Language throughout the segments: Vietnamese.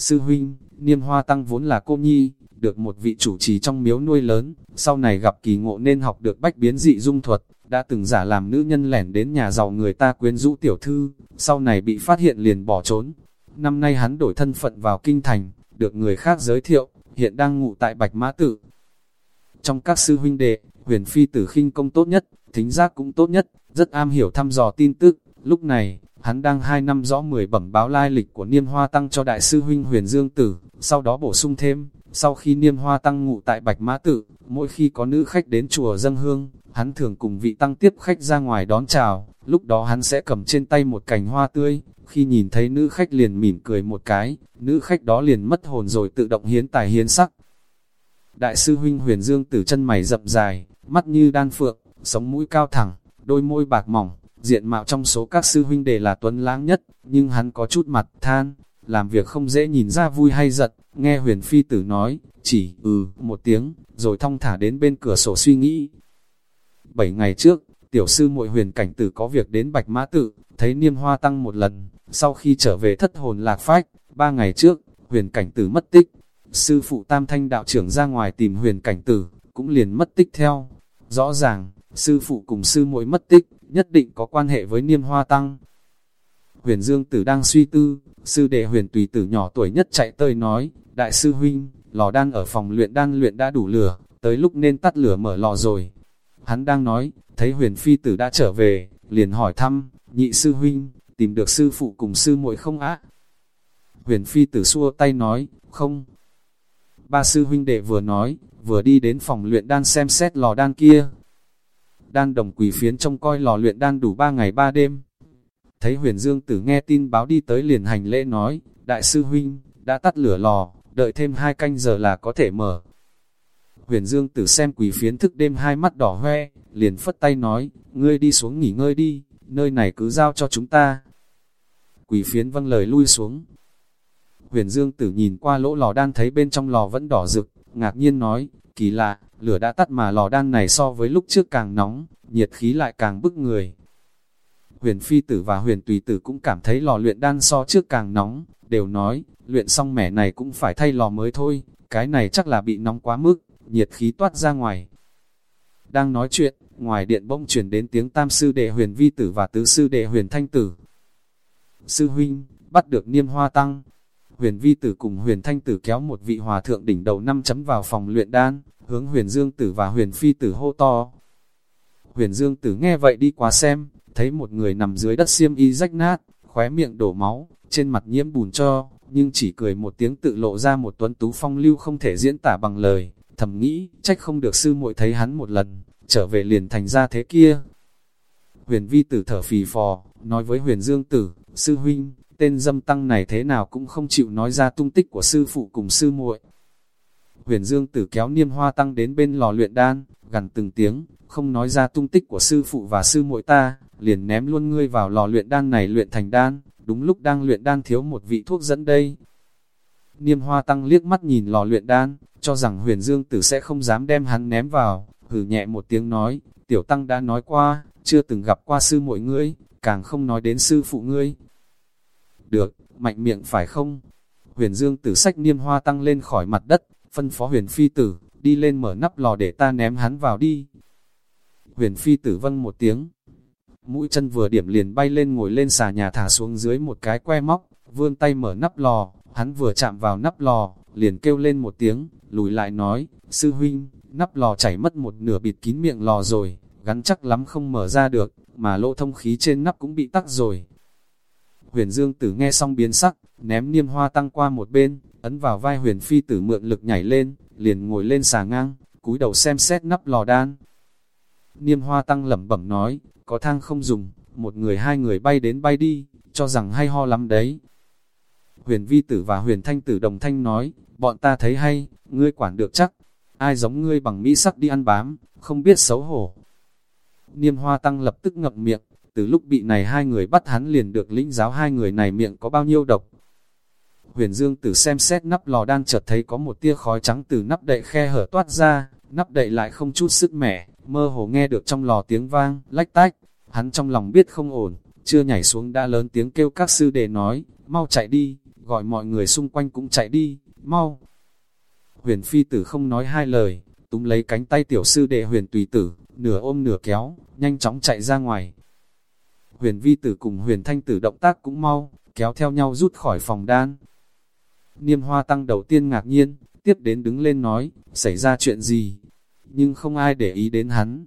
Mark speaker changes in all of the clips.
Speaker 1: Sư huynh, niêm hoa tăng vốn là cô nhi, được một vị chủ trì trong miếu nuôi lớn, sau này gặp kỳ ngộ nên học được bách biến dị dung thuật, đã từng giả làm nữ nhân lẻn đến nhà giàu người ta quyến rũ tiểu thư, sau này bị phát hiện liền bỏ trốn. Năm nay hắn đổi thân phận vào kinh thành, được người khác giới thiệu, hiện đang ngủ tại Bạch Mã Tự. Trong các sư huynh đệ, huyền phi tử khinh công tốt nhất, thính giác cũng tốt nhất, rất am hiểu thăm dò tin tức. Lúc này, hắn đang hai năm rõ mười bẩm báo lai lịch của Niêm Hoa Tăng cho đại sư huynh huyền Dương Tử, sau đó bổ sung thêm, sau khi Niêm Hoa Tăng ngụ tại Bạch Mã Tự, mỗi khi có nữ khách đến chùa dâng hương, hắn thường cùng vị Tăng tiếp khách ra ngoài đón chào, lúc đó hắn sẽ cầm trên tay một cành hoa tươi, khi nhìn thấy nữ khách liền mỉm cười một cái, nữ khách đó liền mất hồn rồi tự động hiến tài hiến sắc. Đại sư huynh huyền dương tử chân mày rậm dài, mắt như đan phượng, sống mũi cao thẳng, đôi môi bạc mỏng, diện mạo trong số các sư huynh đề là tuấn lãng nhất, nhưng hắn có chút mặt than, làm việc không dễ nhìn ra vui hay giận, nghe huyền phi tử nói, chỉ ừ một tiếng, rồi thong thả đến bên cửa sổ suy nghĩ. Bảy ngày trước, tiểu sư muội huyền cảnh tử có việc đến Bạch Mã Tự, thấy niêm hoa tăng một lần, sau khi trở về thất hồn lạc phách, ba ngày trước, huyền cảnh tử mất tích, sư phụ tam thanh đạo trưởng ra ngoài tìm huyền cảnh tử, cũng liền mất tích theo. Rõ ràng, sư phụ cùng sư muội mất tích, nhất định có quan hệ với niêm hoa tăng. Huyền Dương Tử đang suy tư, sư đệ huyền tùy tử nhỏ tuổi nhất chạy tới nói, đại sư huynh, lò đan ở phòng luyện đan luyện đã đủ lửa, tới lúc nên tắt lửa mở lò rồi. Hắn đang nói, thấy huyền phi tử đã trở về, liền hỏi thăm, nhị sư huynh, tìm được sư phụ cùng sư muội không á? Huyền phi tử xua tay nói, không. Ba sư huynh đệ vừa nói, vừa đi đến phòng luyện đan xem xét lò đan kia. Đan đồng quỳ phiến trông coi lò luyện đan đủ ba ngày ba đêm. Thấy huyền dương tử nghe tin báo đi tới liền hành lễ nói, đại sư huynh, đã tắt lửa lò, đợi thêm hai canh giờ là có thể mở. Huyền Dương Tử xem quỳ phiến thức đêm hai mắt đỏ hoe, liền phất tay nói, ngươi đi xuống nghỉ ngơi đi, nơi này cứ giao cho chúng ta. quỳ phiến vâng lời lui xuống. Huyền Dương Tử nhìn qua lỗ lò đan thấy bên trong lò vẫn đỏ rực, ngạc nhiên nói, kỳ lạ, lửa đã tắt mà lò đan này so với lúc trước càng nóng, nhiệt khí lại càng bức người. Huyền Phi Tử và Huyền Tùy Tử cũng cảm thấy lò luyện đan so trước càng nóng, đều nói, luyện xong mẻ này cũng phải thay lò mới thôi, cái này chắc là bị nóng quá mức nhiệt khí toát ra ngoài. Đang nói chuyện, ngoài điện bông chuyển đến tiếng tam sư đệ huyền vi tử và tứ sư đệ huyền thanh tử. Sư huynh, bắt được niêm hoa tăng. Huyền vi tử cùng huyền thanh tử kéo một vị hòa thượng đỉnh đầu năm chấm vào phòng luyện đan, hướng huyền dương tử và huyền phi tử hô to. Huyền dương tử nghe vậy đi qua xem, thấy một người nằm dưới đất xiêm y rách nát, khóe miệng đổ máu, trên mặt nhiễm bùn cho, nhưng chỉ cười một tiếng tự lộ ra một tuấn tú phong lưu không thể diễn tả bằng lời thầm nghĩ, trách không được sư muội thấy hắn một lần, trở về liền thành ra thế kia. Huyền vi tử thở phì phò, nói với huyền dương tử, sư huynh, tên dâm tăng này thế nào cũng không chịu nói ra tung tích của sư phụ cùng sư muội. Huyền dương tử kéo niêm hoa tăng đến bên lò luyện đan, gần từng tiếng, không nói ra tung tích của sư phụ và sư muội ta, liền ném luôn ngươi vào lò luyện đan này luyện thành đan, đúng lúc đang luyện đan thiếu một vị thuốc dẫn đây. Niêm hoa tăng liếc mắt nhìn lò luyện đan, cho rằng huyền dương tử sẽ không dám đem hắn ném vào, hử nhẹ một tiếng nói, tiểu tăng đã nói qua, chưa từng gặp qua sư muội ngươi, càng không nói đến sư phụ ngươi. Được, mạnh miệng phải không? Huyền dương tử sách niêm hoa tăng lên khỏi mặt đất, phân phó huyền phi tử, đi lên mở nắp lò để ta ném hắn vào đi. Huyền phi tử vâng một tiếng, mũi chân vừa điểm liền bay lên ngồi lên xà nhà thả xuống dưới một cái que móc, vươn tay mở nắp lò, hắn vừa chạm vào nắp lò, liền kêu lên một tiếng, lùi lại nói, sư huynh, nắp lò chảy mất một nửa bịt kín miệng lò rồi, gắn chắc lắm không mở ra được, mà lỗ thông khí trên nắp cũng bị tắc rồi. Huyền Dương Tử nghe xong biến sắc, ném niêm hoa tăng qua một bên, ấn vào vai huyền phi tử mượn lực nhảy lên, liền ngồi lên xà ngang, cúi đầu xem xét nắp lò đan. Niêm hoa tăng lẩm bẩm nói, có thang không dùng, một người hai người bay đến bay đi, cho rằng hay ho lắm đấy. Huyền vi tử và huyền thanh tử đồng thanh nói, bọn ta thấy hay, ngươi quản được chắc, ai giống ngươi bằng mỹ sắc đi ăn bám, không biết xấu hổ. Niêm hoa tăng lập tức ngậm miệng, từ lúc bị này hai người bắt hắn liền được lĩnh giáo hai người này miệng có bao nhiêu độc. Huyền Dương tử xem xét nắp lò đan chợt thấy có một tia khói trắng từ nắp đậy khe hở toát ra, nắp đậy lại không chút sức mẻ, mơ hồ nghe được trong lò tiếng vang, lách tách, hắn trong lòng biết không ổn, chưa nhảy xuống đã lớn tiếng kêu các sư đệ nói, mau chạy đi, gọi mọi người xung quanh cũng chạy đi, mau. Huyền phi tử không nói hai lời, túm lấy cánh tay tiểu sư đệ huyền tùy tử, nửa ôm nửa kéo, nhanh chóng chạy ra ngoài. Huyền vi tử cùng huyền thanh tử động tác cũng mau, kéo theo nhau rút khỏi phòng đan. Niêm hoa tăng đầu tiên ngạc nhiên, tiếp đến đứng lên nói, xảy ra chuyện gì? Nhưng không ai để ý đến hắn.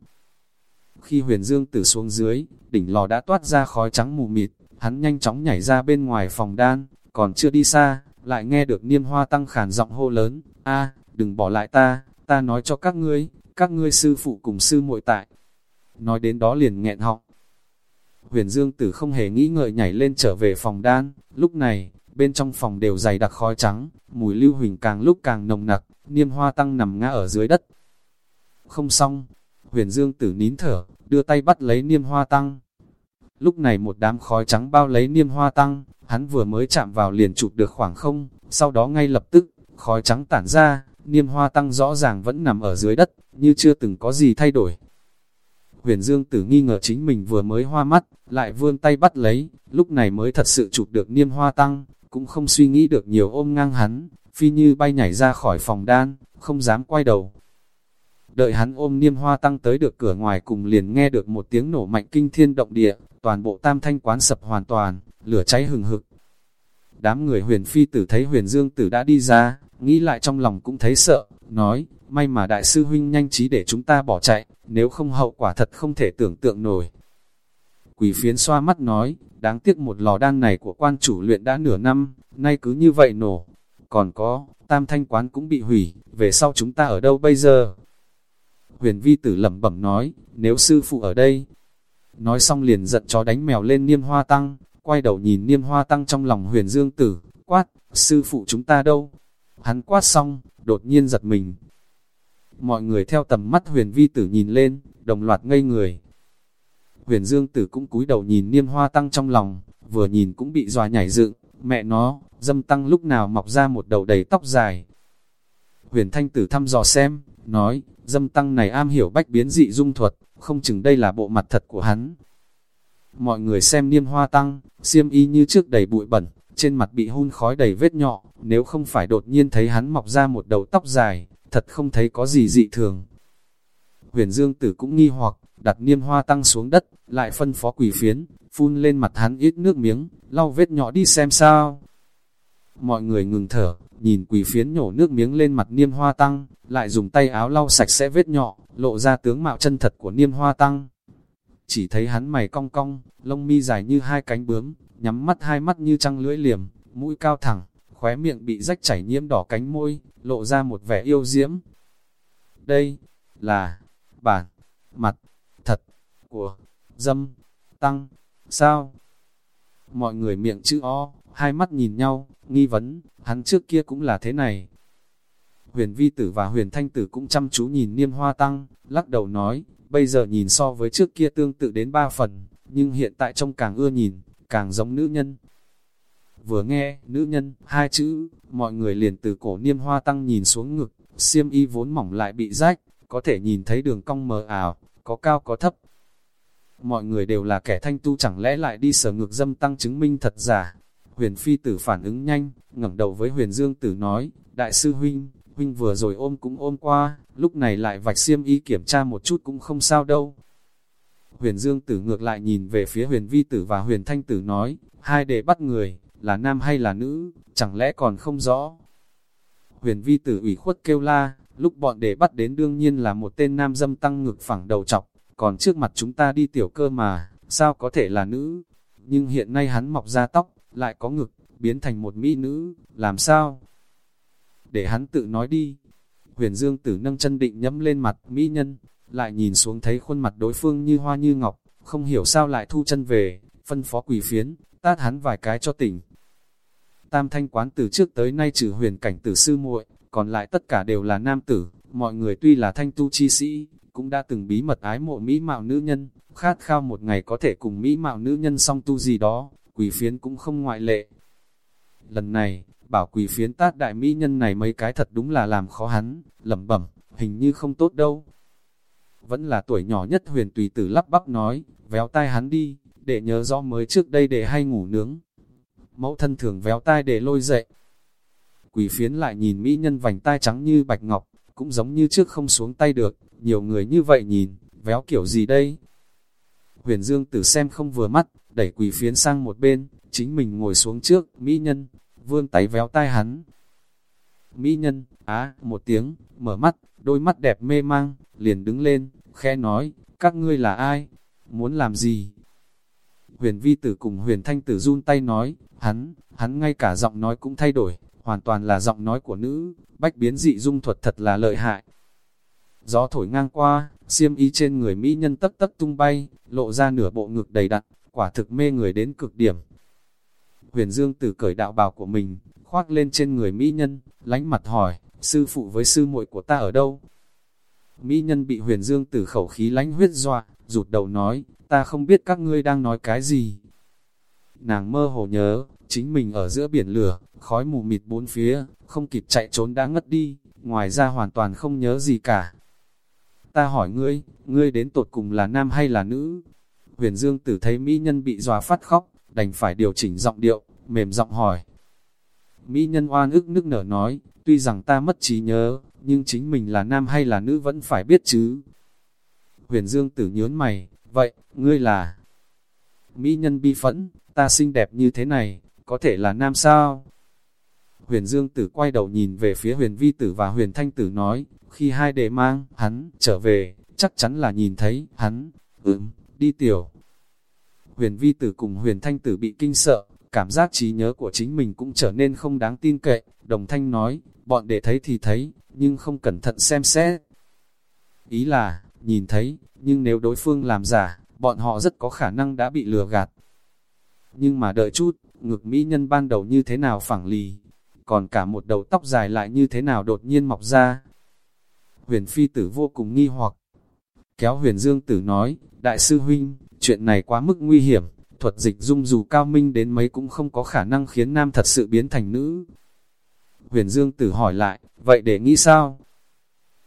Speaker 1: Khi huyền dương tử xuống dưới, đỉnh lò đã toát ra khói trắng mù mịt, hắn nhanh chóng nhảy ra bên ngoài phòng đan, còn chưa đi xa, lại nghe được niêm hoa tăng khàn giọng hô lớn, a đừng bỏ lại ta, ta nói cho các ngươi, các ngươi sư phụ cùng sư muội tại. Nói đến đó liền nghẹn họng. Huyền Dương Tử không hề nghĩ ngợi nhảy lên trở về phòng đan, lúc này, bên trong phòng đều dày đặc khói trắng, mùi lưu huỳnh càng lúc càng nồng nặc, niêm hoa tăng nằm ngã ở dưới đất. Không xong, huyền dương tử nín thở, đưa tay bắt lấy niêm hoa tăng. Lúc này một đám khói trắng bao lấy niêm hoa tăng, hắn vừa mới chạm vào liền chụp được khoảng không, sau đó ngay lập tức, khói trắng tản ra, niêm hoa tăng rõ ràng vẫn nằm ở dưới đất, như chưa từng có gì thay đổi. Huyền Dương Tử nghi ngờ chính mình vừa mới hoa mắt, lại vươn tay bắt lấy, lúc này mới thật sự chụp được niêm hoa tăng, cũng không suy nghĩ được nhiều ôm ngang hắn, phi như bay nhảy ra khỏi phòng đan, không dám quay đầu. Đợi hắn ôm niêm hoa tăng tới được cửa ngoài cùng liền nghe được một tiếng nổ mạnh kinh thiên động địa, toàn bộ tam thanh quán sập hoàn toàn, lửa cháy hừng hực. Đám người huyền phi tử thấy huyền dương tử đã đi ra, nghĩ lại trong lòng cũng thấy sợ, nói, may mà đại sư huynh nhanh trí để chúng ta bỏ chạy, nếu không hậu quả thật không thể tưởng tượng nổi. Quỷ phiến xoa mắt nói, đáng tiếc một lò đan này của quan chủ luyện đã nửa năm, nay cứ như vậy nổ. Còn có, tam thanh quán cũng bị hủy, về sau chúng ta ở đâu bây giờ? Huyền vi tử lẩm bẩm nói, nếu sư phụ ở đây. Nói xong liền giận chó đánh mèo lên niêm hoa tăng, quay đầu nhìn niêm hoa tăng trong lòng huyền dương tử, quát, sư phụ chúng ta đâu? Hắn quát xong, đột nhiên giật mình. Mọi người theo tầm mắt huyền vi tử nhìn lên, đồng loạt ngây người. Huyền dương tử cũng cúi đầu nhìn niêm hoa tăng trong lòng, vừa nhìn cũng bị dòa nhảy dựng, mẹ nó, dâm tăng lúc nào mọc ra một đầu đầy tóc dài. Huyền thanh tử thăm dò xem, nói, dâm tăng này am hiểu bách biến dị dung thuật, không chừng đây là bộ mặt thật của hắn. Mọi người xem niêm hoa tăng, xiêm y như trước đầy bụi bẩn, trên mặt bị hun khói đầy vết nhọ, nếu không phải đột nhiên thấy hắn mọc ra một đầu tóc dài, thật không thấy có gì dị thường. Huyền Dương Tử cũng nghi hoặc, đặt niêm hoa tăng xuống đất, lại phân phó quỷ phiến, phun lên mặt hắn ít nước miếng, lau vết nhỏ đi xem sao. Mọi người ngừng thở, nhìn quỷ phiến nhổ nước miếng lên mặt niêm hoa tăng, lại dùng tay áo lau sạch sẽ vết nhỏ, lộ ra tướng mạo chân thật của niêm hoa tăng. Chỉ thấy hắn mày cong cong, lông mi dài như hai cánh bướm, nhắm mắt hai mắt như trăng lưỡi liềm, mũi cao thẳng, khóe miệng bị rách chảy nhiễm đỏ cánh môi, lộ ra một vẻ yêu diễm. Đây là bản mặt thật của dâm tăng sao? Mọi người miệng chữ o, hai mắt nhìn nhau, nghi vấn, hắn trước kia cũng là thế này. Huyền vi tử và huyền thanh tử cũng chăm chú nhìn niêm hoa tăng, lắc đầu nói, bây giờ nhìn so với trước kia tương tự đến ba phần, nhưng hiện tại trông càng ưa nhìn, càng giống nữ nhân. Vừa nghe, nữ nhân, hai chữ, mọi người liền từ cổ niêm hoa tăng nhìn xuống ngực, xiêm y vốn mỏng lại bị rách, có thể nhìn thấy đường cong mờ ảo, có cao có thấp. Mọi người đều là kẻ thanh tu chẳng lẽ lại đi sở ngược dâm tăng chứng minh thật giả. Huyền phi tử phản ứng nhanh, ngẩng đầu với huyền dương tử nói, đại sư huynh, huynh vừa rồi ôm cũng ôm qua, lúc này lại vạch xiêm y kiểm tra một chút cũng không sao đâu. Huyền Dương Tử ngược lại nhìn về phía huyền vi tử và huyền thanh tử nói, hai để bắt người, là nam hay là nữ, chẳng lẽ còn không rõ. Huyền vi tử ủy khuất kêu la, lúc bọn để bắt đến đương nhiên là một tên nam dâm tăng ngực phẳng đầu chọc, còn trước mặt chúng ta đi tiểu cơ mà, sao có thể là nữ. Nhưng hiện nay hắn mọc ra tóc, lại có ngực, biến thành một mỹ nữ, làm sao? Để hắn tự nói đi. Huyền Dương Tử nâng chân định nhẫm lên mặt mỹ nhân, lại nhìn xuống thấy khuôn mặt đối phương như hoa như ngọc, không hiểu sao lại thu chân về, phân phó quỷ phiến, tát hắn vài cái cho tỉnh. Tam thanh quán từ trước tới nay trừ huyền cảnh tử sư muội, còn lại tất cả đều là nam tử, mọi người tuy là thanh tu chi sĩ, cũng đã từng bí mật ái mộ mỹ mạo nữ nhân, khát khao một ngày có thể cùng mỹ mạo nữ nhân song tu gì đó, quỷ phiến cũng không ngoại lệ. Lần này, bảo quỷ phiến tát đại mỹ nhân này mấy cái thật đúng là làm khó hắn, lẩm bẩm, hình như không tốt đâu. Vẫn là tuổi nhỏ nhất huyền tùy tử lắp bắp nói, véo tai hắn đi, để nhớ rõ mới trước đây để hay ngủ nướng mẫu thân thường véo tai để lôi dậy. Quỷ phiến lại nhìn mỹ nhân vành tai trắng như bạch ngọc, cũng giống như trước không xuống tay được, nhiều người như vậy nhìn, véo kiểu gì đây? Huyền Dương tử xem không vừa mắt, đẩy quỷ phiến sang một bên, chính mình ngồi xuống trước, mỹ nhân, vươn tay véo tai hắn. Mỹ nhân, á, một tiếng, mở mắt, đôi mắt đẹp mê mang, liền đứng lên, khe nói, các ngươi là ai? Muốn làm gì? Huyền vi tử cùng huyền thanh tử run tay nói, hắn, hắn ngay cả giọng nói cũng thay đổi, hoàn toàn là giọng nói của nữ, bách biến dị dung thuật thật là lợi hại. Gió thổi ngang qua, xiêm y trên người mỹ nhân tất tất tung bay, lộ ra nửa bộ ngực đầy đặn, quả thực mê người đến cực điểm. Huyền Dương tử cởi đạo bào của mình, khoác lên trên người mỹ nhân, lánh mặt hỏi, sư phụ với sư muội của ta ở đâu? Mỹ nhân bị huyền Dương tử khẩu khí lánh huyết dọa, rụt đầu nói, ta không biết các ngươi đang nói cái gì. Nàng mơ hồ nhớ, chính mình ở giữa biển lửa, khói mù mịt bốn phía, không kịp chạy trốn đã ngất đi, ngoài ra hoàn toàn không nhớ gì cả. Ta hỏi ngươi, ngươi đến tột cùng là nam hay là nữ? Huyền Dương tử thấy mỹ nhân bị dòa phát khóc, đành phải điều chỉnh giọng điệu, mềm giọng hỏi. Mỹ nhân oan ức nức nở nói, tuy rằng ta mất trí nhớ, nhưng chính mình là nam hay là nữ vẫn phải biết chứ. Huyền Dương tử nhớn mày, vậy, ngươi là... Mỹ nhân bi phẫn, ta xinh đẹp như thế này, có thể là nam sao? Huyền Dương Tử quay đầu nhìn về phía huyền vi tử và huyền thanh tử nói, khi hai đệ mang, hắn, trở về, chắc chắn là nhìn thấy, hắn, ừm, đi tiểu. Huyền vi tử cùng huyền thanh tử bị kinh sợ, cảm giác trí nhớ của chính mình cũng trở nên không đáng tin cậy, đồng thanh nói, bọn đệ thấy thì thấy, nhưng không cẩn thận xem xét. Ý là, nhìn thấy, nhưng nếu đối phương làm giả, bọn họ rất có khả năng đã bị lừa gạt. Nhưng mà đợi chút, ngực mỹ nhân ban đầu như thế nào phẳng lì, còn cả một đầu tóc dài lại như thế nào đột nhiên mọc ra. Huyền phi tử vô cùng nghi hoặc. Kéo huyền dương tử nói, đại sư huynh, chuyện này quá mức nguy hiểm, thuật dịch dung dù cao minh đến mấy cũng không có khả năng khiến nam thật sự biến thành nữ. Huyền dương tử hỏi lại, vậy để nghĩ sao?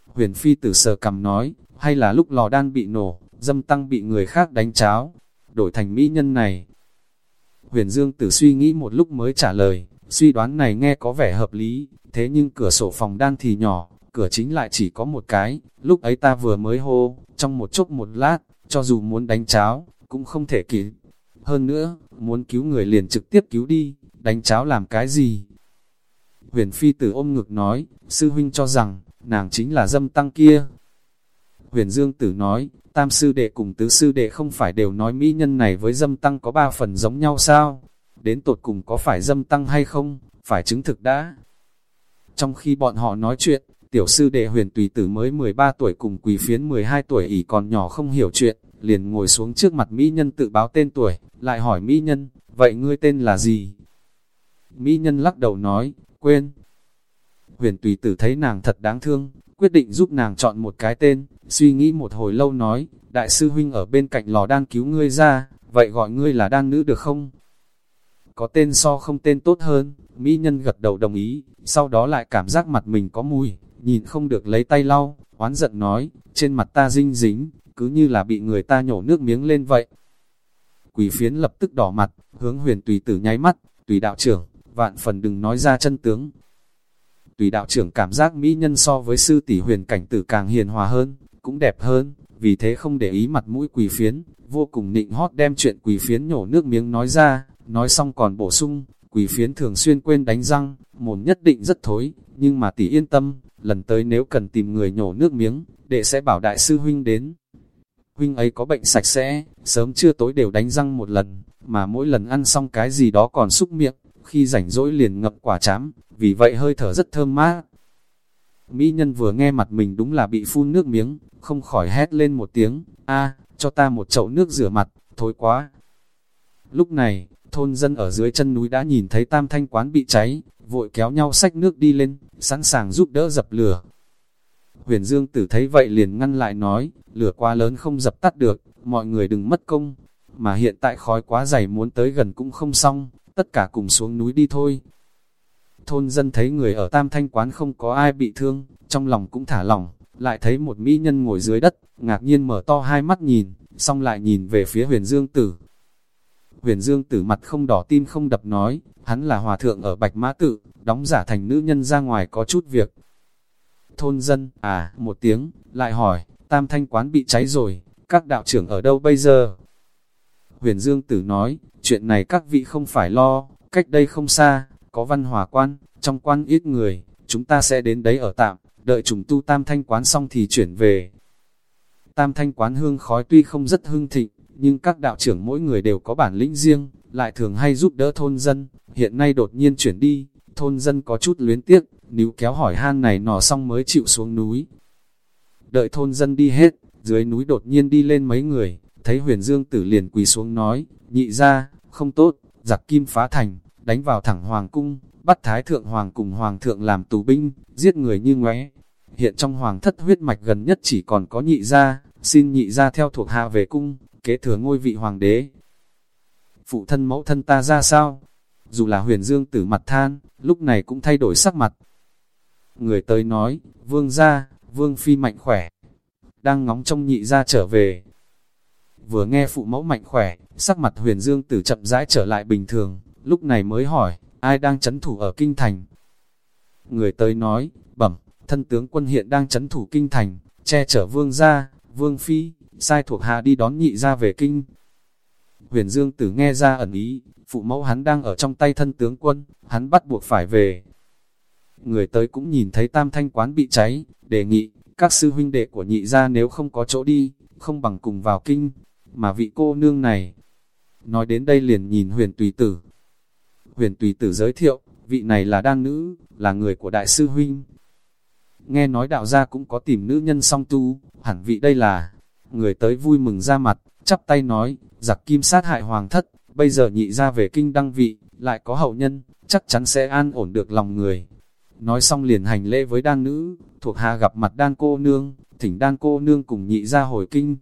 Speaker 1: Huyền phi tử sờ cầm nói, hay là lúc lò đan bị nổ, dâm tăng bị người khác đánh cháo, đổi thành mỹ nhân này. Huyền Dương tử suy nghĩ một lúc mới trả lời, suy đoán này nghe có vẻ hợp lý, thế nhưng cửa sổ phòng đan thì nhỏ, cửa chính lại chỉ có một cái, lúc ấy ta vừa mới hô, trong một chốc một lát, cho dù muốn đánh cháo, cũng không thể kịp. Hơn nữa, muốn cứu người liền trực tiếp cứu đi, đánh cháo làm cái gì? Huyền Phi tử ôm ngực nói, sư huynh cho rằng, nàng chính là dâm tăng kia, Huyền Dương Tử nói, tam sư đệ cùng tứ sư đệ không phải đều nói mỹ nhân này với dâm tăng có ba phần giống nhau sao? Đến tột cùng có phải dâm tăng hay không? Phải chứng thực đã. Trong khi bọn họ nói chuyện, tiểu sư đệ huyền tùy tử mới 13 tuổi cùng quỳ phiến 12 tuổi ỉ còn nhỏ không hiểu chuyện, liền ngồi xuống trước mặt mỹ nhân tự báo tên tuổi, lại hỏi mỹ nhân, vậy ngươi tên là gì? Mỹ nhân lắc đầu nói, quên. Huyền tùy tử thấy nàng thật đáng thương, quyết định giúp nàng chọn một cái tên, suy nghĩ một hồi lâu nói, đại sư huynh ở bên cạnh lò đang cứu ngươi ra, vậy gọi ngươi là đan nữ được không? Có tên so không tên tốt hơn, mỹ nhân gật đầu đồng ý, sau đó lại cảm giác mặt mình có mùi, nhìn không được lấy tay lau, oán giận nói, trên mặt ta dinh dính, cứ như là bị người ta nhổ nước miếng lên vậy. Quỷ phiến lập tức đỏ mặt, hướng huyền tùy tử nháy mắt, tùy đạo trưởng, vạn phần đừng nói ra chân tướng, Tùy đạo trưởng cảm giác mỹ nhân so với sư tỷ huyền cảnh tử càng hiền hòa hơn, cũng đẹp hơn, vì thế không để ý mặt mũi quỳ phiến, vô cùng nịnh hót đem chuyện quỳ phiến nhổ nước miếng nói ra, nói xong còn bổ sung, quỳ phiến thường xuyên quên đánh răng, mồm nhất định rất thối, nhưng mà tỷ yên tâm, lần tới nếu cần tìm người nhổ nước miếng, đệ sẽ bảo đại sư huynh đến. Huynh ấy có bệnh sạch sẽ, sớm trưa tối đều đánh răng một lần, mà mỗi lần ăn xong cái gì đó còn xúc miệng, khi rảnh rỗi liền ngập quả chám, vì vậy hơi thở rất thơm mát. Mỹ nhân vừa nghe mặt mình đúng là bị phun nước miếng, không khỏi hét lên một tiếng, a cho ta một chậu nước rửa mặt, thối quá. Lúc này, thôn dân ở dưới chân núi đã nhìn thấy tam thanh quán bị cháy, vội kéo nhau xách nước đi lên, sẵn sàng giúp đỡ dập lửa. Huyền Dương Tử thấy vậy liền ngăn lại nói, lửa quá lớn không dập tắt được, mọi người đừng mất công, mà hiện tại khói quá dày muốn tới gần cũng không xong, tất cả cùng xuống núi đi thôi. Thôn dân thấy người ở tam thanh quán không có ai bị thương, trong lòng cũng thả lỏng, lại thấy một mỹ nhân ngồi dưới đất, ngạc nhiên mở to hai mắt nhìn, xong lại nhìn về phía huyền dương tử. Huyền Dương tử mặt không đỏ tim không đập nói, hắn là hòa thượng ở Bạch Mã Tự, đóng giả thành nữ nhân ra ngoài có chút việc. Thôn dân, à, một tiếng, lại hỏi, tam thanh quán bị cháy rồi, các đạo trưởng ở đâu bây giờ? Huyền Dương tử nói, chuyện này các vị không phải lo, cách đây không xa, có văn hòa quan, trong quan ít người, chúng ta sẽ đến đấy ở tạm, đợi trùng tu tam thanh quán xong thì chuyển về. Tam thanh quán hương khói tuy không rất hương thịnh, nhưng các đạo trưởng mỗi người đều có bản lĩnh riêng, lại thường hay giúp đỡ thôn dân, hiện nay đột nhiên chuyển đi, thôn dân có chút luyến tiếc, níu kéo hỏi han này nọ xong mới chịu xuống núi. Đợi thôn dân đi hết, dưới núi đột nhiên đi lên mấy người, thấy huyền dương tử liền quỳ xuống nói, nhị ra, không tốt, giặc kim phá thành, đánh vào thẳng hoàng cung, bắt thái thượng hoàng cùng hoàng thượng làm tù binh, giết người như ngoé. Hiện trong hoàng thất huyết mạch gần nhất chỉ còn có nhị gia, xin nhị gia theo thuộc hạ về cung, kế thừa ngôi vị hoàng đế. Phụ thân mẫu thân ta ra sao? Dù là huyền dương tử mặt than, lúc này cũng thay đổi sắc mặt. Người tới nói, vương gia, vương phi mạnh khỏe, đang ngóng trông nhị gia trở về. Vừa nghe phụ mẫu mạnh khỏe, sắc mặt huyền dương tử chậm rãi trở lại bình thường, lúc này mới hỏi, ai đang chấn thủ ở kinh thành? Người tới nói, bẩm, thân tướng quân hiện đang chấn thủ kinh thành, che chở vương gia, vương phi, sai thuộc hạ đi đón nhị ra về kinh. Huyền Dương Tử nghe ra ẩn ý, phụ mẫu hắn đang ở trong tay thân tướng quân, hắn bắt buộc phải về. Người tới cũng nhìn thấy tam thanh quán bị cháy, đề nghị, các sư huynh đệ của nhị ra nếu không có chỗ đi, không bằng cùng vào kinh, mà vị cô nương này. Nói đến đây liền nhìn huyền tùy tử. Huyền tùy tử giới thiệu, vị này là đan nữ, là người của đại sư huynh. Nghe nói đạo gia cũng có tìm nữ nhân song tu, hẳn vị đây là Người tới vui mừng ra mặt, chắp tay nói, giặc kim sát hại hoàng thất, bây giờ nhị ra về kinh đăng vị, lại có hậu nhân, chắc chắn sẽ an ổn được lòng người. Nói xong liền hành lễ với đan nữ, thuộc hạ gặp mặt đan cô nương, thỉnh đan cô nương cùng nhị ra hồi kinh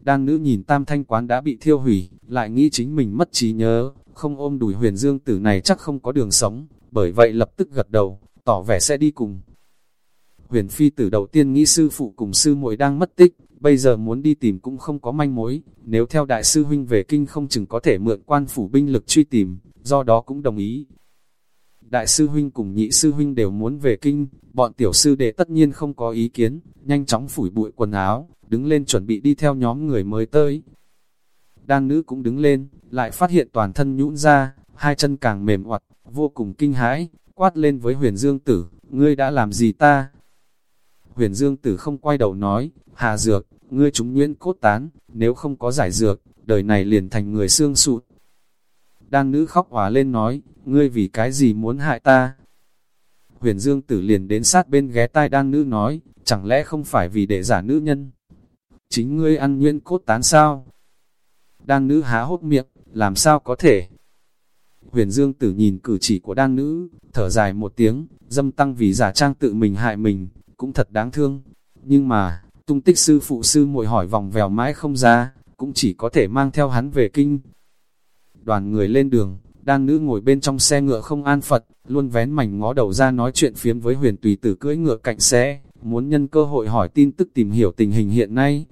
Speaker 1: đang nữ nhìn tam thanh quán đã bị thiêu hủy, lại nghĩ chính mình mất trí nhớ, không ôm đùi huyền dương tử này chắc không có đường sống, bởi vậy lập tức gật đầu, tỏ vẻ sẽ đi cùng. Huyền phi tử đầu tiên nghĩ sư phụ cùng sư muội đang mất tích, bây giờ muốn đi tìm cũng không có manh mối, nếu theo đại sư huynh về kinh không chừng có thể mượn quan phủ binh lực truy tìm, do đó cũng đồng ý. Đại sư huynh cùng nhị sư huynh đều muốn về kinh, bọn tiểu sư đệ tất nhiên không có ý kiến, nhanh chóng phủi bụi quần áo, đứng lên chuẩn bị đi theo nhóm người mới tới. Đan nữ cũng đứng lên, lại phát hiện toàn thân nhũn ra, hai chân càng mềm oặt, vô cùng kinh hãi, quát lên với huyền dương tử, ngươi đã làm gì ta? Huyền Dương Tử không quay đầu nói, Hà Dược, ngươi chúng nguyễn cốt tán, nếu không có giải dược, đời này liền thành người xương sụt. Đan nữ khóc hòa lên nói, ngươi vì cái gì muốn hại ta? Huyền Dương Tử liền đến sát bên ghé tai đan nữ nói, chẳng lẽ không phải vì để giả nữ nhân? Chính ngươi ăn nguyên cốt tán sao? Đan nữ há hốt miệng, làm sao có thể? Huyền Dương Tử nhìn cử chỉ của đan nữ, thở dài một tiếng, dâm tăng vì giả trang tự mình hại mình, cũng thật đáng thương. Nhưng mà, tung tích sư phụ sư muội hỏi vòng vèo mãi không ra, cũng chỉ có thể mang theo hắn về kinh. Đoàn người lên đường, đang nữ ngồi bên trong xe ngựa không an Phật, luôn vén mảnh ngó đầu ra nói chuyện phiếm với huyền tùy tử cưỡi ngựa cạnh xe, muốn nhân cơ hội hỏi tin tức tìm hiểu tình hình hiện nay.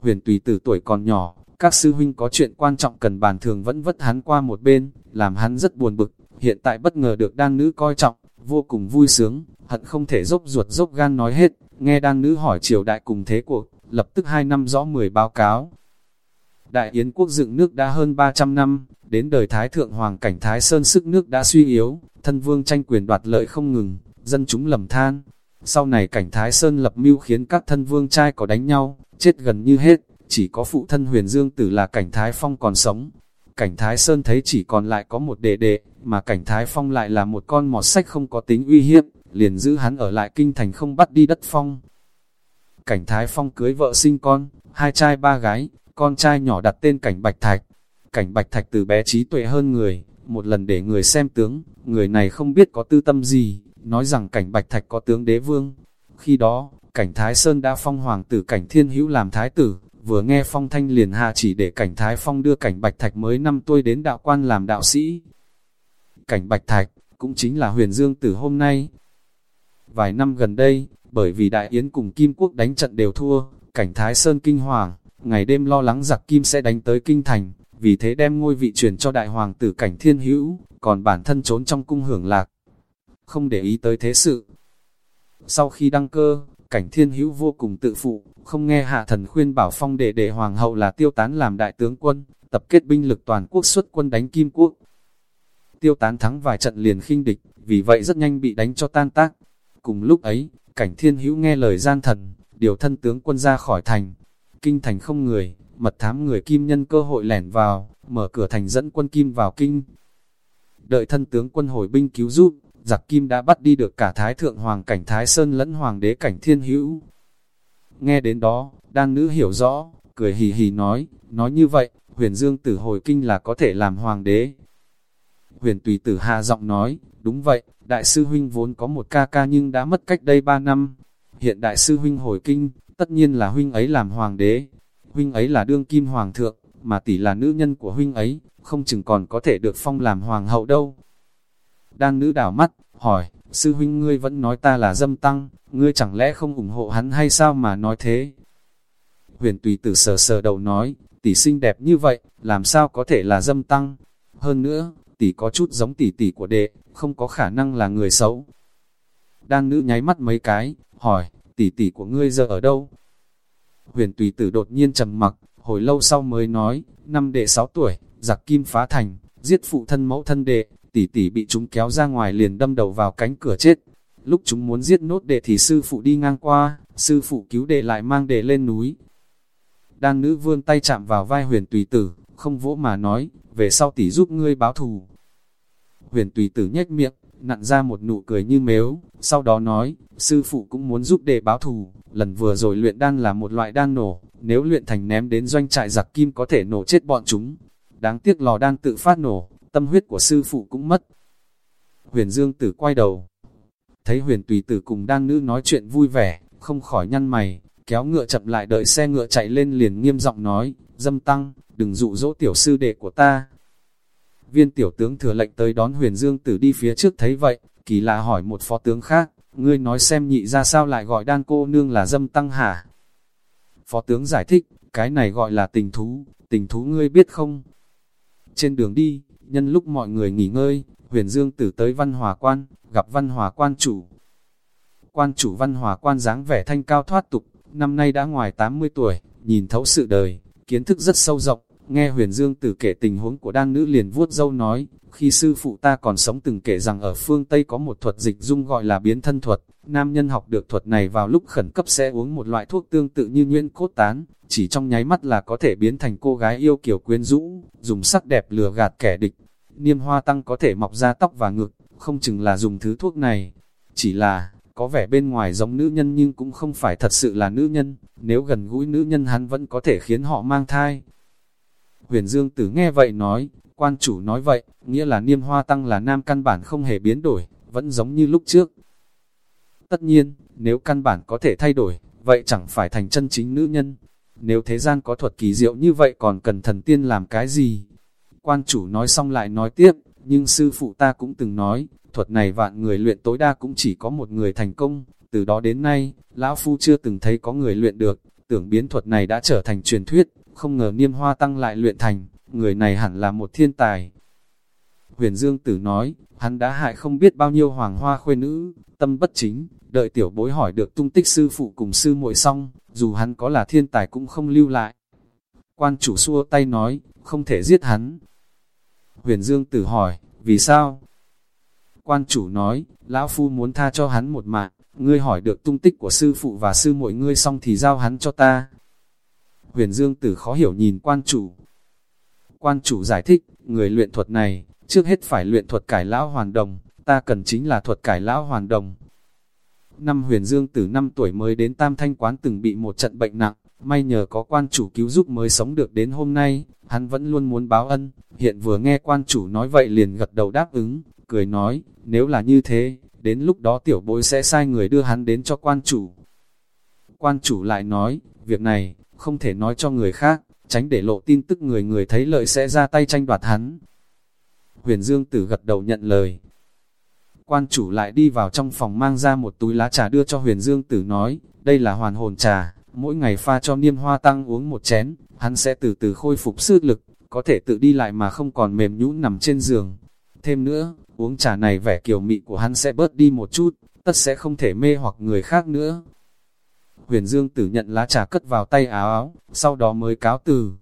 Speaker 1: Huyền tùy tử tuổi còn nhỏ, các sư huynh có chuyện quan trọng cần bàn thường vẫn vất hắn qua một bên, làm hắn rất buồn bực, hiện tại bất ngờ được đan nữ coi trọng, vô cùng vui sướng, hận không thể dốc ruột dốc gan nói hết, nghe đan nữ hỏi triều đại cùng thế cuộc, lập tức hai năm rõ mười báo cáo. Đại Yến quốc dựng nước đã hơn 300 năm, đến đời Thái Thượng Hoàng cảnh Thái Sơn sức nước đã suy yếu, thân vương tranh quyền đoạt lợi không ngừng, dân chúng lầm than. Sau này cảnh Thái Sơn lập mưu khiến các thân vương trai có đánh nhau, chết gần như hết, chỉ có phụ thân huyền dương tử là cảnh Thái Phong còn sống. Cảnh Thái Sơn thấy chỉ còn lại có một đệ đệ, mà cảnh Thái Phong lại là một con mọt sách không có tính uy hiếp, liền giữ hắn ở lại kinh thành không bắt đi đất phong. Cảnh Thái Phong cưới vợ sinh con, hai trai ba gái, con trai nhỏ đặt tên Cảnh Bạch Thạch. Cảnh Bạch Thạch từ bé trí tuệ hơn người, một lần để người xem tướng, người này không biết có tư tâm gì, nói rằng Cảnh Bạch Thạch có tướng đế vương. Khi đó, Cảnh Thái Sơn đã phong hoàng tử Cảnh Thiên Hữu làm thái tử, vừa nghe phong thanh liền hạ chỉ để Cảnh Thái Phong đưa Cảnh Bạch Thạch mới năm tuổi đến đạo quan làm đạo sĩ. Cảnh Bạch Thạch, cũng chính là huyền dương tử hôm nay, Vài năm gần đây, bởi vì Đại Yến cùng Kim Quốc đánh trận đều thua, cảnh Thái Sơn kinh hoàng, ngày đêm lo lắng giặc Kim sẽ đánh tới kinh thành, vì thế đem ngôi vị truyền cho đại hoàng tử cảnh thiên hữu, còn bản thân trốn trong cung hưởng lạc. Không để ý tới thế sự. Sau khi đăng cơ, cảnh thiên hữu vô cùng tự phụ, không nghe hạ thần khuyên bảo phong để để hoàng hậu là tiêu tán làm đại tướng quân, tập kết binh lực toàn quốc xuất quân đánh kim quốc. Tiêu tán thắng vài trận liền khinh địch, vì vậy rất nhanh bị đánh cho tan tác. Cùng lúc ấy, cảnh thiên hữu nghe lời gian thần, điều thân tướng quân ra khỏi thành. Kinh thành không người, mật thám người kim nhân cơ hội lẻn vào, mở cửa thành dẫn quân kim vào kinh. Đợi thân tướng quân hồi binh cứu giúp, giặc kim đã bắt đi được cả Thái Thượng Hoàng cảnh Thái Sơn lẫn Hoàng đế cảnh Thiên Hữu. Nghe đến đó, đan nữ hiểu rõ, cười hì hì nói, nói như vậy, huyền dương tử hồi kinh là có thể làm Hoàng đế. Huyền tùy tử hạ giọng nói, đúng vậy, đại sư huynh vốn có một ca ca nhưng đã mất cách đây ba năm. Hiện đại sư huynh hồi kinh, tất nhiên là huynh ấy làm Hoàng đế. Huynh ấy là đương kim Hoàng thượng, mà tỷ là nữ nhân của huynh ấy, không chừng còn có thể được phong làm Hoàng hậu đâu. Đan nữ đảo mắt, hỏi, sư huynh ngươi vẫn nói ta là dâm tăng, ngươi chẳng lẽ không ủng hộ hắn hay sao mà nói thế? Huyền tùy tử sờ sờ đầu nói, tỷ xinh đẹp như vậy, làm sao có thể là dâm tăng? Hơn nữa, tỷ có chút giống tỷ tỷ của đệ, không có khả năng là người xấu. Đan nữ nháy mắt mấy cái, hỏi, tỷ tỷ của ngươi giờ ở đâu? Huyền tùy tử đột nhiên trầm mặc, hồi lâu sau mới nói, năm đệ 6 tuổi, giặc kim phá thành, giết phụ thân mẫu thân đệ, tỷ tỷ bị chúng kéo ra ngoài liền đâm đầu vào cánh cửa chết. Lúc chúng muốn giết nốt đệ thì sư phụ đi ngang qua, sư phụ cứu đệ lại mang đệ lên núi. Đan nữ vươn tay chạm vào vai huyền tùy tử, không vỗ mà nói, về sau tỷ giúp ngươi báo thù. Huyền tùy tử nhếch miệng, nặn ra một nụ cười như mếu, sau đó nói, sư phụ cũng muốn giúp để báo thù, lần vừa rồi luyện đan là một loại đan nổ, nếu luyện thành ném đến doanh trại giặc kim có thể nổ chết bọn chúng. Đáng tiếc lò đan tự phát nổ, tâm huyết của sư phụ cũng mất. Huyền Dương Tử quay đầu, thấy huyền tùy tử cùng đan nữ nói chuyện vui vẻ, không khỏi nhăn mày, kéo ngựa chậm lại đợi xe ngựa chạy lên liền nghiêm giọng nói, dâm tăng, đừng dụ dỗ tiểu sư đệ của ta. Viên tiểu tướng thừa lệnh tới đón huyền Dương Tử đi phía trước thấy vậy, kỳ lạ hỏi một phó tướng khác, ngươi nói xem nhị ra sao lại gọi đan cô nương là dâm tăng hả? Phó tướng giải thích, cái này gọi là tình thú, tình thú ngươi biết không? Trên đường đi, Nhân lúc mọi người nghỉ ngơi, huyền dương tử tới văn hòa quan, gặp văn hòa quan chủ. Quan chủ văn hòa quan dáng vẻ thanh cao thoát tục, năm nay đã ngoài 80 tuổi, nhìn thấu sự đời, kiến thức rất sâu rộng. Nghe huyền dương tử kể tình huống của đan nữ liền vuốt dâu nói, khi sư phụ ta còn sống từng kể rằng ở phương Tây có một thuật dịch dung gọi là biến thân thuật, nam nhân học được thuật này vào lúc khẩn cấp sẽ uống một loại thuốc tương tự như nhuyễn cốt tán, chỉ trong nháy mắt là có thể biến thành cô gái yêu kiểu quyến rũ, dùng sắc đẹp lừa gạt kẻ địch. Niêm hoa tăng có thể mọc ra tóc và ngực, không chừng là dùng thứ thuốc này. Chỉ là, có vẻ bên ngoài giống nữ nhân nhưng cũng không phải thật sự là nữ nhân, nếu gần gũi nữ nhân hắn vẫn có thể khiến họ mang thai. Huyền Dương Tử nghe vậy nói, quan chủ nói vậy, nghĩa là niêm hoa tăng là nam căn bản không hề biến đổi, vẫn giống như lúc trước. Tất nhiên, nếu căn bản có thể thay đổi, vậy chẳng phải thành chân chính nữ nhân. Nếu thế gian có thuật kỳ diệu như vậy còn cần thần tiên làm cái gì? Quan chủ nói xong lại nói tiếp, nhưng sư phụ ta cũng từng nói, thuật này vạn người luyện tối đa cũng chỉ có một người thành công. Từ đó đến nay, Lão Phu chưa từng thấy có người luyện được, tưởng biến thuật này đã trở thành truyền thuyết, không ngờ niêm hoa tăng lại luyện thành, người này hẳn là một thiên tài. Huyền Dương Tử nói, hắn đã hại không biết bao nhiêu hoàng hoa khuê nữ, tâm bất chính, đợi tiểu bối hỏi được tung tích sư phụ cùng sư muội xong, dù hắn có là thiên tài cũng không lưu lại. Quan chủ xua tay nói, không thể giết hắn. Huyền Dương Tử hỏi, vì sao? Quan chủ nói, lão phu muốn tha cho hắn một mạng, ngươi hỏi được tung tích của sư phụ và sư muội ngươi xong thì giao hắn cho ta. Huyền Dương Tử khó hiểu nhìn quan chủ. Quan chủ giải thích, người luyện thuật này, trước hết phải luyện thuật cải lão hoàn đồng, ta cần chính là thuật cải lão hoàn đồng. Năm huyền dương Tử năm tuổi mới đến tam thanh quán từng bị một trận bệnh nặng, may nhờ có quan chủ cứu giúp mới sống được đến hôm nay, hắn vẫn luôn muốn báo ân, hiện vừa nghe quan chủ nói vậy liền gật đầu đáp ứng, cười nói, nếu là như thế, đến lúc đó tiểu bối sẽ sai người đưa hắn đến cho quan chủ. Quan chủ lại nói, việc này, không thể nói cho người khác, tránh để lộ tin tức người người thấy lợi sẽ ra tay tranh đoạt hắn. Huyền Dương Tử gật đầu nhận lời. Quan chủ lại đi vào trong phòng mang ra một túi lá trà đưa cho Huyền Dương Tử nói, đây là hoàn hồn trà, mỗi ngày pha cho niêm hoa tăng uống một chén, hắn sẽ từ từ khôi phục sức lực, có thể tự đi lại mà không còn mềm nhũn nằm trên giường. Thêm nữa, uống trà này vẻ kiều mị của hắn sẽ bớt đi một chút, tất sẽ không thể mê hoặc người khác nữa. Huyền Dương tử nhận lá trà cất vào tay áo áo, sau đó mới cáo từ.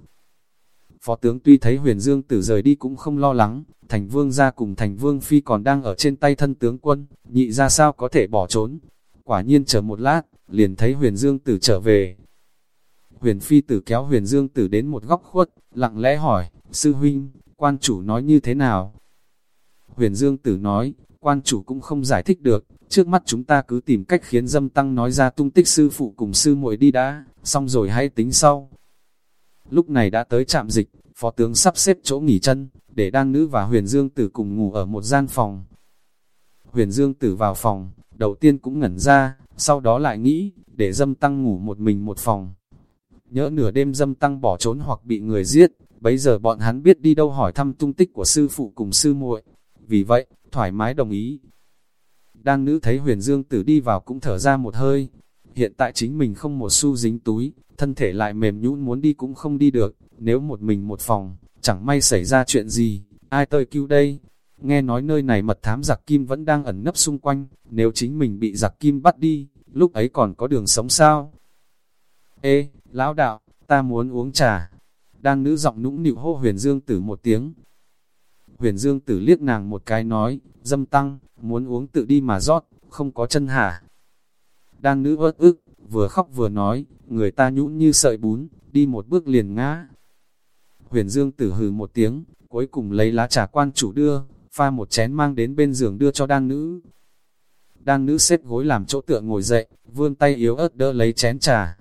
Speaker 1: Phó tướng tuy thấy huyền Dương tử rời đi cũng không lo lắng, thành vương ra cùng thành vương phi còn đang ở trên tay thân tướng quân, nhị ra sao có thể bỏ trốn. Quả nhiên chờ một lát, liền thấy huyền Dương tử trở về. Huyền phi tử kéo huyền Dương tử đến một góc khuất, lặng lẽ hỏi, sư huynh, quan chủ nói như thế nào? Huyền Dương tử nói, quan chủ cũng không giải thích được, trước mắt chúng ta cứ tìm cách khiến dâm tăng nói ra tung tích sư phụ cùng sư muội đi đã, xong rồi hãy tính sau. Lúc này đã tới trạm dịch, phó tướng sắp xếp chỗ nghỉ chân, để đan nữ và huyền dương tử cùng ngủ ở một gian phòng. Huyền dương tử vào phòng, đầu tiên cũng ngẩn ra, sau đó lại nghĩ, để dâm tăng ngủ một mình một phòng. Nhỡ nửa đêm dâm tăng bỏ trốn hoặc bị người giết, bấy giờ bọn hắn biết đi đâu hỏi thăm tung tích của sư phụ cùng sư muội. Vì vậy, thoải mái đồng ý đang nữ thấy huyền dương tử đi vào cũng thở ra một hơi. Hiện tại chính mình không một xu dính túi, thân thể lại mềm nhũn muốn đi cũng không đi được. Nếu một mình một phòng, chẳng may xảy ra chuyện gì, ai tơi cứu đây? Nghe nói nơi này mật thám giặc kim vẫn đang ẩn nấp xung quanh, nếu chính mình bị giặc kim bắt đi, lúc ấy còn có đường sống sao? Ê, lão đạo, ta muốn uống trà. đang nữ giọng nũng nịu hô huyền dương tử một tiếng. Huyền dương tử liếc nàng một cái nói, dâm tăng, muốn uống tự đi mà rót, không có chân hả. Đan nữ ớt ức, vừa khóc vừa nói, người ta nhũn như sợi bún, đi một bước liền ngã. Huyền Dương tử hừ một tiếng, cuối cùng lấy lá trà quan chủ đưa, pha một chén mang đến bên giường đưa cho đan nữ. Đan nữ xếp gối làm chỗ tựa ngồi dậy, vươn tay yếu ớt đỡ lấy chén trà.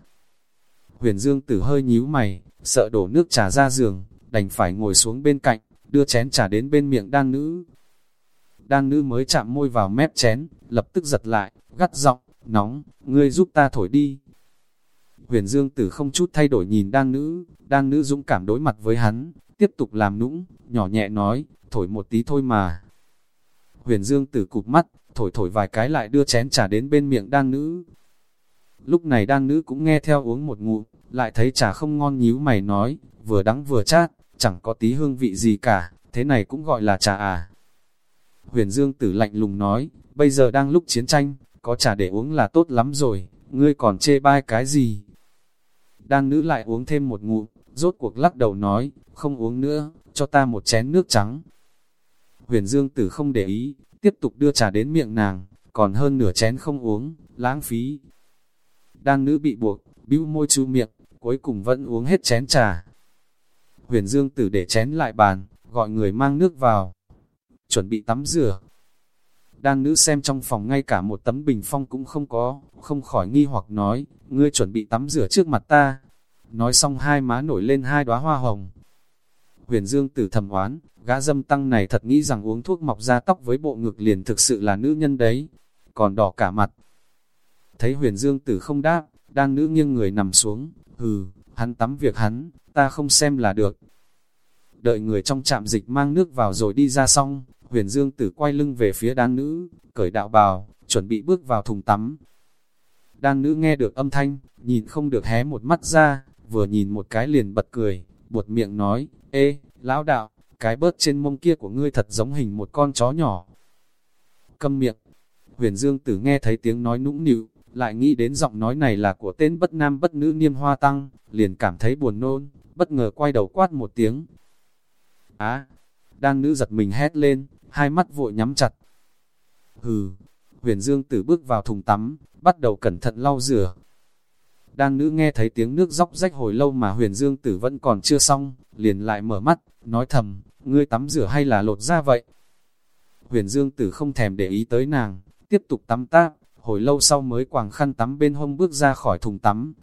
Speaker 1: Huyền Dương tử hơi nhíu mày, sợ đổ nước trà ra giường, đành phải ngồi xuống bên cạnh, đưa chén trà đến bên miệng đan nữ. Đan nữ mới chạm môi vào mép chén, lập tức giật lại, gắt giọng, nóng, ngươi giúp ta thổi đi. Huyền Dương Tử không chút thay đổi nhìn đan nữ, đan nữ dũng cảm đối mặt với hắn, tiếp tục làm nũng, nhỏ nhẹ nói, thổi một tí thôi mà. Huyền Dương Tử cụp mắt, thổi thổi vài cái lại đưa chén trà đến bên miệng đan nữ. Lúc này đan nữ cũng nghe theo uống một ngụm, lại thấy trà không ngon nhíu mày nói, vừa đắng vừa chát, chẳng có tí hương vị gì cả, thế này cũng gọi là trà à. Huyền Dương Tử lạnh lùng nói, bây giờ đang lúc chiến tranh, có trà để uống là tốt lắm rồi, ngươi còn chê bai cái gì? Đan nữ lại uống thêm một ngụm, rốt cuộc lắc đầu nói, không uống nữa, cho ta một chén nước trắng. Huyền Dương Tử không để ý, tiếp tục đưa trà đến miệng nàng, còn hơn nửa chén không uống, lãng phí. Đan nữ bị buộc, bĩu môi chu miệng, cuối cùng vẫn uống hết chén trà. Huyền Dương Tử để chén lại bàn, gọi người mang nước vào, chuẩn bị tắm rửa. Đang nữ xem trong phòng ngay cả một tấm bình phong cũng không có, không khỏi nghi hoặc nói, ngươi chuẩn bị tắm rửa trước mặt ta. Nói xong hai má nổi lên hai đóa hoa hồng. Huyền Dương tử thầm oán, gã dâm tăng này thật nghĩ rằng uống thuốc mọc ra tóc với bộ ngực liền thực sự là nữ nhân đấy, còn đỏ cả mặt. Thấy huyền Dương tử không đáp, Đang nữ nghiêng người nằm xuống, hừ, hắn tắm việc hắn, ta không xem là được. Đợi người trong trạm dịch mang nước vào rồi đi ra xong, huyền dương tử quay lưng về phía đan nữ, cởi đạo bào, chuẩn bị bước vào thùng tắm. Đan nữ nghe được âm thanh, nhìn không được hé một mắt ra, vừa nhìn một cái liền bật cười, buột miệng nói, Ê, lão đạo, cái bớt trên mông kia của ngươi thật giống hình một con chó nhỏ. Câm miệng, huyền dương tử nghe thấy tiếng nói nũng nịu, lại nghĩ đến giọng nói này là của tên bất nam bất nữ niêm hoa tăng, liền cảm thấy buồn nôn, bất ngờ quay đầu quát một tiếng. Á, đan nữ giật mình hét lên, hai mắt vội nhắm chặt. Hừ, huyền dương tử bước vào thùng tắm, bắt đầu cẩn thận lau rửa. Đan nữ nghe thấy tiếng nước róc rách hồi lâu mà huyền dương tử vẫn còn chưa xong, liền lại mở mắt, nói thầm, ngươi tắm rửa hay là lột ra vậy? Huyền dương tử không thèm để ý tới nàng, tiếp tục tắm táp, hồi lâu sau mới quàng khăn tắm bên hông bước ra khỏi thùng tắm.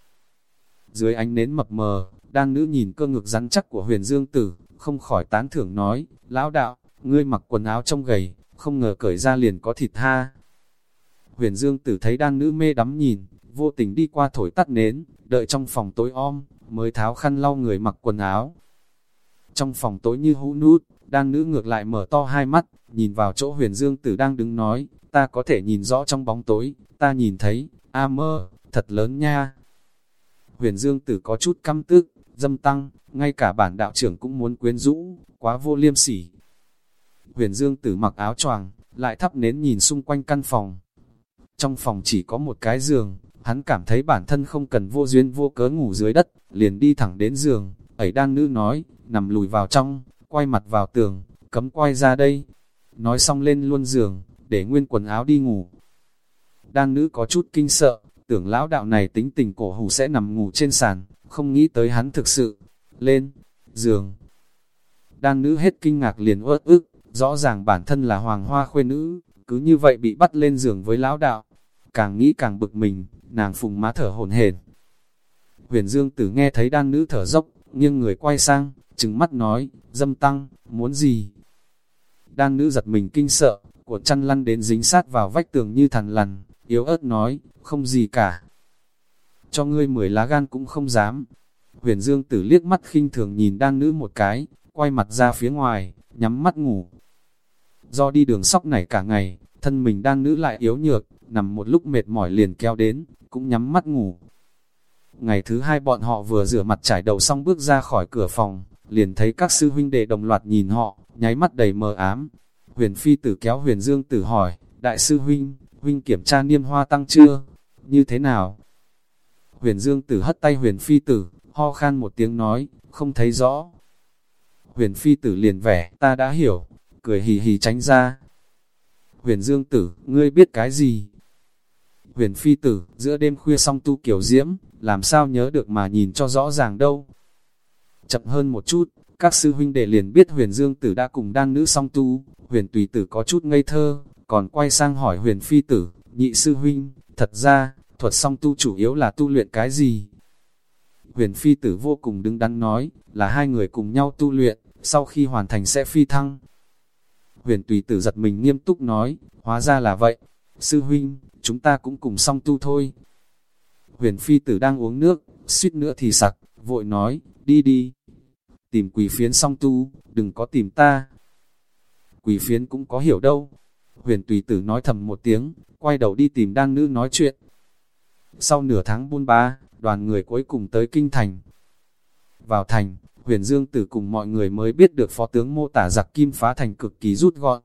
Speaker 1: Dưới ánh nến mập mờ, đan nữ nhìn cơ ngực rắn chắc của huyền dương tử, không khỏi tán thưởng nói, lão đạo, ngươi mặc quần áo trong gầy, không ngờ cởi ra liền có thịt ha. Huyền Dương tử thấy đan nữ mê đắm nhìn, vô tình đi qua thổi tắt nến, đợi trong phòng tối om, mới tháo khăn lau người mặc quần áo. Trong phòng tối như hũ nút, đan nữ ngược lại mở to hai mắt, nhìn vào chỗ huyền Dương tử đang đứng nói, ta có thể nhìn rõ trong bóng tối, ta nhìn thấy, a mơ, thật lớn nha. Huyền Dương tử có chút căm tức, dâm tăng, ngay cả bản đạo trưởng cũng muốn quyến rũ, quá vô liêm sỉ. Huyền Dương tử mặc áo choàng, lại thắp nến nhìn xung quanh căn phòng. Trong phòng chỉ có một cái giường, hắn cảm thấy bản thân không cần vô duyên vô cớ ngủ dưới đất, liền đi thẳng đến giường, Ấy đan nữ nói, nằm lùi vào trong, quay mặt vào tường, cấm quay ra đây. Nói xong lên luôn giường, để nguyên quần áo đi ngủ. Đan nữ có chút kinh sợ, tưởng lão đạo này tính tình cổ hủ sẽ nằm ngủ trên sàn, không nghĩ tới hắn thực sự. Lên, giường. Đan nữ hết kinh ngạc liền ớt ức, rõ ràng bản thân là hoàng hoa khuê nữ, cứ như vậy bị bắt lên giường với lão đạo. Càng nghĩ càng bực mình, nàng phùng má thở hồn hển. Huyền Dương Tử nghe thấy đan nữ thở dốc, nghiêng người quay sang, trừng mắt nói, dâm tăng, muốn gì? Đan nữ giật mình kinh sợ, của chăn lăn đến dính sát vào vách tường như thằn lằn, yếu ớt nói, không gì cả. Cho ngươi mười lá gan cũng không dám. Huyền Dương Tử liếc mắt khinh thường nhìn đan nữ một cái, quay mặt ra phía ngoài, nhắm mắt ngủ. Do đi đường sóc này cả ngày, thân mình đan nữ lại yếu nhược, nằm một lúc mệt mỏi liền kéo đến, cũng nhắm mắt ngủ. Ngày thứ hai bọn họ vừa rửa mặt trải đầu xong bước ra khỏi cửa phòng, liền thấy các sư huynh đệ đồng loạt nhìn họ, nháy mắt đầy mờ ám. Huyền Phi tử kéo Huyền Dương tử hỏi, Đại sư huynh, huynh kiểm tra niêm hoa tăng chưa? Như thế nào? Huyền Dương tử hất tay Huyền Phi tử, ho khan một tiếng nói, không thấy rõ. Huyền Phi tử liền vẻ, ta đã hiểu, cười hì hì tránh ra. Huyền Dương tử, ngươi biết cái gì? Huyền Phi tử, giữa đêm khuya song tu kiểu diễm, làm sao nhớ được mà nhìn cho rõ ràng đâu. Chậm hơn một chút, các sư huynh đệ liền biết huyền dương tử đã cùng đan nữ song tu, huyền tùy tử có chút ngây thơ, còn quay sang hỏi huyền phi tử, nhị sư huynh, thật ra, thuật song tu chủ yếu là tu luyện cái gì? Huyền phi tử vô cùng đứng đắn nói, là hai người cùng nhau tu luyện, sau khi hoàn thành sẽ phi thăng. Huyền tùy tử giật mình nghiêm túc nói, hóa ra là vậy, sư huynh, chúng ta cũng cùng song tu thôi. Huyền phi tử đang uống nước, suýt nữa thì sặc, vội nói, đi đi. Tìm quỷ phiến song tu, đừng có tìm ta. Quỷ phiến cũng có hiểu đâu. Huyền tùy tử nói thầm một tiếng, quay đầu đi tìm đang nữ nói chuyện. Sau nửa tháng buôn ba, đoàn người cuối cùng tới kinh thành. Vào thành, huyền dương tử cùng mọi người mới biết được phó tướng mô tả giặc kim phá thành cực kỳ rút gọn.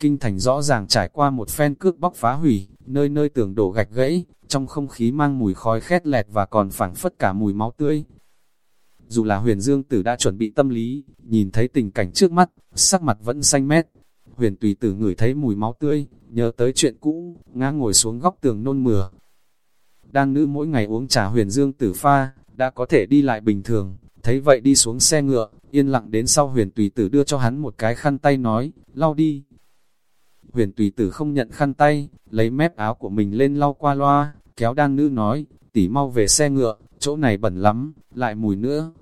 Speaker 1: Kinh thành rõ ràng trải qua một phen cước bóc phá hủy, nơi nơi tường đổ gạch gãy, trong không khí mang mùi khói khét lẹt và còn phảng phất cả mùi máu tươi. Dù là huyền dương tử đã chuẩn bị tâm lý, nhìn thấy tình cảnh trước mắt, sắc mặt vẫn xanh mét. Huyền tùy tử ngửi thấy mùi máu tươi, nhớ tới chuyện cũ, ngã ngồi xuống góc tường nôn mửa. Đan nữ mỗi ngày uống trà huyền dương tử pha, đã có thể đi lại bình thường, thấy vậy đi xuống xe ngựa, yên lặng đến sau huyền tùy tử đưa cho hắn một cái khăn tay nói, lau đi. Huyền tùy tử không nhận khăn tay, lấy mép áo của mình lên lau qua loa, kéo đan nữ nói, tỉ mau về xe ngựa, chỗ này bẩn lắm, lại mùi nữa.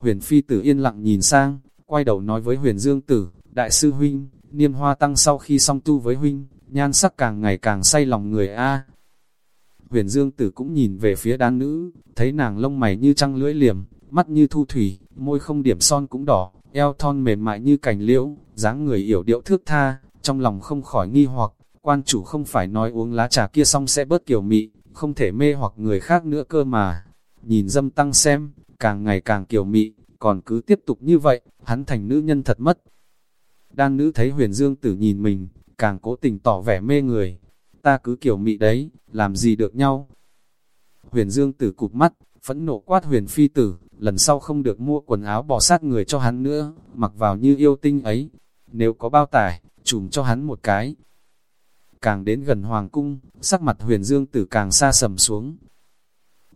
Speaker 1: Huyền phi tử yên lặng nhìn sang, quay đầu nói với huyền dương tử, đại sư huynh, niêm hoa tăng sau khi song tu với huynh, nhan sắc càng ngày càng say lòng người a. Huyền dương tử cũng nhìn về phía đan nữ, thấy nàng lông mày như trăng lưỡi liềm, mắt như thu thủy, môi không điểm son cũng đỏ, eo thon mềm mại như cành liễu, dáng người yểu điệu thước tha, trong lòng không khỏi nghi hoặc, quan chủ không phải nói uống lá trà kia xong sẽ bớt kiểu mị, không thể mê hoặc người khác nữa cơ mà. Nhìn dâm tăng xem, càng ngày càng kiểu mị, còn cứ tiếp tục như vậy, hắn thành nữ nhân thật mất. Đan nữ thấy huyền dương tử nhìn mình, càng cố tình tỏ vẻ mê người. Ta cứ kiểu mị đấy, làm gì được nhau. Huyền dương tử cụp mắt, phẫn nộ quát huyền phi tử, lần sau không được mua quần áo bò sát người cho hắn nữa, mặc vào như yêu tinh ấy. Nếu có bao tải, chùm cho hắn một cái. Càng đến gần hoàng cung, sắc mặt huyền dương tử càng xa sầm xuống.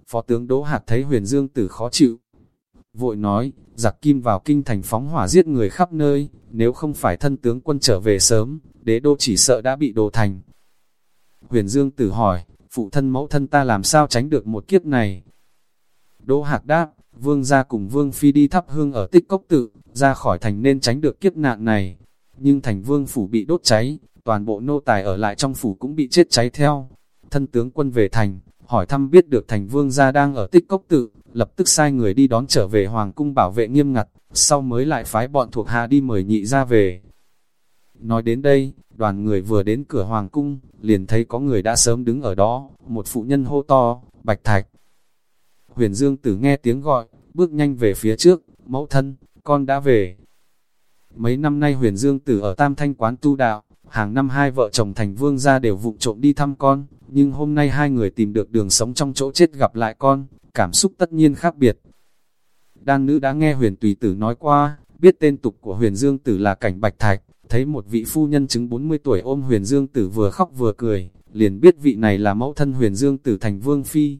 Speaker 1: Phó tướng Đỗ Hạc thấy huyền dương tử khó chịu. Vội nói, giặc kim vào kinh thành phóng hỏa giết người khắp nơi, nếu không phải thân tướng quân trở về sớm, đế đô chỉ sợ đã bị đồ thành. Huyền dương tử hỏi, phụ thân mẫu thân ta làm sao tránh được một kiếp này? Đỗ Hạc đáp, vương gia cùng vương phi đi thắp hương ở tích cốc tự, ra khỏi thành nên tránh được kiếp nạn này nhưng thành vương phủ bị đốt cháy, toàn bộ nô tài ở lại trong phủ cũng bị chết cháy theo. Thân tướng quân về thành, hỏi thăm biết được thành vương gia đang ở tích cốc tự, lập tức sai người đi đón trở về hoàng cung bảo vệ nghiêm ngặt, sau mới lại phái bọn thuộc hạ đi mời nhị ra về. Nói đến đây, đoàn người vừa đến cửa hoàng cung, liền thấy có người đã sớm đứng ở đó, một phụ nhân hô to, bạch thạch. Huyền Dương Tử nghe tiếng gọi, bước nhanh về phía trước, mẫu thân, con đã về. Mấy năm nay huyền dương tử ở Tam Thanh quán tu đạo, hàng năm hai vợ chồng thành vương gia đều vụng trộm đi thăm con, nhưng hôm nay hai người tìm được đường sống trong chỗ chết gặp lại con, cảm xúc tất nhiên khác biệt. Đan nữ đã nghe huyền tùy tử nói qua, biết tên tục của huyền dương tử là cảnh bạch thạch, thấy một vị phu nhân chứng 40 tuổi ôm huyền dương tử vừa khóc vừa cười, liền biết vị này là mẫu thân huyền dương tử thành vương phi.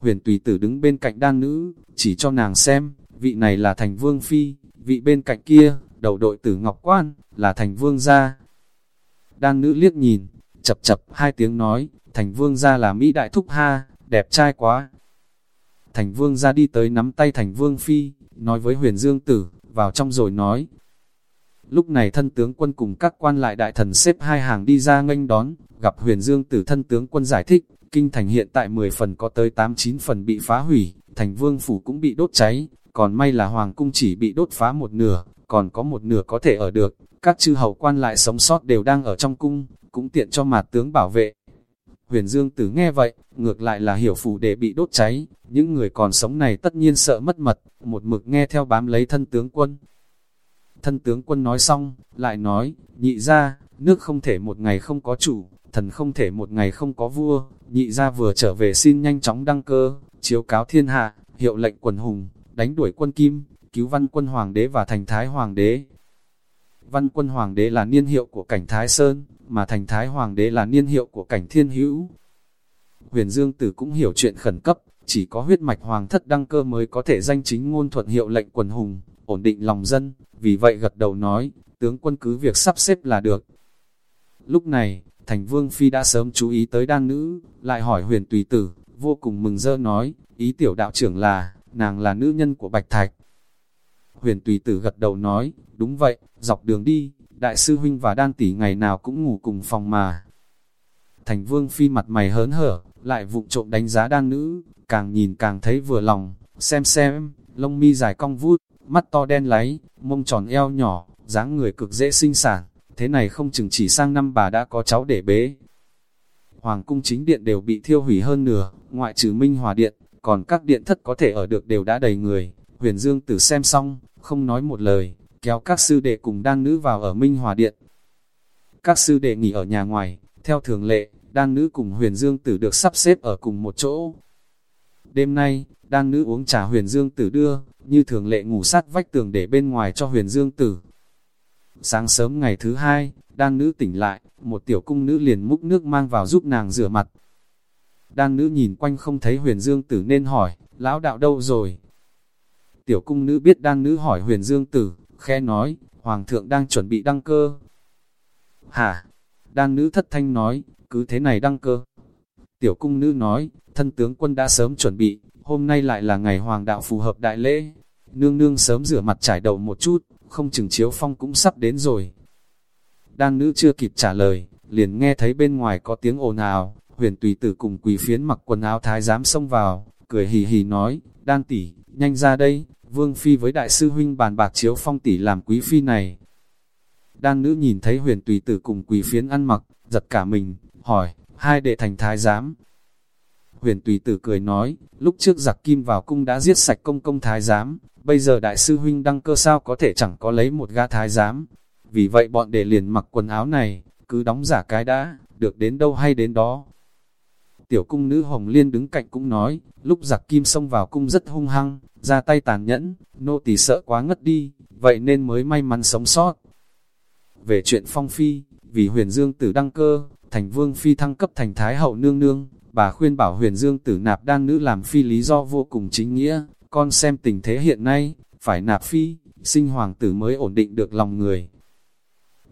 Speaker 1: Huyền tùy tử đứng bên cạnh đan nữ, chỉ cho nàng xem, vị này là thành vương phi, vị bên cạnh kia, đầu đội tử ngọc quan, là thành vương gia. Đan nữ liếc nhìn, chập chập hai tiếng nói, thành vương gia là Mỹ đại thúc ha, đẹp trai quá. Thành vương ra đi tới nắm tay thành vương phi, nói với huyền dương tử, vào trong rồi nói. Lúc này thân tướng quân cùng các quan lại đại thần xếp hai hàng đi ra nghênh đón, gặp huyền dương tử thân tướng quân giải thích, kinh thành hiện tại 10 phần có tới 8-9 phần bị phá hủy, thành vương phủ cũng bị đốt cháy, còn may là hoàng cung chỉ bị đốt phá một nửa, còn có một nửa có thể ở được, các chư hầu quan lại sống sót đều đang ở trong cung, cũng tiện cho mặt tướng bảo vệ. Huyền Dương Tử nghe vậy, ngược lại là hiểu phủ để bị đốt cháy, những người còn sống này tất nhiên sợ mất mật, một mực nghe theo bám lấy thân tướng quân. Thân tướng quân nói xong, lại nói, nhị ra, nước không thể một ngày không có chủ, thần không thể một ngày không có vua, nhị ra vừa trở về xin nhanh chóng đăng cơ, chiếu cáo thiên hạ, hiệu lệnh quần hùng, đánh đuổi quân kim, cứu văn quân hoàng đế và thành thái hoàng đế. Văn quân hoàng đế là niên hiệu của cảnh Thái Sơn, mà thành thái hoàng đế là niên hiệu của cảnh thiên hữu. Huyền Dương Tử cũng hiểu chuyện khẩn cấp, chỉ có huyết mạch hoàng thất đăng cơ mới có thể danh chính ngôn thuận hiệu lệnh quần hùng, ổn định lòng dân, vì vậy gật đầu nói, tướng quân cứ việc sắp xếp là được. Lúc này, thành vương phi đã sớm chú ý tới đan nữ, lại hỏi huyền tùy tử, vô cùng mừng rỡ nói, ý tiểu đạo trưởng là, nàng là nữ nhân của Bạch Thạch. Huyền tùy tử gật đầu nói, đúng vậy, dọc đường đi, đại sư huynh và đan tỷ ngày nào cũng ngủ cùng phòng mà. Thành vương phi mặt mày hớn hở, lại vụng trộm đánh giá đan nữ, càng nhìn càng thấy vừa lòng, xem xem, lông mi dài cong vút, mắt to đen láy, mông tròn eo nhỏ, dáng người cực dễ sinh sản, thế này không chừng chỉ sang năm bà đã có cháu để bế. Hoàng cung chính điện đều bị thiêu hủy hơn nửa, ngoại trừ Minh Hòa Điện, còn các điện thất có thể ở được đều đã đầy người. Huyền Dương Tử xem xong, không nói một lời, kéo các sư đệ cùng đan nữ vào ở Minh Hòa Điện. Các sư đệ nghỉ ở nhà ngoài, theo thường lệ, đan nữ cùng huyền dương tử được sắp xếp ở cùng một chỗ. Đêm nay, đan nữ uống trà huyền dương tử đưa, như thường lệ ngủ sát vách tường để bên ngoài cho huyền dương tử. Sáng sớm ngày thứ hai, đan nữ tỉnh lại, một tiểu cung nữ liền múc nước mang vào giúp nàng rửa mặt. Đan nữ nhìn quanh không thấy huyền dương tử nên hỏi, lão đạo đâu rồi? Tiểu cung nữ biết đan nữ hỏi huyền dương tử, khe nói, hoàng thượng đang chuẩn bị đăng cơ. Hả? Đan nữ thất thanh nói, cứ thế này đăng cơ. Tiểu cung nữ nói, thân tướng quân đã sớm chuẩn bị, hôm nay lại là ngày hoàng đạo phù hợp đại lễ. Nương nương sớm rửa mặt trải đầu một chút, không chừng chiếu phong cũng sắp đến rồi. Đan nữ chưa kịp trả lời, liền nghe thấy bên ngoài có tiếng ồn ào, huyền tùy tử cùng quỳ phiến mặc quần áo thái giám xông vào, cười hì hì nói, đan tỷ, nhanh ra đây, vương phi với đại sư huynh bàn bạc chiếu phong tỷ làm quý phi này. Đan nữ nhìn thấy huyền tùy tử cùng quỳ phiến ăn mặc, giật cả mình, hỏi, hai đệ thành thái giám. Huyền tùy tử cười nói, lúc trước giặc kim vào cung đã giết sạch công công thái giám, bây giờ đại sư huynh đăng cơ sao có thể chẳng có lấy một ga thái giám. Vì vậy bọn đệ liền mặc quần áo này, cứ đóng giả cái đã, được đến đâu hay đến đó. Tiểu cung nữ Hồng Liên đứng cạnh cũng nói, lúc giặc kim xông vào cung rất hung hăng, ra tay tàn nhẫn, nô tỳ sợ quá ngất đi, vậy nên mới may mắn sống sót. Về chuyện phong phi, vì huyền dương tử đăng cơ, thành vương phi thăng cấp thành thái hậu nương nương, bà khuyên bảo huyền dương tử nạp đan nữ làm phi lý do vô cùng chính nghĩa, con xem tình thế hiện nay, phải nạp phi, sinh hoàng tử mới ổn định được lòng người.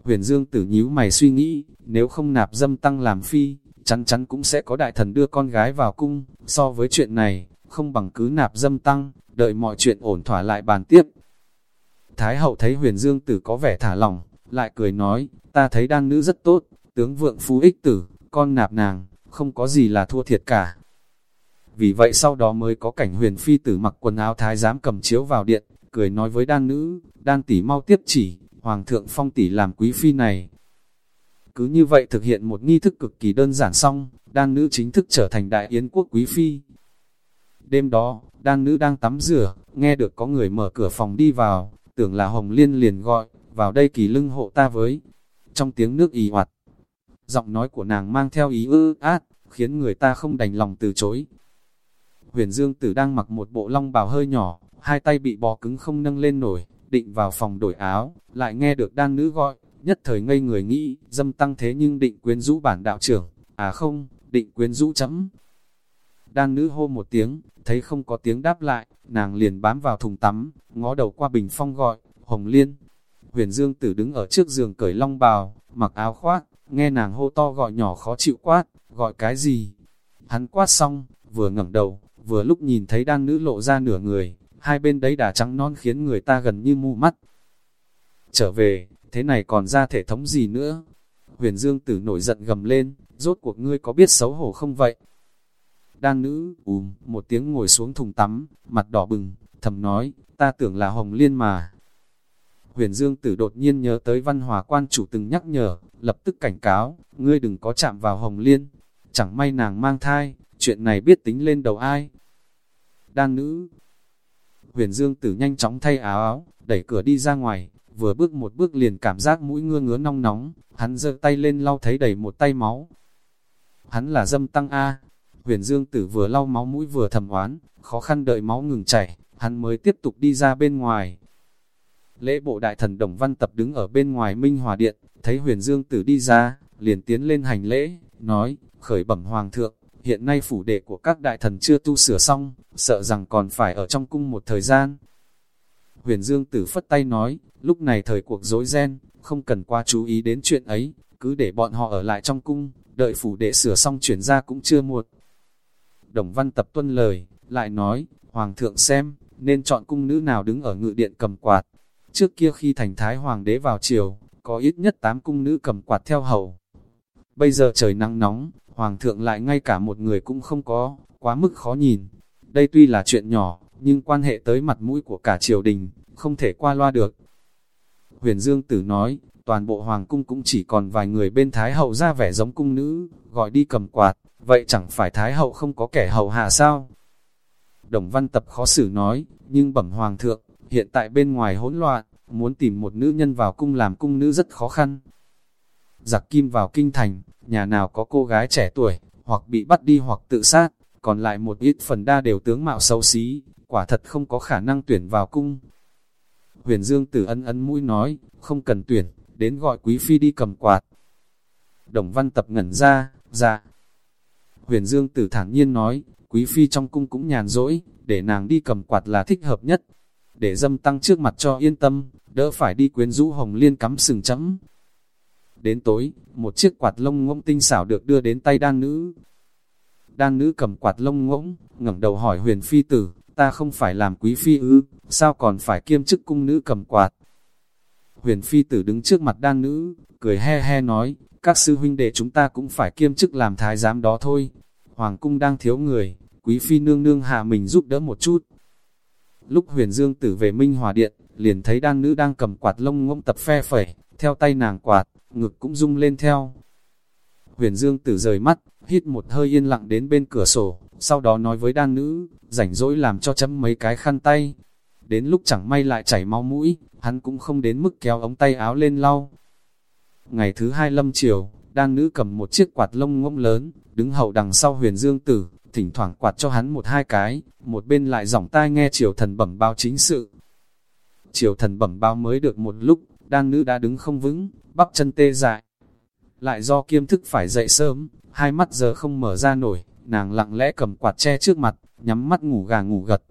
Speaker 1: Huyền dương tử nhíu mày suy nghĩ, nếu không nạp dâm tăng làm phi, chắn chắn cũng sẽ có đại thần đưa con gái vào cung, so với chuyện này, không bằng cứ nạp dâm tăng, đợi mọi chuyện ổn thỏa lại bàn tiếp. Thái hậu thấy huyền dương tử có vẻ thả lỏng, lại cười nói, ta thấy đan nữ rất tốt, tướng vượng phú ích tử, con nạp nàng, không có gì là thua thiệt cả. Vì vậy sau đó mới có cảnh huyền phi tử mặc quần áo thái giám cầm chiếu vào điện, cười nói với đan nữ, đan tỷ mau tiếp chỉ, hoàng thượng phong tỷ làm quý phi này. Cứ như vậy thực hiện một nghi thức cực kỳ đơn giản xong, đan nữ chính thức trở thành đại yến quốc quý phi. Đêm đó, đan nữ đang tắm rửa, nghe được có người mở cửa phòng đi vào, tưởng là Hồng Liên liền gọi, vào đây kỳ lưng hộ ta với. Trong tiếng nước ì hoạt, giọng nói của nàng mang theo ý ư át, khiến người ta không đành lòng từ chối. Huyền Dương Tử đang mặc một bộ long bào hơi nhỏ, hai tay bị bó cứng không nâng lên nổi, định vào phòng đổi áo, lại nghe được đan nữ gọi, nhất thời ngây người nghĩ, dâm tăng thế nhưng định quyến rũ bản đạo trưởng, à không, định quyến rũ chấm. Đan nữ hô một tiếng, thấy không có tiếng đáp lại, nàng liền bám vào thùng tắm, ngó đầu qua bình phong gọi, Hồng Liên. Huyền Dương Tử đứng ở trước giường cởi long bào, mặc áo khoác, nghe nàng hô to gọi nhỏ khó chịu quát, gọi cái gì? Hắn quát xong, vừa ngẩng đầu, vừa lúc nhìn thấy đan nữ lộ ra nửa người, hai bên đấy đà trắng non khiến người ta gần như mù mắt. Trở về, thế này còn ra thể thống gì nữa? Huyền Dương Tử nổi giận gầm lên, rốt cuộc ngươi có biết xấu hổ không vậy? Đan nữ, ùm, một tiếng ngồi xuống thùng tắm, mặt đỏ bừng, thầm nói, ta tưởng là Hồng Liên mà. Huyền Dương Tử đột nhiên nhớ tới văn hòa quan chủ từng nhắc nhở, lập tức cảnh cáo, ngươi đừng có chạm vào Hồng Liên. Chẳng may nàng mang thai, chuyện này biết tính lên đầu ai. Đan nữ, Huyền Dương Tử nhanh chóng thay áo áo, đẩy cửa đi ra ngoài, vừa bước một bước liền cảm giác mũi ngưa ngứa nong nóng, hắn giơ tay lên lau thấy đầy một tay máu. Hắn là dâm tăng A, huyền Dương Tử vừa lau máu mũi vừa thầm oán, khó khăn đợi máu ngừng chảy, hắn mới tiếp tục đi ra bên ngoài. Lễ bộ đại thần Đồng Văn Tập đứng ở bên ngoài Minh Hòa Điện, thấy huyền Dương Tử đi ra, liền tiến lên hành lễ, nói, khởi bẩm Hoàng thượng, hiện nay phủ đệ của các đại thần chưa tu sửa xong, sợ rằng còn phải ở trong cung một thời gian. Huyền Dương Tử phất tay nói, lúc này thời cuộc rối ren, không cần qua chú ý đến chuyện ấy, cứ để bọn họ ở lại trong cung, đợi phủ đệ sửa xong chuyển ra cũng chưa muộn. Đồng văn tập tuân lời, lại nói, Hoàng thượng xem, nên chọn cung nữ nào đứng ở ngự điện cầm quạt. Trước kia khi thành thái hoàng đế vào triều, có ít nhất 8 cung nữ cầm quạt theo hầu. Bây giờ trời nắng nóng, Hoàng thượng lại ngay cả một người cũng không có, quá mức khó nhìn. Đây tuy là chuyện nhỏ, nhưng quan hệ tới mặt mũi của cả triều đình, không thể qua loa được. Huyền Dương Tử nói, toàn bộ hoàng cung cũng chỉ còn vài người bên Thái Hậu ra vẻ giống cung nữ, gọi đi cầm quạt, vậy chẳng phải Thái Hậu không có kẻ hầu hạ sao? Đồng văn tập khó xử nói, nhưng bẩm hoàng thượng, hiện tại bên ngoài hỗn loạn, muốn tìm một nữ nhân vào cung làm cung nữ rất khó khăn. Giặc kim vào kinh thành, nhà nào có cô gái trẻ tuổi, hoặc bị bắt đi hoặc tự sát, còn lại một ít phần đa đều tướng mạo xấu xí, quả thật không có khả năng tuyển vào cung. Huyền Dương Tử ân ân mũi nói, không cần tuyển, đến gọi Quý Phi đi cầm quạt. Đồng văn tập ngẩn ra, dạ. Huyền Dương Tử thản nhiên nói, Quý Phi trong cung cũng nhàn rỗi, để nàng đi cầm quạt là thích hợp nhất. Để dâm tăng trước mặt cho yên tâm, đỡ phải đi quyến rũ hồng liên cắm sừng chấm. Đến tối, một chiếc quạt lông ngỗng tinh xảo được đưa đến tay đan nữ. Đan nữ cầm quạt lông ngỗng, ngẩng đầu hỏi huyền phi tử, ta không phải làm quý phi ư, sao còn phải kiêm chức cung nữ cầm quạt. Huyền phi tử đứng trước mặt đan nữ, cười he he nói, các sư huynh đệ chúng ta cũng phải kiêm chức làm thái giám đó thôi. Hoàng cung đang thiếu người, quý phi nương nương hạ mình giúp đỡ một chút. Lúc huyền dương tử về Minh Hòa Điện, liền thấy đan nữ đang cầm quạt lông ngỗng tập phe phẩy, theo tay nàng quạt, ngực cũng rung lên theo. Huyền Dương Tử rời mắt, hít một hơi yên lặng đến bên cửa sổ, sau đó nói với đan nữ, rảnh rỗi làm cho chấm mấy cái khăn tay. Đến lúc chẳng may lại chảy máu mũi, hắn cũng không đến mức kéo ống tay áo lên lau. Ngày thứ hai lâm chiều, đan nữ cầm một chiếc quạt lông ngỗng lớn, đứng hậu đằng sau huyền dương tử, thỉnh thoảng quạt cho hắn một hai cái, một bên lại giỏng tai nghe triều thần bẩm bao chính sự. Triều thần bẩm bao mới được một lúc, đan nữ đã đứng không vững, bắp chân tê dại. Lại do kiêm thức phải dậy sớm, hai mắt giờ không mở ra nổi, nàng lặng lẽ cầm quạt che trước mặt, nhắm mắt ngủ gà ngủ gật.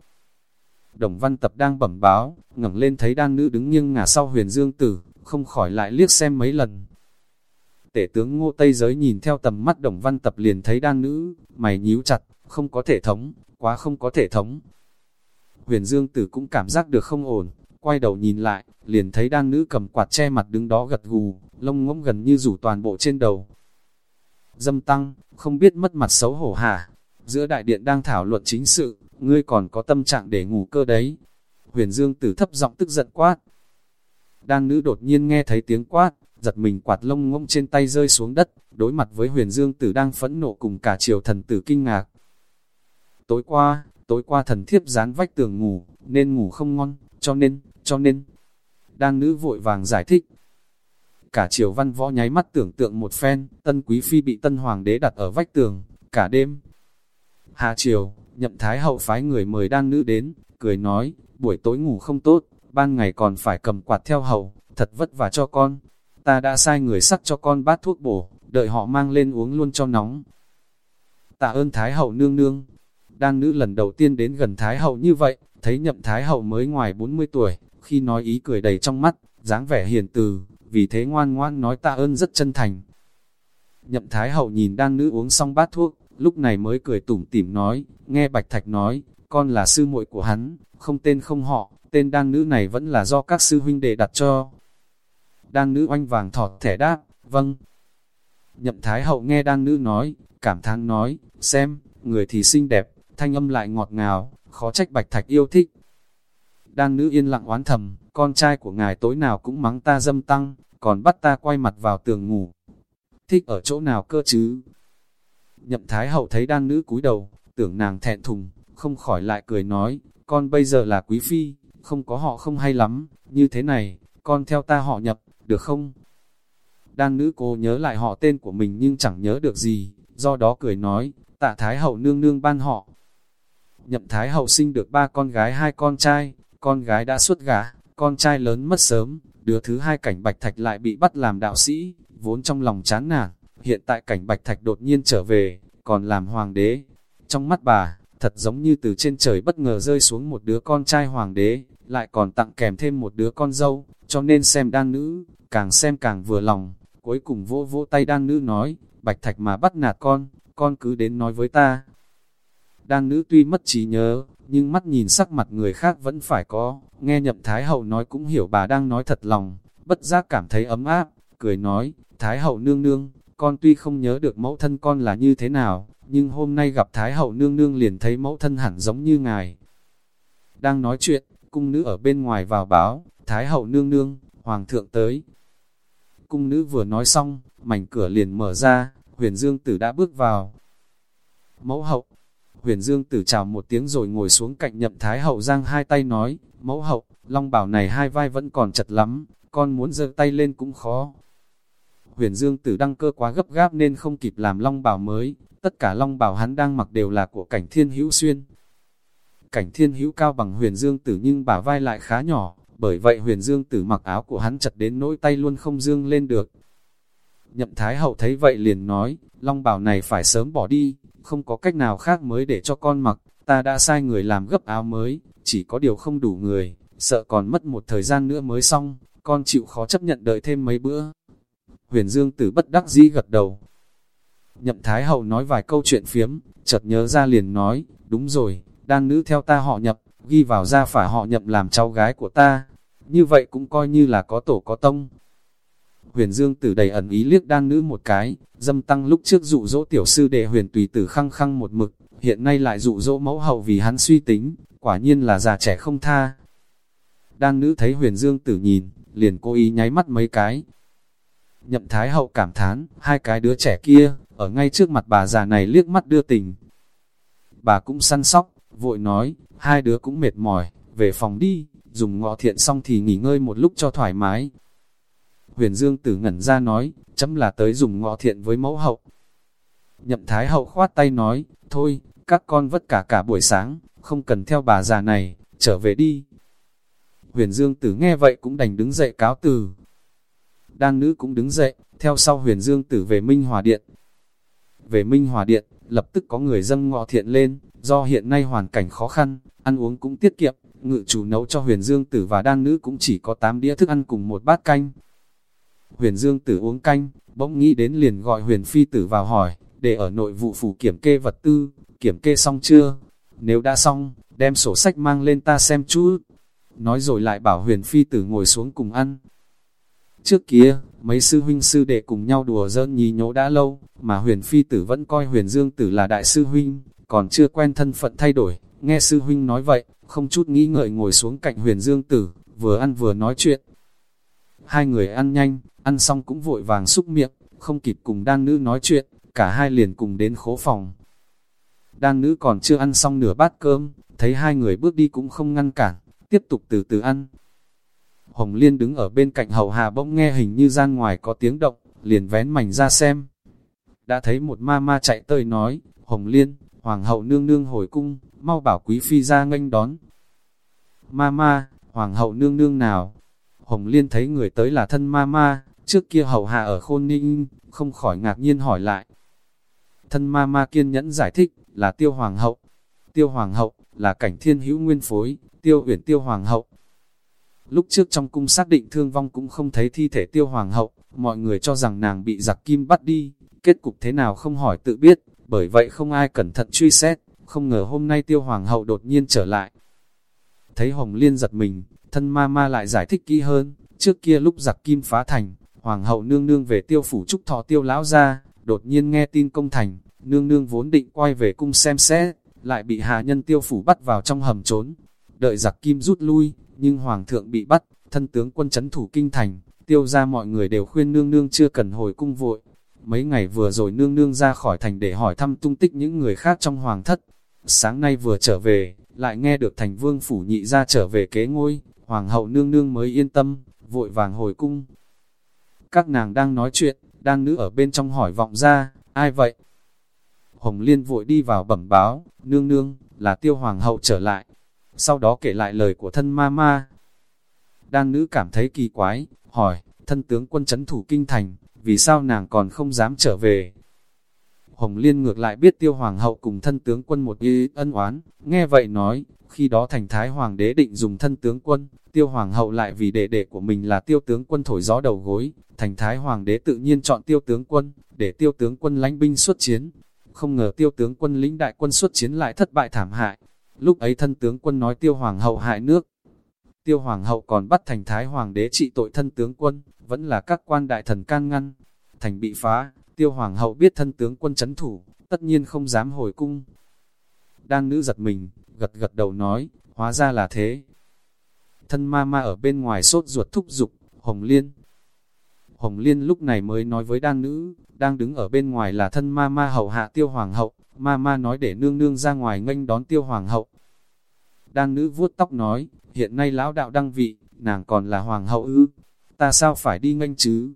Speaker 1: Đồng văn tập đang bẩm báo, ngẩng lên thấy đan nữ đứng nghiêng ngả sau huyền dương tử, không khỏi lại liếc xem mấy lần. Tể tướng ngô Tây giới nhìn theo tầm mắt đồng văn tập liền thấy đan nữ, mày nhíu chặt, không có thể thống, quá không có thể thống. Huyền dương tử cũng cảm giác được không ổn, quay đầu nhìn lại, liền thấy đan nữ cầm quạt che mặt đứng đó gật gù, lông ngỗng gần như rủ toàn bộ trên đầu. Dâm tăng, không biết mất mặt xấu hổ hả? Giữa đại điện đang thảo luận chính sự, ngươi còn có tâm trạng để ngủ cơ đấy. Huyền Dương tử thấp giọng tức giận quát. Đan nữ đột nhiên nghe thấy tiếng quát, giật mình quạt lông ngỗng trên tay rơi xuống đất, đối mặt với huyền Dương tử đang phẫn nộ cùng cả triều thần tử kinh ngạc. Tối qua, tối qua thần thiếp dán vách tường ngủ, nên ngủ không ngon, cho nên, cho nên. Đan nữ vội vàng giải thích. Cả triều văn võ nháy mắt tưởng tượng một phen, tân quý phi bị tân hoàng đế đặt ở vách tường, cả đêm. Hạ triều, nhậm thái hậu phái người mời đan nữ đến, cười nói, buổi tối ngủ không tốt, ban ngày còn phải cầm quạt theo hậu, thật vất vả cho con. Ta đã sai người sắc cho con bát thuốc bổ, đợi họ mang lên uống luôn cho nóng. Tạ ơn Thái hậu nương nương. Đan nữ lần đầu tiên đến gần Thái hậu như vậy, thấy nhậm Thái hậu mới ngoài 40 tuổi, khi nói ý cười đầy trong mắt, dáng vẻ hiền từ, vì thế ngoan ngoan nói tạ ơn rất chân thành. Nhậm Thái hậu nhìn đan nữ uống xong bát thuốc, lúc này mới cười tủm tỉm nói, nghe Bạch Thạch nói, con là sư muội của hắn, không tên không họ, tên đan nữ này vẫn là do các sư huynh đệ đặt cho. Đan nữ oanh vàng thọt thẻ đáp, vâng. Nhậm Thái Hậu nghe đan nữ nói, cảm thán nói, xem, người thì xinh đẹp, thanh âm lại ngọt ngào, khó trách Bạch Thạch yêu thích. Đan nữ yên lặng oán thầm, con trai của ngài tối nào cũng mắng ta dâm tăng, còn bắt ta quay mặt vào tường ngủ. Thích ở chỗ nào cơ chứ? Nhậm Thái Hậu thấy đan nữ cúi đầu, tưởng nàng thẹn thùng, không khỏi lại cười nói, con bây giờ là quý phi, không có họ không hay lắm, như thế này, con theo ta họ nhập, được không? Đan nữ cô nhớ lại họ tên của mình nhưng chẳng nhớ được gì, do đó cười nói, tạ Thái Hậu nương nương ban họ. Nhậm Thái Hậu sinh được ba con gái hai con trai, con gái đã xuất gả, con trai lớn mất sớm, đứa thứ hai cảnh Bạch Thạch lại bị bắt làm đạo sĩ, vốn trong lòng chán nản, hiện tại cảnh Bạch Thạch đột nhiên trở về, còn làm hoàng đế. Trong mắt bà, thật giống như từ trên trời bất ngờ rơi xuống một đứa con trai hoàng đế, lại còn tặng kèm thêm một đứa con dâu, cho nên xem đan nữ, càng xem càng vừa lòng, cuối cùng vô vô tay đan nữ nói, bạch thạch mà bắt nạt con, con cứ đến nói với ta. Đan nữ tuy mất trí nhớ, nhưng mắt nhìn sắc mặt người khác vẫn phải có, nghe nhậm Thái Hậu nói cũng hiểu bà đang nói thật lòng, bất giác cảm thấy ấm áp, cười nói, Thái Hậu nương nương, con tuy không nhớ được mẫu thân con là như thế nào, nhưng hôm nay gặp Thái hậu nương nương liền thấy mẫu thân hẳn giống như ngài. Đang nói chuyện, cung nữ ở bên ngoài vào báo, Thái hậu nương nương, hoàng thượng tới. Cung nữ vừa nói xong, mảnh cửa liền mở ra, huyền dương tử đã bước vào. Mẫu hậu, huyền dương tử chào một tiếng rồi ngồi xuống cạnh nhậm Thái hậu giang hai tay nói, mẫu hậu, long bảo này hai vai vẫn còn chật lắm, con muốn giơ tay lên cũng khó. Huyền Dương Tử đăng cơ quá gấp gáp nên không kịp làm long bảo mới, tất cả long bảo hắn đang mặc đều là của cảnh thiên hữu xuyên. Cảnh thiên hữu cao bằng huyền dương tử nhưng bả vai lại khá nhỏ, bởi vậy huyền dương tử mặc áo của hắn chặt đến nỗi tay luôn không dương lên được. Nhậm Thái Hậu thấy vậy liền nói, long bảo này phải sớm bỏ đi, không có cách nào khác mới để cho con mặc, ta đã sai người làm gấp áo mới, chỉ có điều không đủ người, sợ còn mất một thời gian nữa mới xong, con chịu khó chấp nhận đợi thêm mấy bữa. Huyền Dương Tử bất đắc dĩ gật đầu, Nhậm Thái Hậu nói vài câu chuyện phiếm, chợt nhớ ra liền nói, đúng rồi, đan nữ theo ta họ nhập, ghi vào ra phải họ nhậm làm cháu gái của ta, như vậy cũng coi như là có tổ có tông. Huyền Dương tử đầy ẩn ý liếc đan nữ một cái, dâm tăng lúc trước dụ dỗ tiểu sư đệ huyền tùy tử khăng khăng một mực, hiện nay lại dụ dỗ mẫu hậu vì hắn suy tính, quả nhiên là già trẻ không tha. Đan nữ thấy huyền Dương tử nhìn, liền cố ý nháy mắt mấy cái. Nhậm Thái hậu cảm thán, hai cái đứa trẻ kia, ở ngay trước mặt bà già này liếc mắt đưa tình. Bà cũng săn sóc, vội nói, hai đứa cũng mệt mỏi, về phòng đi, dùng ngọ thiện xong thì nghỉ ngơi một lúc cho thoải mái. Huyền Dương tử ngẩn ra nói, chấm là tới dùng ngọ thiện với mẫu hậu. Nhậm Thái hậu khoát tay nói, thôi, các con vất cả cả buổi sáng, không cần theo bà già này, trở về đi. Huyền Dương tử nghe vậy cũng đành đứng dậy cáo từ. Đan nữ cũng đứng dậy, theo sau huyền Dương tử về Minh Hòa Điện, về Minh Hòa Điện, lập tức có người dâng ngọ thiện lên, do hiện nay hoàn cảnh khó khăn, ăn uống cũng tiết kiệm, ngự chủ nấu cho huyền dương tử và đan nữ cũng chỉ có 8 đĩa thức ăn cùng một bát canh. Huyền dương tử uống canh, bỗng nghĩ đến liền gọi huyền phi tử vào hỏi, để ở nội vụ phủ kiểm kê vật tư, kiểm kê xong chưa? Nếu đã xong, đem sổ sách mang lên ta xem chút. Nói rồi lại bảo huyền phi tử ngồi xuống cùng ăn. Trước kia, mấy sư huynh sư đệ cùng nhau đùa giỡn nhí nhố đã lâu, mà huyền phi tử vẫn coi huyền dương tử là đại sư huynh, còn chưa quen thân phận thay đổi, nghe sư huynh nói vậy, không chút nghĩ ngợi ngồi xuống cạnh huyền dương tử, vừa ăn vừa nói chuyện. Hai người ăn nhanh, ăn xong cũng vội vàng xúc miệng, không kịp cùng đan nữ nói chuyện, cả hai liền cùng đến khố phòng. đan nữ còn chưa ăn xong nửa bát cơm, thấy hai người bước đi cũng không ngăn cản, tiếp tục từ từ ăn. Hồng Liên đứng ở bên cạnh hầu hà bỗng nghe hình như gian ngoài có tiếng động, liền vén mảnh ra xem. Đã thấy một ma ma chạy tới nói, Hồng Liên, Hoàng hậu nương nương hồi cung, mau bảo quý phi ra nghênh đón. Ma ma, Hoàng hậu nương nương nào? Hồng Liên thấy người tới là thân ma ma, trước kia hầu hạ ở khôn ninh, không khỏi ngạc nhiên hỏi lại. Thân ma ma kiên nhẫn giải thích, là tiêu hoàng hậu. Tiêu hoàng hậu, là cảnh thiên hữu nguyên phối, tiêu uyển tiêu hoàng hậu. Lúc trước trong cung xác định thương vong cũng không thấy thi thể tiêu hoàng hậu, mọi người cho rằng nàng bị giặc kim bắt đi, kết cục thế nào không hỏi tự biết, bởi vậy không ai cẩn thận truy xét, không ngờ hôm nay tiêu hoàng hậu đột nhiên trở lại. Thấy Hồng Liên giật mình, thân ma ma lại giải thích kỹ hơn, trước kia lúc giặc kim phá thành, hoàng hậu nương nương về tiêu phủ trúc thọ tiêu lão ra, đột nhiên nghe tin công thành, nương nương vốn định quay về cung xem xét, lại bị hạ nhân tiêu phủ bắt vào trong hầm trốn. Đợi giặc kim rút lui, nhưng hoàng thượng bị bắt, thân tướng quân chấn thủ kinh thành, tiêu ra mọi người đều khuyên nương nương chưa cần hồi cung vội. Mấy ngày vừa rồi nương nương ra khỏi thành để hỏi thăm tung tích những người khác trong hoàng thất. Sáng nay vừa trở về, lại nghe được thành vương phủ nhị ra trở về kế ngôi, hoàng hậu nương nương mới yên tâm, vội vàng hồi cung. Các nàng đang nói chuyện, đang nữ ở bên trong hỏi vọng ra, ai vậy? Hồng Liên vội đi vào bẩm báo, nương nương, là tiêu hoàng hậu trở lại. Sau đó kể lại lời của thân ma ma. Đan nữ cảm thấy kỳ quái, hỏi, thân tướng quân chấn thủ kinh thành, vì sao nàng còn không dám trở về? Hồng Liên ngược lại biết tiêu hoàng hậu cùng thân tướng quân một y ân oán, nghe vậy nói, khi đó thành thái hoàng đế định dùng thân tướng quân, tiêu hoàng hậu lại vì đệ đệ của mình là tiêu tướng quân thổi gió đầu gối, thành thái hoàng đế tự nhiên chọn tiêu tướng quân, để tiêu tướng quân lãnh binh xuất chiến. Không ngờ tiêu tướng quân lĩnh đại quân xuất chiến lại thất bại thảm hại. Lúc ấy thân tướng quân nói tiêu hoàng hậu hại nước. Tiêu hoàng hậu còn bắt thành thái hoàng đế trị tội thân tướng quân, vẫn là các quan đại thần can ngăn. Thành bị phá, tiêu hoàng hậu biết thân tướng quân chấn thủ, tất nhiên không dám hồi cung. Đan nữ giật mình, gật gật đầu nói, hóa ra là thế. Thân ma ma ở bên ngoài sốt ruột thúc giục, Hồng Liên. Hồng Liên lúc này mới nói với đan nữ, đang đứng ở bên ngoài là thân ma ma hậu hạ tiêu hoàng hậu, ma ma nói để nương nương ra ngoài nghênh đón tiêu hoàng hậu. Đan nữ vuốt tóc nói, hiện nay lão đạo đăng vị, nàng còn là hoàng hậu ư, ta sao phải đi nghênh chứ?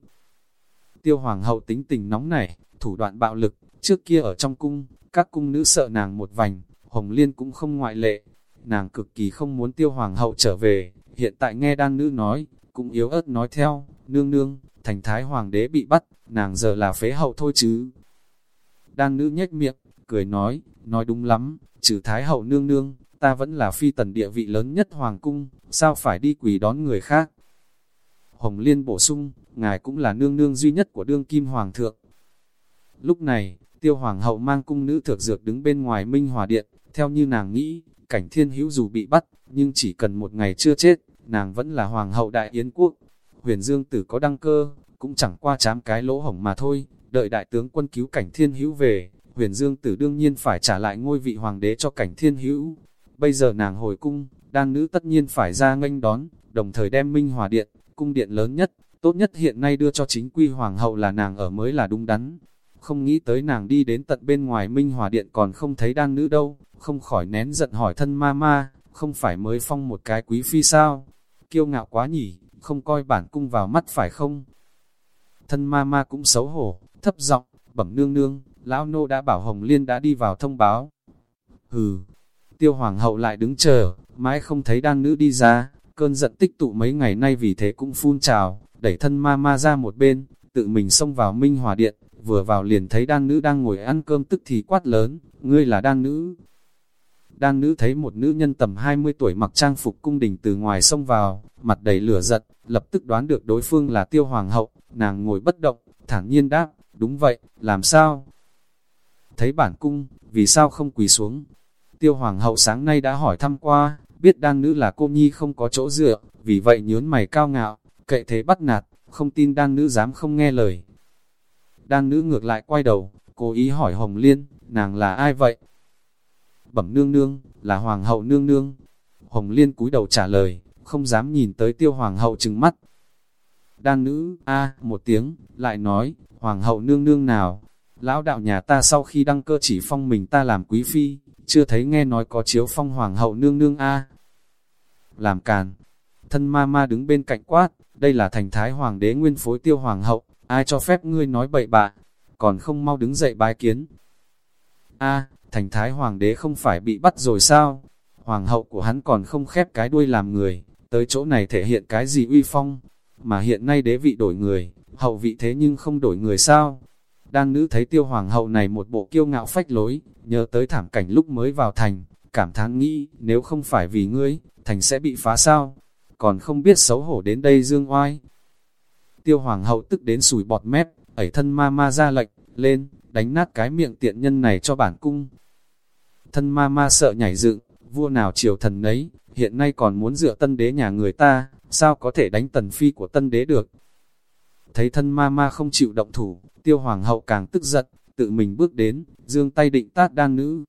Speaker 1: Tiêu hoàng hậu tính tình nóng nảy, thủ đoạn bạo lực, trước kia ở trong cung, các cung nữ sợ nàng một vành, Hồng Liên cũng không ngoại lệ. Nàng cực kỳ không muốn tiêu hoàng hậu trở về, hiện tại nghe đan nữ nói, cũng yếu ớt nói theo, nương nương, thành thái hoàng đế bị bắt, nàng giờ là phế hậu thôi chứ. Đan nữ nhếch miệng, cười nói, nói đúng lắm, trừ thái hậu nương nương, ta vẫn là phi tần địa vị lớn nhất hoàng cung, sao phải đi quỳ đón người khác. Hồng Liên bổ sung, ngài cũng là nương nương duy nhất của đương kim hoàng thượng. Lúc này, tiêu hoàng hậu mang cung nữ thược dược đứng bên ngoài minh hòa điện, theo như nàng nghĩ, cảnh thiên hữu dù bị bắt, nhưng chỉ cần một ngày chưa chết, nàng vẫn là hoàng hậu đại yến quốc. Huyền Dương Tử có đăng cơ, cũng chẳng qua chám cái lỗ hổng mà thôi, đợi đại tướng quân cứu cảnh thiên hữu về, huyền Dương Tử đương nhiên phải trả lại ngôi vị hoàng đế cho cảnh thiên hữu. Bây giờ nàng hồi cung, đan nữ tất nhiên phải ra nghênh đón, đồng thời đem minh hòa điện, cung điện lớn nhất, tốt nhất hiện nay đưa cho chính quy hoàng hậu là nàng ở mới là đúng đắn. Không nghĩ tới nàng đi đến tận bên ngoài minh hòa điện còn không thấy đan nữ đâu, không khỏi nén giận hỏi thân ma ma, không phải mới phong một cái quý phi sao? Kiêu ngạo quá nhỉ, không coi bản cung vào mắt phải không? Thân ma ma cũng xấu hổ, thấp giọng, bẩm nương nương, lão nô đã bảo Hồng Liên đã đi vào thông báo. Hừ, tiêu hoàng hậu lại đứng chờ, mãi không thấy đan nữ đi ra, cơn giận tích tụ mấy ngày nay vì thế cũng phun trào, đẩy thân ma ma ra một bên, tự mình xông vào minh hòa điện, vừa vào liền thấy đan nữ đang ngồi ăn cơm tức thì quát lớn, ngươi là đan nữ, Đan nữ thấy một nữ nhân tầm 20 tuổi mặc trang phục cung đình từ ngoài xông vào, mặt đầy lửa giận, lập tức đoán được đối phương là tiêu hoàng hậu, nàng ngồi bất động, thản nhiên đáp, đúng vậy, làm sao? Thấy bản cung, vì sao không quỳ xuống? Tiêu hoàng hậu sáng nay đã hỏi thăm qua, biết đan nữ là cô nhi không có chỗ dựa, vì vậy nhớn mày cao ngạo, cậy thế bắt nạt, không tin đan nữ dám không nghe lời. Đan nữ ngược lại quay đầu, cố ý hỏi Hồng Liên, nàng là ai vậy? bẩm nương nương, là hoàng hậu nương nương. Hồng Liên cúi đầu trả lời, không dám nhìn tới tiêu hoàng hậu trừng mắt. Đan nữ, a một tiếng, lại nói, hoàng hậu nương nương nào? lão đạo nhà ta sau khi đăng cơ chỉ phong mình ta làm quý phi, chưa thấy nghe nói có chiếu phong hoàng hậu nương nương a làm càn, thân ma ma đứng bên cạnh quát, đây là thành thái hoàng đế nguyên phối tiêu hoàng hậu, ai cho phép ngươi nói bậy bạ, còn không mau đứng dậy bái kiến. a thành thái hoàng đế không phải bị bắt rồi sao? Hoàng hậu của hắn còn không khép cái đuôi làm người, tới chỗ này thể hiện cái gì uy phong, mà hiện nay đế vị đổi người, hậu vị thế nhưng không đổi người sao? Đan nữ thấy tiêu hoàng hậu này một bộ kiêu ngạo phách lối, nhớ tới thảm cảnh lúc mới vào thành, cảm thán nghĩ, nếu không phải vì ngươi, thành sẽ bị phá sao? Còn không biết xấu hổ đến đây dương oai. Tiêu hoàng hậu tức đến sùi bọt mép, ẩy thân ma ma ra lệnh, lên, đánh nát cái miệng tiện nhân này cho bản cung. Thân ma ma sợ nhảy dựng, vua nào triều thần nấy, hiện nay còn muốn dựa tân đế nhà người ta, sao có thể đánh tần phi của tân đế được. Thấy thân ma ma không chịu động thủ, tiêu hoàng hậu càng tức giận, tự mình bước đến, dương tay định tát đan nữ.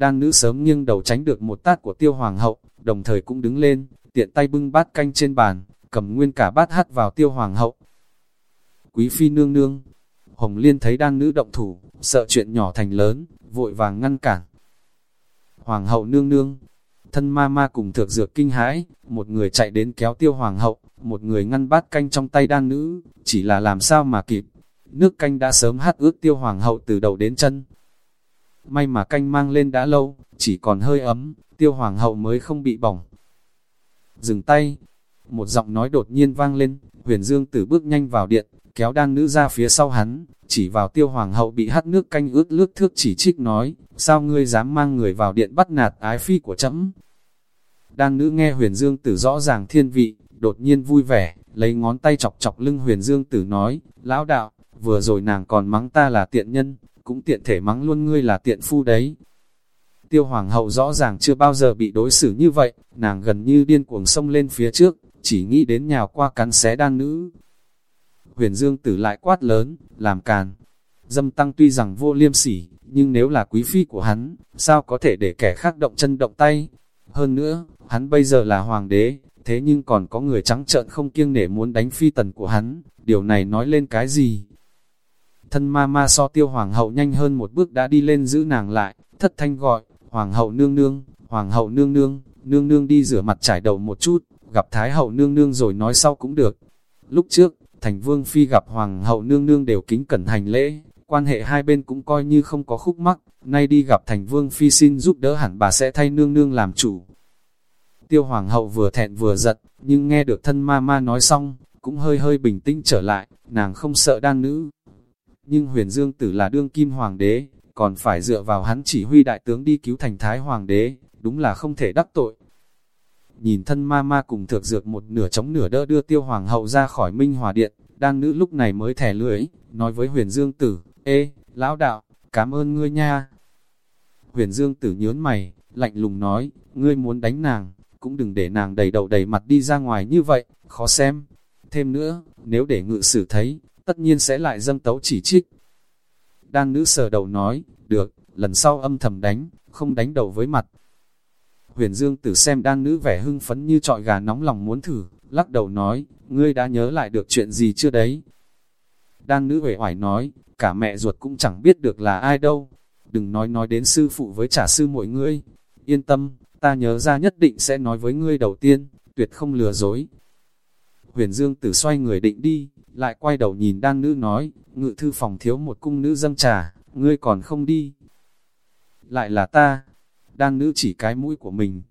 Speaker 1: Đan nữ sớm nghiêng đầu tránh được một tát của tiêu hoàng hậu, đồng thời cũng đứng lên, tiện tay bưng bát canh trên bàn, cầm nguyên cả bát hát vào tiêu hoàng hậu. Quý phi nương nương, Hồng Liên thấy đan nữ động thủ, sợ chuyện nhỏ thành lớn, vội vàng ngăn cản. Hoàng hậu nương nương, thân ma ma cùng thược dược kinh hãi, một người chạy đến kéo tiêu hoàng hậu, một người ngăn bát canh trong tay đan nữ, chỉ là làm sao mà kịp. Nước canh đã sớm hát ướt tiêu hoàng hậu từ đầu đến chân. May mà canh mang lên đã lâu, chỉ còn hơi ấm, tiêu hoàng hậu mới không bị bỏng. Dừng tay, một giọng nói đột nhiên vang lên, huyền dương tử bước nhanh vào điện, kéo đan nữ ra phía sau hắn, chỉ vào tiêu hoàng hậu bị hắt nước canh ướt lướt thước chỉ trích nói, sao ngươi dám mang người vào điện bắt nạt ái phi của chấm. Đan nữ nghe huyền dương tử rõ ràng thiên vị, đột nhiên vui vẻ, lấy ngón tay chọc chọc lưng huyền dương tử nói, lão đạo, vừa rồi nàng còn mắng ta là tiện nhân, cũng tiện thể mắng luôn ngươi là tiện phu đấy. Tiêu hoàng hậu rõ ràng chưa bao giờ bị đối xử như vậy, nàng gần như điên cuồng sông lên phía trước, chỉ nghĩ đến nhào qua cắn xé đan nữ. Huyền Dương Tử lại quát lớn, làm càn. Dâm tăng tuy rằng vô liêm sỉ, nhưng nếu là quý phi của hắn, sao có thể để kẻ khác động chân động tay? Hơn nữa, hắn bây giờ là hoàng đế, thế nhưng còn có người trắng trợn không kiêng nể muốn đánh phi tần của hắn, điều này nói lên cái gì? Thân ma ma so tiêu hoàng hậu nhanh hơn một bước đã đi lên giữ nàng lại, thất thanh gọi, hoàng hậu nương nương, hoàng hậu nương nương, nương nương đi rửa mặt trải đầu một chút, gặp thái hậu nương nương rồi nói sau cũng được. Lúc trước, thành vương phi gặp hoàng hậu nương nương đều kính cẩn hành lễ, quan hệ hai bên cũng coi như không có khúc mắc, nay đi gặp thành vương phi xin giúp đỡ hẳn bà sẽ thay nương nương làm chủ. Tiêu hoàng hậu vừa thẹn vừa giận, nhưng nghe được thân ma ma nói xong, cũng hơi hơi bình tĩnh trở lại, nàng không sợ đan nữ. Nhưng huyền dương tử là đương kim hoàng đế, còn phải dựa vào hắn chỉ huy đại tướng đi cứu thành thái hoàng đế, đúng là không thể đắc tội. Nhìn thân ma ma cùng thược dược một nửa chống nửa đỡ đưa tiêu hoàng hậu ra khỏi minh hòa điện, đan nữ lúc này mới thẻ lưỡi, nói với huyền dương tử, Ê, lão đạo, cảm ơn ngươi nha. Huyền dương tử nhớn mày, lạnh lùng nói, ngươi muốn đánh nàng, cũng đừng để nàng đầy đầu đầy mặt đi ra ngoài như vậy, khó xem. Thêm nữa, nếu để ngự sử thấy, tất nhiên sẽ lại dâng tấu chỉ trích. Đan nữ sờ đầu nói, được, lần sau âm thầm đánh, không đánh đầu với mặt. Huyền Dương tử xem đan nữ vẻ hưng phấn như trọi gà nóng lòng muốn thử, lắc đầu nói, ngươi đã nhớ lại được chuyện gì chưa đấy? Đan nữ vẻ hoài nói, cả mẹ ruột cũng chẳng biết được là ai đâu. Đừng nói nói đến sư phụ với trả sư mỗi ngươi. Yên tâm, ta nhớ ra nhất định sẽ nói với ngươi đầu tiên, tuyệt không lừa dối. Huyền Dương tử xoay người định đi, lại quay đầu nhìn đan nữ nói, ngự thư phòng thiếu một cung nữ dâng trà, ngươi còn không đi. Lại là ta, đan nữ chỉ cái mũi của mình.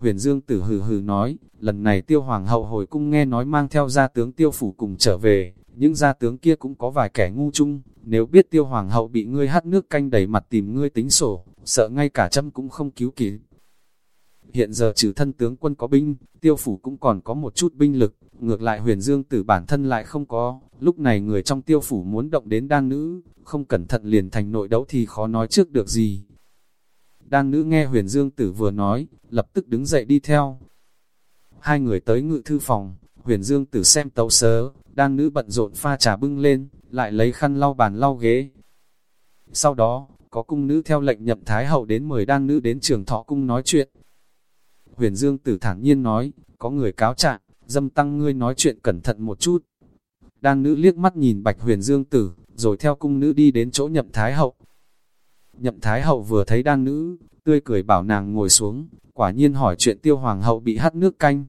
Speaker 1: Huyền Dương tử hừ hừ nói, lần này tiêu hoàng hậu hồi cung nghe nói mang theo gia tướng tiêu phủ cùng trở về, những gia tướng kia cũng có vài kẻ ngu chung, nếu biết tiêu hoàng hậu bị ngươi hắt nước canh đầy mặt tìm ngươi tính sổ, sợ ngay cả châm cũng không cứu kịp. Hiện giờ trừ thân tướng quân có binh, tiêu phủ cũng còn có một chút binh lực, ngược lại huyền dương tử bản thân lại không có, lúc này người trong tiêu phủ muốn động đến đan nữ, không cẩn thận liền thành nội đấu thì khó nói trước được gì. Đan nữ nghe huyền dương tử vừa nói, lập tức đứng dậy đi theo. Hai người tới ngự thư phòng, huyền dương tử xem tấu sớ, đan nữ bận rộn pha trà bưng lên, lại lấy khăn lau bàn lau ghế. Sau đó, có cung nữ theo lệnh nhậm thái hậu đến mời đan nữ đến trường thọ cung nói chuyện. Huyền Dương tử thản nhiên nói, có người cáo trạng, dâm tăng ngươi nói chuyện cẩn thận một chút. Đan nữ liếc mắt nhìn bạch huyền Dương tử, rồi theo cung nữ đi đến chỗ nhậm thái hậu. Nhậm thái hậu vừa thấy đan nữ, tươi cười bảo nàng ngồi xuống, quả nhiên hỏi chuyện tiêu hoàng hậu bị hắt nước canh.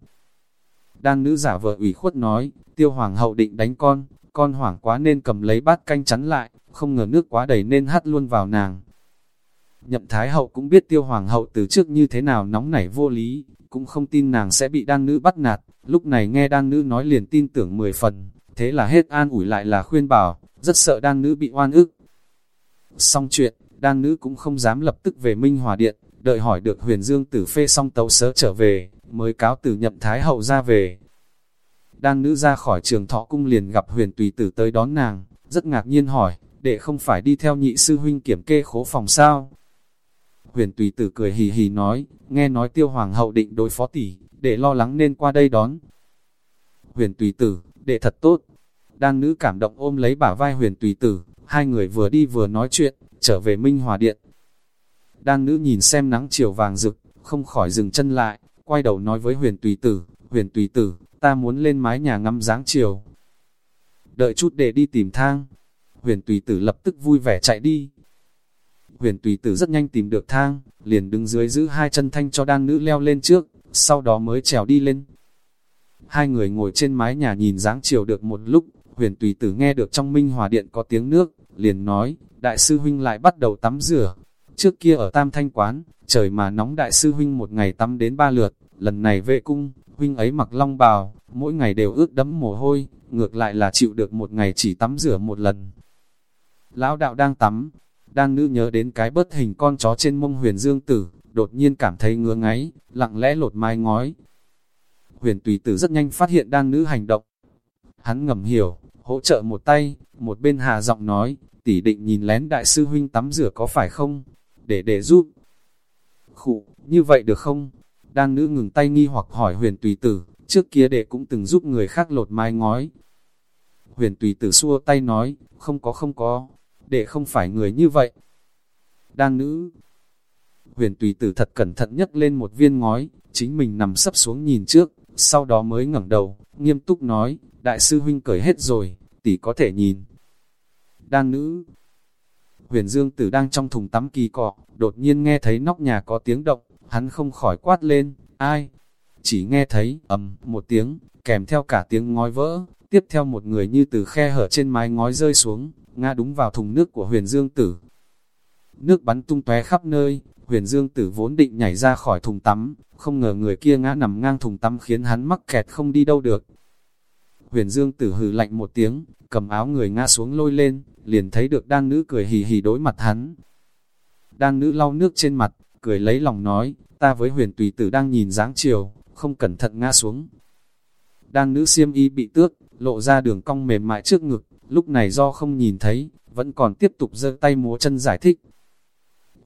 Speaker 1: Đan nữ giả vờ ủy khuất nói, tiêu hoàng hậu định đánh con, con hoảng quá nên cầm lấy bát canh chắn lại, không ngờ nước quá đầy nên hắt luôn vào nàng. Nhậm Thái Hậu cũng biết tiêu hoàng hậu từ trước như thế nào nóng nảy vô lý, cũng không tin nàng sẽ bị đan nữ bắt nạt, lúc này nghe đan nữ nói liền tin tưởng mười phần, thế là hết an ủi lại là khuyên bảo, rất sợ đan nữ bị oan ức. Xong chuyện, đan nữ cũng không dám lập tức về Minh Hòa Điện, đợi hỏi được huyền dương tử phê xong tấu sớ trở về, mới cáo từ nhậm Thái Hậu ra về. Đan nữ ra khỏi trường thọ cung liền gặp huyền tùy tử tới đón nàng, rất ngạc nhiên hỏi, để không phải đi theo nhị sư huynh kiểm kê khố phòng sao? Huyền tùy tử cười hì hì nói, nghe nói tiêu hoàng hậu định đối phó tỷ, để lo lắng nên qua đây đón. Huyền tùy tử, đệ thật tốt. Đan nữ cảm động ôm lấy bả vai huyền tùy tử, hai người vừa đi vừa nói chuyện, trở về Minh Hòa Điện. Đan nữ nhìn xem nắng chiều vàng rực, không khỏi dừng chân lại, quay đầu nói với huyền tùy tử, huyền tùy tử, ta muốn lên mái nhà ngắm dáng chiều. Đợi chút để đi tìm thang. Huyền tùy tử lập tức vui vẻ chạy đi, Huyền tùy tử rất nhanh tìm được thang, liền đứng dưới giữ hai chân thanh cho đan nữ leo lên trước, sau đó mới trèo đi lên. Hai người ngồi trên mái nhà nhìn dáng chiều được một lúc, huyền tùy tử nghe được trong minh hòa điện có tiếng nước, liền nói, đại sư huynh lại bắt đầu tắm rửa. Trước kia ở Tam Thanh Quán, trời mà nóng đại sư huynh một ngày tắm đến ba lượt, lần này vệ cung, huynh ấy mặc long bào, mỗi ngày đều ướt đẫm mồ hôi, ngược lại là chịu được một ngày chỉ tắm rửa một lần. Lão đạo đang tắm, đang nữ nhớ đến cái bớt hình con chó trên mông huyền dương tử, đột nhiên cảm thấy ngứa ngáy, lặng lẽ lột mai ngói. Huyền tùy tử rất nhanh phát hiện đan nữ hành động. Hắn ngầm hiểu, hỗ trợ một tay, một bên hà giọng nói, tỷ định nhìn lén đại sư huynh tắm rửa có phải không? Để để giúp. Khụ, như vậy được không? Đan nữ ngừng tay nghi hoặc hỏi huyền tùy tử, trước kia đệ cũng từng giúp người khác lột mái ngói. Huyền tùy tử xua tay nói, không có không có, để không phải người như vậy. Đan nữ Huyền tùy tử thật cẩn thận nhấc lên một viên ngói, chính mình nằm sấp xuống nhìn trước, sau đó mới ngẩng đầu, nghiêm túc nói, đại sư huynh cởi hết rồi, tỷ có thể nhìn. Đan nữ Huyền Dương Tử đang trong thùng tắm kỳ cọ, đột nhiên nghe thấy nóc nhà có tiếng động, hắn không khỏi quát lên, ai? Chỉ nghe thấy, ầm, một tiếng, kèm theo cả tiếng ngói vỡ, tiếp theo một người như từ khe hở trên mái ngói rơi xuống, ngã đúng vào thùng nước của huyền dương tử. Nước bắn tung tóe khắp nơi, huyền dương tử vốn định nhảy ra khỏi thùng tắm, không ngờ người kia ngã nằm ngang thùng tắm khiến hắn mắc kẹt không đi đâu được. Huyền dương tử hừ lạnh một tiếng, cầm áo người ngã xuống lôi lên, liền thấy được đan nữ cười hì hì đối mặt hắn. Đan nữ lau nước trên mặt, cười lấy lòng nói, ta với huyền tùy tử đang nhìn dáng chiều, không cẩn thận ngã xuống. Đan nữ xiêm y bị tước, lộ ra đường cong mềm mại trước ngực, lúc này do không nhìn thấy, vẫn còn tiếp tục giơ tay múa chân giải thích.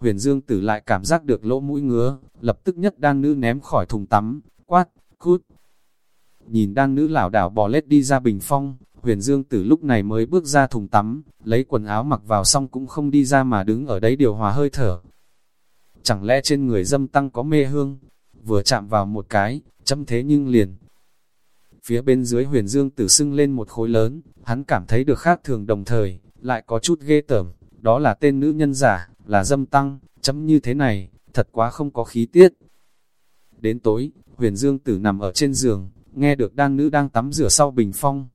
Speaker 1: Huyền Dương Tử lại cảm giác được lỗ mũi ngứa, lập tức nhất đang nữ ném khỏi thùng tắm, quát, cút. Nhìn đang nữ lảo đảo bò lết đi ra bình phong, huyền Dương Tử lúc này mới bước ra thùng tắm, lấy quần áo mặc vào xong cũng không đi ra mà đứng ở đấy điều hòa hơi thở. Chẳng lẽ trên người dâm tăng có mê hương, vừa chạm vào một cái, châm thế nhưng liền, Phía bên dưới huyền dương tử sưng lên một khối lớn, hắn cảm thấy được khác thường đồng thời, lại có chút ghê tởm, đó là tên nữ nhân giả, là dâm tăng, chấm như thế này, thật quá không có khí tiết. Đến tối, huyền dương tử nằm ở trên giường, nghe được đan nữ đang tắm rửa sau bình phong.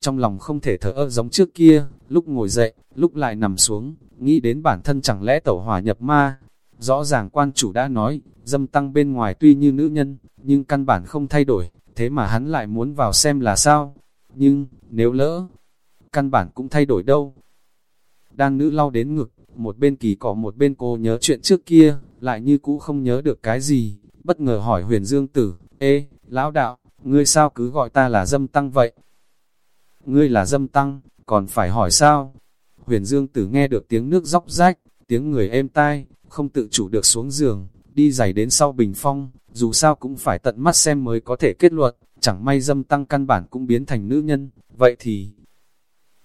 Speaker 1: Trong lòng không thể thở ơ giống trước kia, lúc ngồi dậy, lúc lại nằm xuống, nghĩ đến bản thân chẳng lẽ tẩu hỏa nhập ma. Rõ ràng quan chủ đã nói, dâm tăng bên ngoài tuy như nữ nhân, nhưng căn bản không thay đổi, thế mà hắn lại muốn vào xem là sao. Nhưng, nếu lỡ, căn bản cũng thay đổi đâu. Đan nữ lau đến ngực, một bên kỳ cỏ một bên cô nhớ chuyện trước kia, lại như cũ không nhớ được cái gì, bất ngờ hỏi huyền dương tử, Ê, lão đạo, ngươi sao cứ gọi ta là dâm tăng vậy? Ngươi là dâm tăng, còn phải hỏi sao? Huyền dương tử nghe được tiếng nước róc rách, tiếng người êm tai, không tự chủ được xuống giường, đi giày đến sau bình phong, dù sao cũng phải tận mắt xem mới có thể kết luận, chẳng may dâm tăng căn bản cũng biến thành nữ nhân, vậy thì...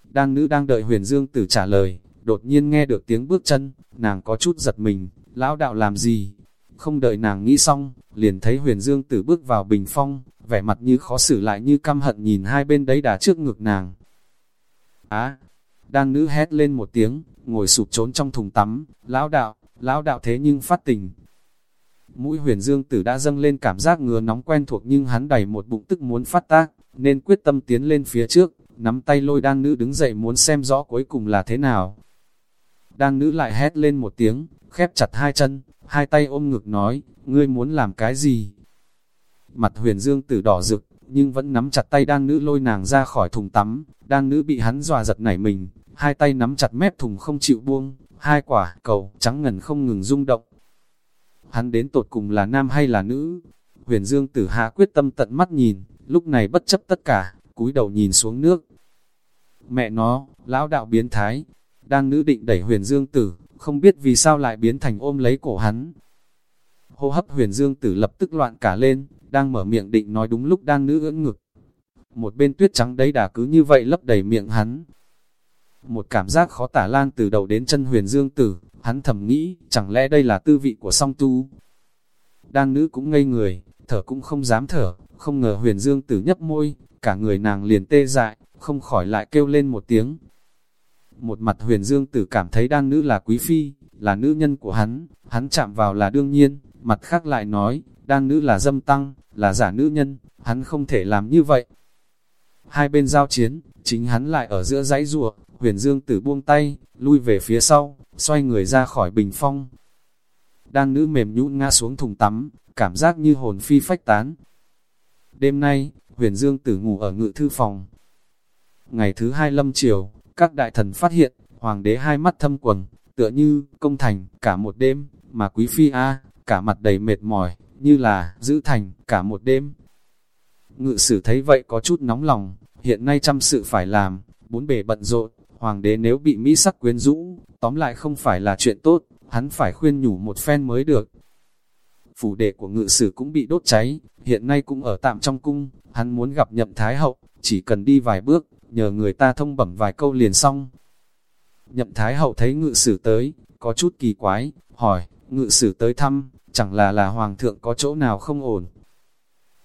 Speaker 1: đang nữ đang đợi huyền dương tử trả lời, đột nhiên nghe được tiếng bước chân, nàng có chút giật mình, lão đạo làm gì? Không đợi nàng nghĩ xong, liền thấy huyền dương tử bước vào bình phong, vẻ mặt như khó xử lại như căm hận nhìn hai bên đấy đà trước ngực nàng. Á, Đan nữ hét lên một tiếng, ngồi sụp trốn trong thùng tắm, lão đạo, lão đạo thế nhưng phát tình. Mũi huyền dương tử đã dâng lên cảm giác ngứa nóng quen thuộc nhưng hắn đầy một bụng tức muốn phát tác, nên quyết tâm tiến lên phía trước, nắm tay lôi đan nữ đứng dậy muốn xem rõ cuối cùng là thế nào đang nữ lại hét lên một tiếng, khép chặt hai chân, hai tay ôm ngực nói, ngươi muốn làm cái gì? Mặt huyền dương tử đỏ rực, nhưng vẫn nắm chặt tay đang nữ lôi nàng ra khỏi thùng tắm, đang nữ bị hắn dọa giật nảy mình, hai tay nắm chặt mép thùng không chịu buông, hai quả cầu trắng ngần không ngừng rung động. Hắn đến tột cùng là nam hay là nữ? Huyền Dương tử hạ quyết tâm tận mắt nhìn, lúc này bất chấp tất cả, cúi đầu nhìn xuống nước. Mẹ nó, lão đạo biến thái, đang nữ định đẩy huyền Dương tử, không biết vì sao lại biến thành ôm lấy cổ hắn. Hô hấp huyền Dương tử lập tức loạn cả lên, đang mở miệng định nói đúng lúc đang nữ ưỡn ngực. Một bên tuyết trắng đấy đã cứ như vậy lấp đầy miệng hắn, một cảm giác khó tả lan từ đầu đến chân huyền dương tử, hắn thầm nghĩ, chẳng lẽ đây là tư vị của song tu. Đang nữ cũng ngây người, thở cũng không dám thở, không ngờ huyền dương tử nhấp môi, cả người nàng liền tê dại, không khỏi lại kêu lên một tiếng. Một mặt huyền dương tử cảm thấy đan nữ là quý phi, là nữ nhân của hắn, hắn chạm vào là đương nhiên, mặt khác lại nói, đan nữ là dâm tăng, là giả nữ nhân, hắn không thể làm như vậy. Hai bên giao chiến, chính hắn lại ở giữa dãy rùa, huyền dương tử buông tay, lui về phía sau, xoay người ra khỏi bình phong. Đan nữ mềm nhũn ngã xuống thùng tắm, cảm giác như hồn phi phách tán. Đêm nay, huyền dương tử ngủ ở ngự thư phòng. Ngày thứ hai lâm chiều, các đại thần phát hiện, hoàng đế hai mắt thâm quần, tựa như, công thành, cả một đêm, mà quý phi A, cả mặt đầy mệt mỏi, như là, giữ thành, cả một đêm. Ngự sử thấy vậy có chút nóng lòng, hiện nay chăm sự phải làm, bốn bề bận rộn, hoàng đế nếu bị mỹ sắc quyến rũ, tóm lại không phải là chuyện tốt, hắn phải khuyên nhủ một phen mới được. Phủ đệ của ngự sử cũng bị đốt cháy, hiện nay cũng ở tạm trong cung, hắn muốn gặp nhậm thái hậu, chỉ cần đi vài bước, nhờ người ta thông bẩm vài câu liền xong. Nhậm thái hậu thấy ngự sử tới, có chút kỳ quái, hỏi, ngự sử tới thăm, chẳng là là hoàng thượng có chỗ nào không ổn.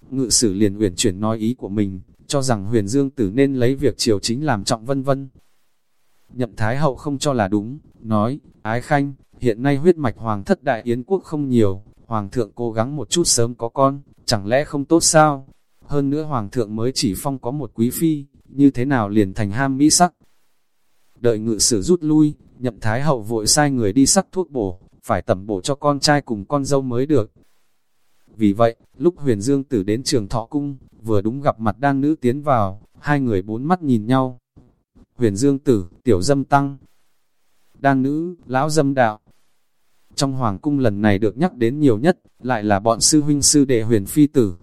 Speaker 1: Ngự sử liền uyển chuyển nói ý của mình, cho rằng huyền dương tử nên lấy việc triều chính làm trọng vân vân. Nhậm Thái Hậu không cho là đúng, nói, ái khanh, hiện nay huyết mạch hoàng thất đại yến quốc không nhiều, hoàng thượng cố gắng một chút sớm có con, chẳng lẽ không tốt sao? Hơn nữa hoàng thượng mới chỉ phong có một quý phi, như thế nào liền thành ham mỹ sắc? Đợi ngự sử rút lui, nhậm Thái Hậu vội sai người đi sắc thuốc bổ, phải tẩm bổ cho con trai cùng con dâu mới được. Vì vậy, lúc huyền dương tử đến trường thọ cung, vừa đúng gặp mặt đan nữ tiến vào, hai người bốn mắt nhìn nhau huyền dương tử, tiểu dâm tăng, đan nữ, lão dâm đạo. Trong hoàng cung lần này được nhắc đến nhiều nhất, lại là bọn sư huynh sư đệ huyền phi tử.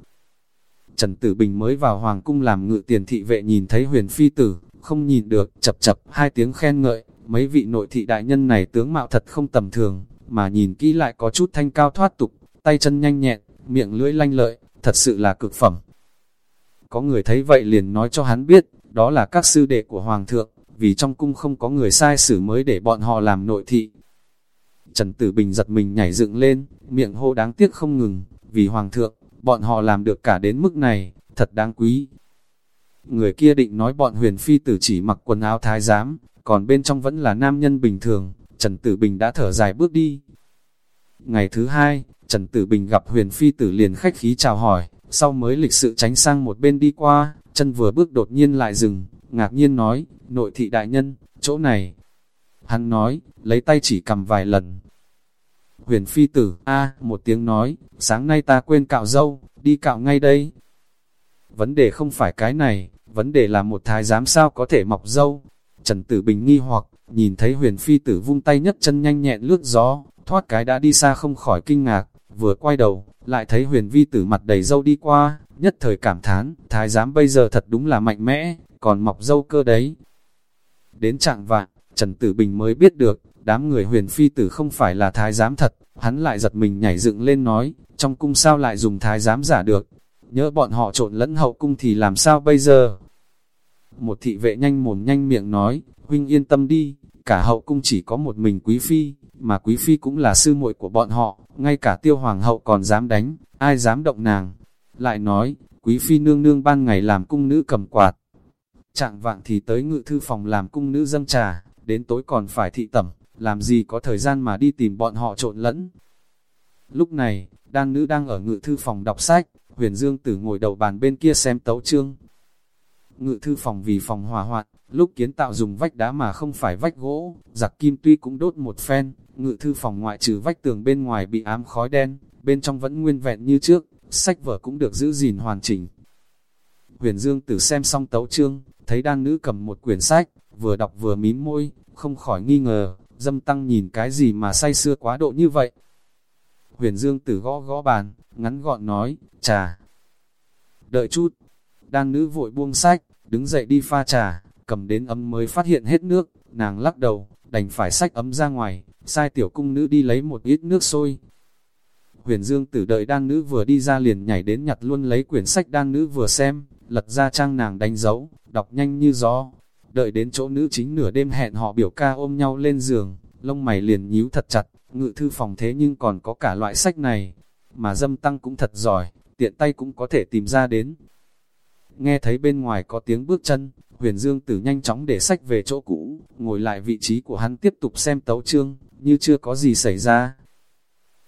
Speaker 1: Trần Tử Bình mới vào hoàng cung làm ngự tiền thị vệ nhìn thấy huyền phi tử, không nhìn được, chập chập, hai tiếng khen ngợi, mấy vị nội thị đại nhân này tướng mạo thật không tầm thường, mà nhìn kỹ lại có chút thanh cao thoát tục, tay chân nhanh nhẹn, miệng lưỡi lanh lợi, thật sự là cực phẩm. Có người thấy vậy liền nói cho hắn biết, đó là các sư đệ của Hoàng thượng, vì trong cung không có người sai xử mới để bọn họ làm nội thị. Trần Tử Bình giật mình nhảy dựng lên, miệng hô đáng tiếc không ngừng, vì Hoàng thượng, bọn họ làm được cả đến mức này, thật đáng quý. Người kia định nói bọn huyền phi tử chỉ mặc quần áo thái giám, còn bên trong vẫn là nam nhân bình thường, Trần Tử Bình đã thở dài bước đi. Ngày thứ hai, Trần Tử Bình gặp huyền phi tử liền khách khí chào hỏi, sau mới lịch sự tránh sang một bên đi qua, chân vừa bước đột nhiên lại dừng, ngạc nhiên nói, nội thị đại nhân, chỗ này. Hắn nói, lấy tay chỉ cầm vài lần. Huyền phi tử, a một tiếng nói, sáng nay ta quên cạo dâu, đi cạo ngay đây. Vấn đề không phải cái này, vấn đề là một thái giám sao có thể mọc dâu. Trần Tử Bình nghi hoặc, nhìn thấy huyền phi tử vung tay nhất chân nhanh nhẹn lướt gió, thoát cái đã đi xa không khỏi kinh ngạc, vừa quay đầu, lại thấy huyền vi tử mặt đầy dâu đi qua, nhất thời cảm thán, thái giám bây giờ thật đúng là mạnh mẽ, còn mọc dâu cơ đấy. Đến trạng vạn, Trần Tử Bình mới biết được, đám người huyền phi tử không phải là thái giám thật, hắn lại giật mình nhảy dựng lên nói, trong cung sao lại dùng thái giám giả được, nhớ bọn họ trộn lẫn hậu cung thì làm sao bây giờ? Một thị vệ nhanh mồm nhanh miệng nói, huynh yên tâm đi, cả hậu cung chỉ có một mình quý phi, mà quý phi cũng là sư muội của bọn họ, ngay cả tiêu hoàng hậu còn dám đánh, ai dám động nàng. Lại nói, quý phi nương nương ban ngày làm cung nữ cầm quạt, trạng vạng thì tới ngự thư phòng làm cung nữ dâng trà, đến tối còn phải thị tẩm, làm gì có thời gian mà đi tìm bọn họ trộn lẫn. Lúc này, đan nữ đang ở ngự thư phòng đọc sách, huyền dương tử ngồi đầu bàn bên kia xem tấu chương. Ngự thư phòng vì phòng hòa hoạn, lúc kiến tạo dùng vách đá mà không phải vách gỗ, giặc kim tuy cũng đốt một phen, ngự thư phòng ngoại trừ vách tường bên ngoài bị ám khói đen, bên trong vẫn nguyên vẹn như trước, sách vở cũng được giữ gìn hoàn chỉnh. Huyền Dương Tử xem xong tấu chương, thấy đan nữ cầm một quyển sách, vừa đọc vừa mím môi, không khỏi nghi ngờ, dâm tăng nhìn cái gì mà say xưa quá độ như vậy. Huyền Dương Tử gõ gõ bàn, ngắn gọn nói, trà. Đợi chút, đan nữ vội buông sách, đứng dậy đi pha trà, cầm đến ấm mới phát hiện hết nước, nàng lắc đầu, đành phải sách ấm ra ngoài, sai tiểu cung nữ đi lấy một ít nước sôi. Huyền Dương tử đợi đan nữ vừa đi ra liền nhảy đến nhặt luôn lấy quyển sách đan nữ vừa xem, lật ra trang nàng đánh dấu, đọc nhanh như gió. Đợi đến chỗ nữ chính nửa đêm hẹn họ biểu ca ôm nhau lên giường, lông mày liền nhíu thật chặt, ngự thư phòng thế nhưng còn có cả loại sách này, mà dâm tăng cũng thật giỏi, tiện tay cũng có thể tìm ra đến. Nghe thấy bên ngoài có tiếng bước chân, huyền dương tử nhanh chóng để sách về chỗ cũ, ngồi lại vị trí của hắn tiếp tục xem tấu chương, như chưa có gì xảy ra.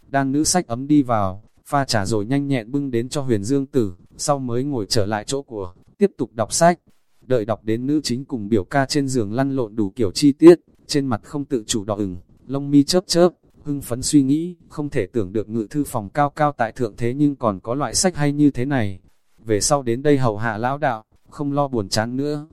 Speaker 1: Đan nữ sách ấm đi vào, pha trà rồi nhanh nhẹn bưng đến cho huyền dương tử, sau mới ngồi trở lại chỗ của, tiếp tục đọc sách. Đợi đọc đến nữ chính cùng biểu ca trên giường lăn lộn đủ kiểu chi tiết, trên mặt không tự chủ đỏ ửng, lông mi chớp chớp, hưng phấn suy nghĩ, không thể tưởng được ngự thư phòng cao cao tại thượng thế nhưng còn có loại sách hay như thế này. Về sau đến đây hầu hạ lão đạo, không lo buồn chán nữa.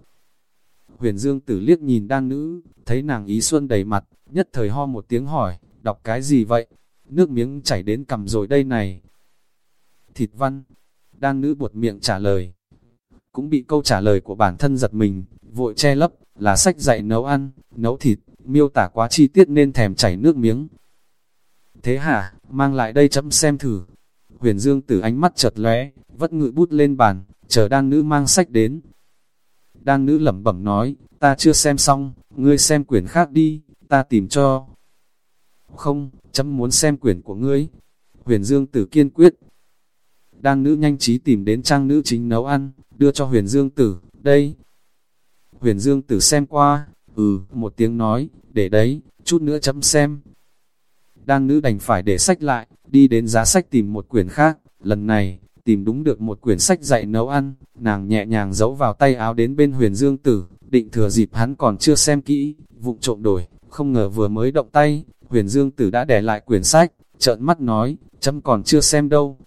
Speaker 1: Huyền Dương tử liếc nhìn đan nữ, thấy nàng ý xuân đầy mặt, nhất thời ho một tiếng hỏi, đọc cái gì vậy? Nước miếng chảy đến cầm rồi đây này. Thịt văn, đan nữ buột miệng trả lời. Cũng bị câu trả lời của bản thân giật mình, vội che lấp, là sách dạy nấu ăn, nấu thịt, miêu tả quá chi tiết nên thèm chảy nước miếng. Thế hả, mang lại đây chấm xem thử. Huyền Dương tử ánh mắt chợt lóe, vất ngự bút lên bàn, chờ đan nữ mang sách đến. Đan nữ lẩm bẩm nói, ta chưa xem xong, ngươi xem quyển khác đi, ta tìm cho. Không, chấm muốn xem quyển của ngươi. Huyền Dương tử kiên quyết. Đan nữ nhanh trí tìm đến trang nữ chính nấu ăn, đưa cho huyền Dương tử, đây. Huyền Dương tử xem qua, ừ, một tiếng nói, để đấy, chút nữa chấm xem. Đan nữ đành phải để sách lại, đi đến giá sách tìm một quyển khác, lần này, tìm đúng được một quyển sách dạy nấu ăn, nàng nhẹ nhàng giấu vào tay áo đến bên huyền dương tử, định thừa dịp hắn còn chưa xem kỹ, vụng trộm đổi, không ngờ vừa mới động tay, huyền dương tử đã để lại quyển sách, trợn mắt nói, chấm còn chưa xem đâu.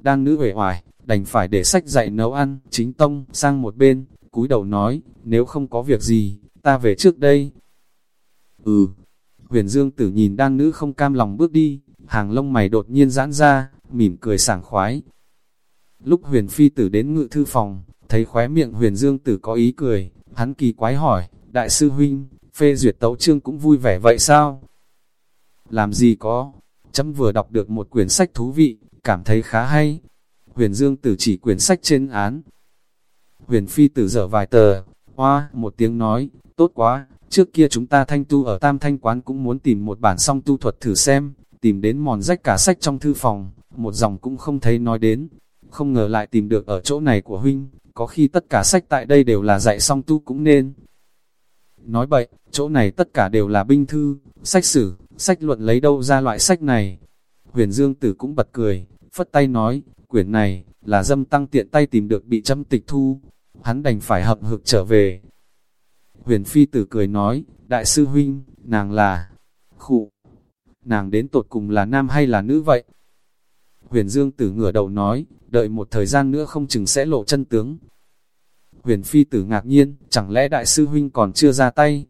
Speaker 1: Đan nữ uể hoài, đành phải để sách dạy nấu ăn, chính tông, sang một bên, cúi đầu nói, nếu không có việc gì, ta về trước đây. Ừ, huyền dương tử nhìn đan nữ không cam lòng bước đi, hàng lông mày đột nhiên giãn ra, mỉm cười sảng khoái. Lúc huyền phi tử đến ngự thư phòng, thấy khóe miệng huyền dương tử có ý cười, hắn kỳ quái hỏi, đại sư huynh, phê duyệt tấu chương cũng vui vẻ vậy sao? Làm gì có, chấm vừa đọc được một quyển sách thú vị, cảm thấy khá hay. Huyền dương tử chỉ quyển sách trên án. Huyền phi tử dở vài tờ, hoa, một tiếng nói, tốt quá, trước kia chúng ta thanh tu ở tam thanh quán cũng muốn tìm một bản song tu thuật thử xem, tìm đến mòn rách cả sách trong thư phòng, một dòng cũng không thấy nói đến, không ngờ lại tìm được ở chỗ này của huynh, có khi tất cả sách tại đây đều là dạy song tu cũng nên. Nói bậy, chỗ này tất cả đều là binh thư, sách sử, sách luận lấy đâu ra loại sách này. Huyền Dương Tử cũng bật cười, phất tay nói, quyển này, là dâm tăng tiện tay tìm được bị châm tịch thu, hắn đành phải hậm hực trở về. Huyền Phi Tử cười nói, đại sư huynh, nàng là, khụ, nàng đến tột cùng là nam hay là nữ vậy? Huyền Dương Tử ngửa đầu nói, đợi một thời gian nữa không chừng sẽ lộ chân tướng. Huyền Phi Tử ngạc nhiên, chẳng lẽ đại sư huynh còn chưa ra tay?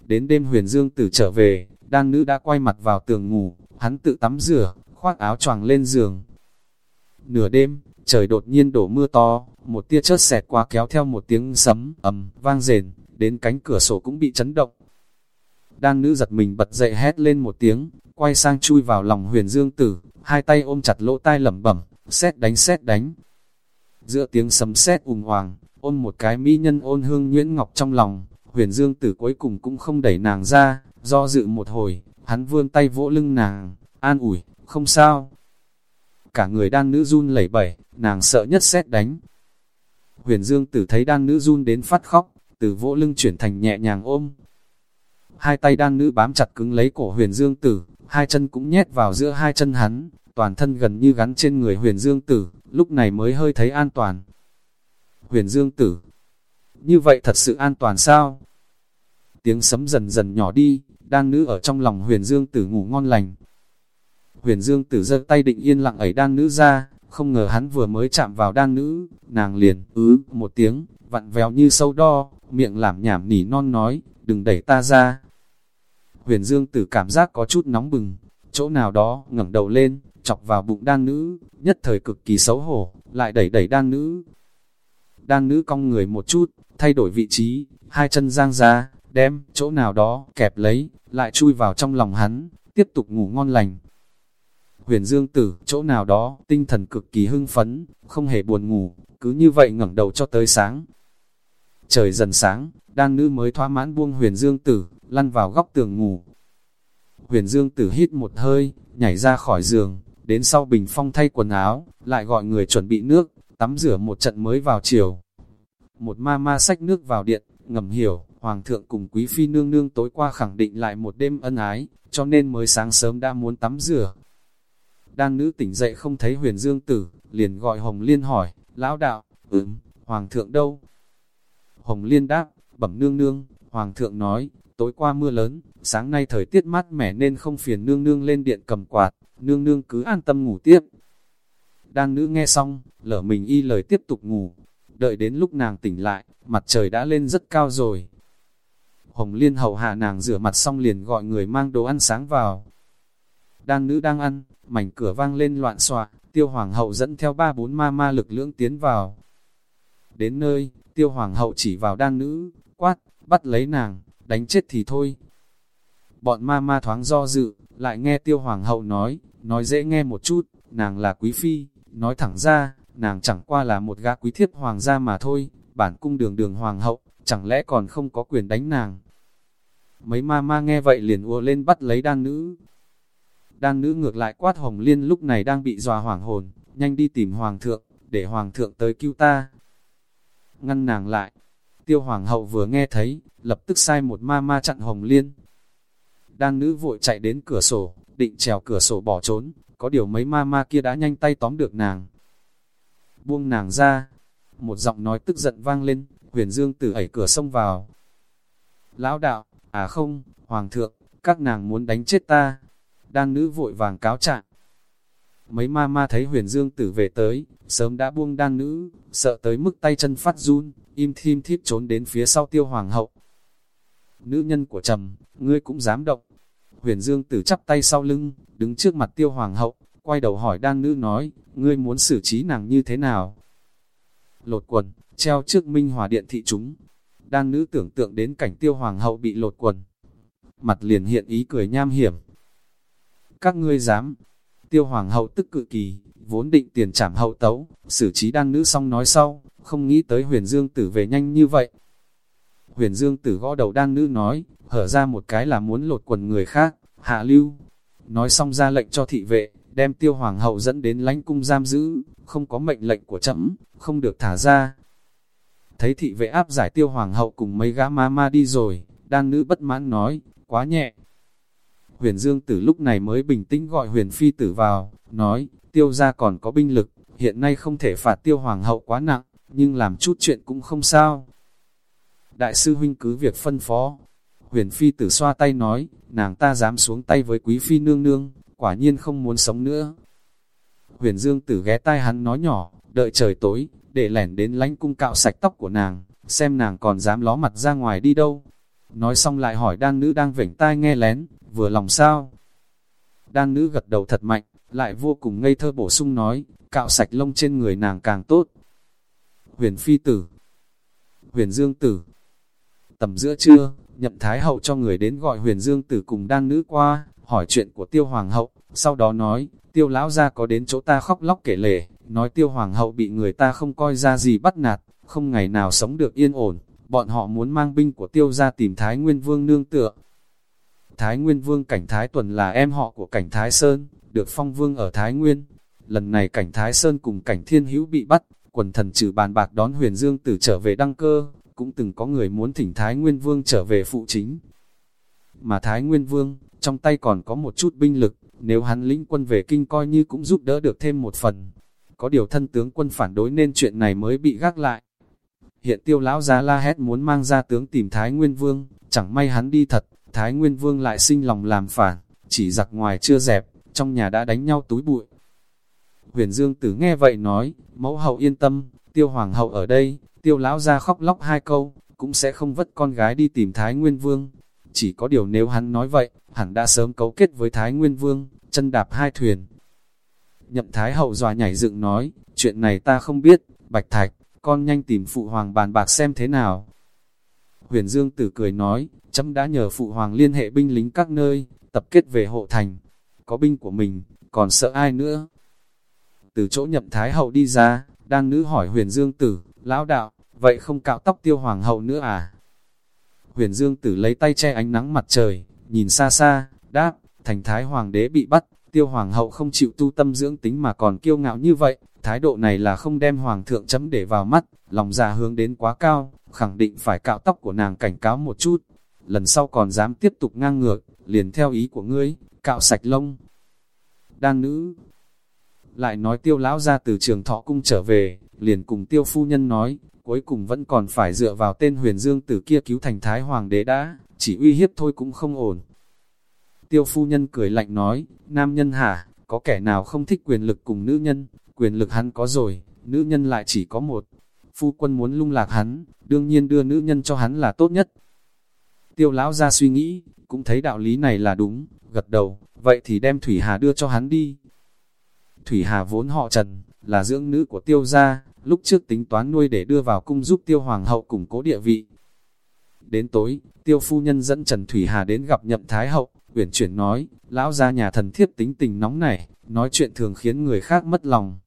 Speaker 1: Đến đêm Huyền Dương Tử trở về, đan nữ đã quay mặt vào tường ngủ, hắn tự tắm rửa, khoác áo choàng lên giường. Nửa đêm, trời đột nhiên đổ mưa to, một tia chớp xẹt qua kéo theo một tiếng sấm, ầm, vang rền, đến cánh cửa sổ cũng bị chấn động. đang nữ giật mình bật dậy hét lên một tiếng, quay sang chui vào lòng huyền dương tử, hai tay ôm chặt lỗ tai lẩm bẩm, xét đánh xét đánh. Giữa tiếng sấm sét ùng hoàng, ôm một cái mỹ nhân ôn hương nhuyễn ngọc trong lòng, huyền dương tử cuối cùng cũng không đẩy nàng ra, do dự một hồi, hắn vươn tay vỗ lưng nàng, an ủi, không sao. Cả người đan nữ run lẩy bẩy, nàng sợ nhất xét đánh. Huyền Dương Tử thấy đan nữ run đến phát khóc, từ vỗ lưng chuyển thành nhẹ nhàng ôm. Hai tay đan nữ bám chặt cứng lấy cổ Huyền Dương Tử, hai chân cũng nhét vào giữa hai chân hắn, toàn thân gần như gắn trên người Huyền Dương Tử, lúc này mới hơi thấy an toàn. Huyền Dương Tử, như vậy thật sự an toàn sao? Tiếng sấm dần dần nhỏ đi, đan nữ ở trong lòng Huyền Dương Tử ngủ ngon lành. Huyền Dương Tử giơ tay định yên lặng ấy đan nữ ra, không ngờ hắn vừa mới chạm vào đan nữ, nàng liền, ứ, một tiếng, vặn vèo như sâu đo, miệng làm nhảm nỉ non nói, đừng đẩy ta ra. Huyền Dương Tử cảm giác có chút nóng bừng, chỗ nào đó, ngẩng đầu lên, chọc vào bụng đan nữ, nhất thời cực kỳ xấu hổ, lại đẩy đẩy đan nữ. Đan nữ cong người một chút, thay đổi vị trí, hai chân giang ra, đem, chỗ nào đó, kẹp lấy, lại chui vào trong lòng hắn, tiếp tục ngủ ngon lành. Huyền Dương Tử, chỗ nào đó, tinh thần cực kỳ hưng phấn, không hề buồn ngủ, cứ như vậy ngẩng đầu cho tới sáng. Trời dần sáng, đan nữ mới thoá mãn buông Huyền Dương Tử, lăn vào góc tường ngủ. Huyền Dương Tử hít một hơi, nhảy ra khỏi giường, đến sau bình phong thay quần áo, lại gọi người chuẩn bị nước, tắm rửa một trận mới vào chiều. Một ma ma sách nước vào điện, ngầm hiểu, Hoàng thượng cùng Quý Phi nương nương tối qua khẳng định lại một đêm ân ái, cho nên mới sáng sớm đã muốn tắm rửa. Đan nữ tỉnh dậy không thấy huyền dương tử, liền gọi Hồng Liên hỏi, lão đạo, ừm, Hoàng thượng đâu? Hồng Liên đáp, bẩm nương nương, Hoàng thượng nói, tối qua mưa lớn, sáng nay thời tiết mát mẻ nên không phiền nương nương lên điện cầm quạt, nương nương cứ an tâm ngủ tiếp. Đan nữ nghe xong, lở mình y lời tiếp tục ngủ, đợi đến lúc nàng tỉnh lại, mặt trời đã lên rất cao rồi. Hồng Liên hầu hạ nàng rửa mặt xong liền gọi người mang đồ ăn sáng vào. Đan nữ đang ăn, mảnh cửa vang lên loạn xoạ, tiêu hoàng hậu dẫn theo ba bốn ma ma lực lưỡng tiến vào. Đến nơi, tiêu hoàng hậu chỉ vào đan nữ, quát, bắt lấy nàng, đánh chết thì thôi. Bọn ma ma thoáng do dự, lại nghe tiêu hoàng hậu nói, nói dễ nghe một chút, nàng là quý phi, nói thẳng ra, nàng chẳng qua là một gã quý thiếp hoàng gia mà thôi, bản cung đường đường hoàng hậu, chẳng lẽ còn không có quyền đánh nàng. Mấy ma ma nghe vậy liền ùa lên bắt lấy đan nữ. Đan nữ ngược lại quát hồng liên lúc này đang bị dòa hoảng hồn, nhanh đi tìm hoàng thượng, để hoàng thượng tới cứu ta. Ngăn nàng lại, tiêu hoàng hậu vừa nghe thấy, lập tức sai một ma ma chặn hồng liên. Đan nữ vội chạy đến cửa sổ, định trèo cửa sổ bỏ trốn, có điều mấy ma ma kia đã nhanh tay tóm được nàng. Buông nàng ra, một giọng nói tức giận vang lên, huyền dương tử ẩy cửa xông vào. Lão đạo, à không, hoàng thượng, các nàng muốn đánh chết ta. Đan nữ vội vàng cáo trạng. Mấy ma ma thấy huyền dương tử về tới, sớm đã buông đan nữ, sợ tới mức tay chân phát run, im thim thít trốn đến phía sau tiêu hoàng hậu. Nữ nhân của trầm, ngươi cũng dám động. Huyền dương tử chắp tay sau lưng, đứng trước mặt tiêu hoàng hậu, quay đầu hỏi đan nữ nói, ngươi muốn xử trí nàng như thế nào? Lột quần, treo trước minh hòa điện thị chúng. Đan nữ tưởng tượng đến cảnh tiêu hoàng hậu bị lột quần. Mặt liền hiện ý cười nham hiểm. Các ngươi dám, tiêu hoàng hậu tức cự kỳ, vốn định tiền trảm hậu tấu, xử trí đăng nữ xong nói sau, không nghĩ tới huyền dương tử về nhanh như vậy. Huyền dương tử gõ đầu đăng nữ nói, hở ra một cái là muốn lột quần người khác, hạ lưu. Nói xong ra lệnh cho thị vệ, đem tiêu hoàng hậu dẫn đến lánh cung giam giữ, không có mệnh lệnh của trẫm không được thả ra. Thấy thị vệ áp giải tiêu hoàng hậu cùng mấy gã ma ma đi rồi, đang nữ bất mãn nói, quá nhẹ. Huyền Dương Tử lúc này mới bình tĩnh gọi huyền phi tử vào, nói, tiêu gia còn có binh lực, hiện nay không thể phạt tiêu hoàng hậu quá nặng, nhưng làm chút chuyện cũng không sao. Đại sư huynh cứ việc phân phó. Huyền phi tử xoa tay nói, nàng ta dám xuống tay với quý phi nương nương, quả nhiên không muốn sống nữa. Huyền Dương Tử ghé tai hắn nói nhỏ, đợi trời tối, để lẻn đến lánh cung cạo sạch tóc của nàng, xem nàng còn dám ló mặt ra ngoài đi đâu. Nói xong lại hỏi đan nữ đang vểnh tai nghe lén, vừa lòng sao? Đan nữ gật đầu thật mạnh, lại vô cùng ngây thơ bổ sung nói, cạo sạch lông trên người nàng càng tốt. Huyền Phi Tử Huyền Dương Tử Tầm giữa trưa, nhậm Thái Hậu cho người đến gọi Huyền Dương Tử cùng đan nữ qua, hỏi chuyện của tiêu hoàng hậu, sau đó nói, tiêu lão ra có đến chỗ ta khóc lóc kể lể, nói tiêu hoàng hậu bị người ta không coi ra gì bắt nạt, không ngày nào sống được yên ổn, bọn họ muốn mang binh của tiêu ra tìm Thái Nguyên Vương nương tựa. Thái Nguyên Vương Cảnh Thái Tuần là em họ của Cảnh Thái Sơn, được phong vương ở Thái Nguyên. Lần này Cảnh Thái Sơn cùng Cảnh Thiên Hữu bị bắt, quần thần trừ bàn bạc đón huyền dương tử trở về đăng cơ, cũng từng có người muốn thỉnh Thái Nguyên Vương trở về phụ chính. Mà Thái Nguyên Vương, trong tay còn có một chút binh lực, nếu hắn lĩnh quân về kinh coi như cũng giúp đỡ được thêm một phần. Có điều thân tướng quân phản đối nên chuyện này mới bị gác lại. Hiện tiêu lão giá la hét muốn mang ra tướng tìm Thái Nguyên Vương, chẳng may hắn đi thật, Thái Nguyên Vương lại sinh lòng làm phản, chỉ giặc ngoài chưa dẹp, trong nhà đã đánh nhau túi bụi. Huyền Dương Tử nghe vậy nói, mẫu hậu yên tâm, tiêu hoàng hậu ở đây, tiêu lão ra khóc lóc hai câu, cũng sẽ không vất con gái đi tìm Thái Nguyên Vương. Chỉ có điều nếu hắn nói vậy, hẳn đã sớm cấu kết với Thái Nguyên Vương, chân đạp hai thuyền. Nhậm Thái hậu dòa nhảy dựng nói, chuyện này ta không biết, Bạch Thạch, con nhanh tìm phụ hoàng bàn bạc xem thế nào. Huyền Dương Tử cười nói, chấm đã nhờ phụ hoàng liên hệ binh lính các nơi, tập kết về hộ thành. Có binh của mình, còn sợ ai nữa? Từ chỗ nhậm thái hậu đi ra, đang nữ hỏi huyền Dương Tử, lão đạo, vậy không cạo tóc tiêu hoàng hậu nữa à? Huyền Dương Tử lấy tay che ánh nắng mặt trời, nhìn xa xa, đáp, thành thái hoàng đế bị bắt, tiêu hoàng hậu không chịu tu tâm dưỡng tính mà còn kiêu ngạo như vậy, thái độ này là không đem hoàng thượng chấm để vào mắt, lòng già hướng đến quá cao, khẳng định phải cạo tóc của nàng cảnh cáo một chút, lần sau còn dám tiếp tục ngang ngược, liền theo ý của ngươi, cạo sạch lông. Đan nữ lại nói tiêu lão ra từ trường thọ cung trở về, liền cùng tiêu phu nhân nói, cuối cùng vẫn còn phải dựa vào tên huyền dương từ kia cứu thành thái hoàng đế đã, chỉ uy hiếp thôi cũng không ổn. Tiêu phu nhân cười lạnh nói, nam nhân hả, có kẻ nào không thích quyền lực cùng nữ nhân, quyền lực hắn có rồi, nữ nhân lại chỉ có một. Phu quân muốn lung lạc hắn, đương nhiên đưa nữ nhân cho hắn là tốt nhất. Tiêu lão ra suy nghĩ, cũng thấy đạo lý này là đúng, gật đầu, vậy thì đem Thủy Hà đưa cho hắn đi. Thủy Hà vốn họ Trần, là dưỡng nữ của tiêu gia, lúc trước tính toán nuôi để đưa vào cung giúp tiêu hoàng hậu củng cố địa vị. Đến tối, tiêu phu nhân dẫn Trần Thủy Hà đến gặp nhậm thái hậu, uyển chuyển nói, lão gia nhà thần thiếp tính tình nóng nảy, nói chuyện thường khiến người khác mất lòng.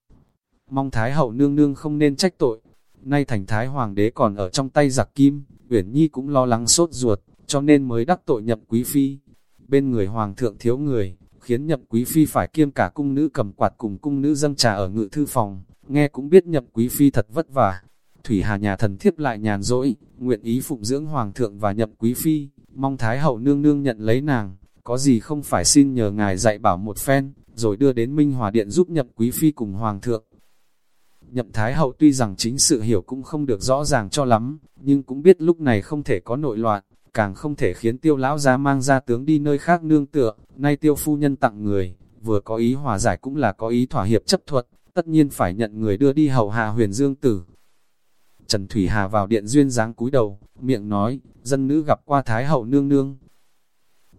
Speaker 1: Mong thái hậu nương nương không nên trách tội, nay thành thái hoàng đế còn ở trong tay giặc kim, uyển nhi cũng lo lắng sốt ruột, cho nên mới đắc tội nhậm quý phi. Bên người hoàng thượng thiếu người, khiến nhậm quý phi phải kiêm cả cung nữ cầm quạt cùng cung nữ dâng trà ở ngự thư phòng, nghe cũng biết nhậm quý phi thật vất vả. Thủy Hà nhà thần thiếp lại nhàn rỗi, nguyện ý phụng dưỡng hoàng thượng và nhậm quý phi, mong thái hậu nương nương nhận lấy nàng, có gì không phải xin nhờ ngài dạy bảo một phen, rồi đưa đến Minh Hòa Điện giúp nhậm quý phi cùng hoàng thượng. Nhậm Thái Hậu tuy rằng chính sự hiểu cũng không được rõ ràng cho lắm, nhưng cũng biết lúc này không thể có nội loạn, càng không thể khiến tiêu lão ra mang ra tướng đi nơi khác nương tựa, nay tiêu phu nhân tặng người, vừa có ý hòa giải cũng là có ý thỏa hiệp chấp thuật, tất nhiên phải nhận người đưa đi hầu hạ huyền dương tử. Trần Thủy Hà vào điện duyên dáng cúi đầu, miệng nói, dân nữ gặp qua Thái Hậu nương nương.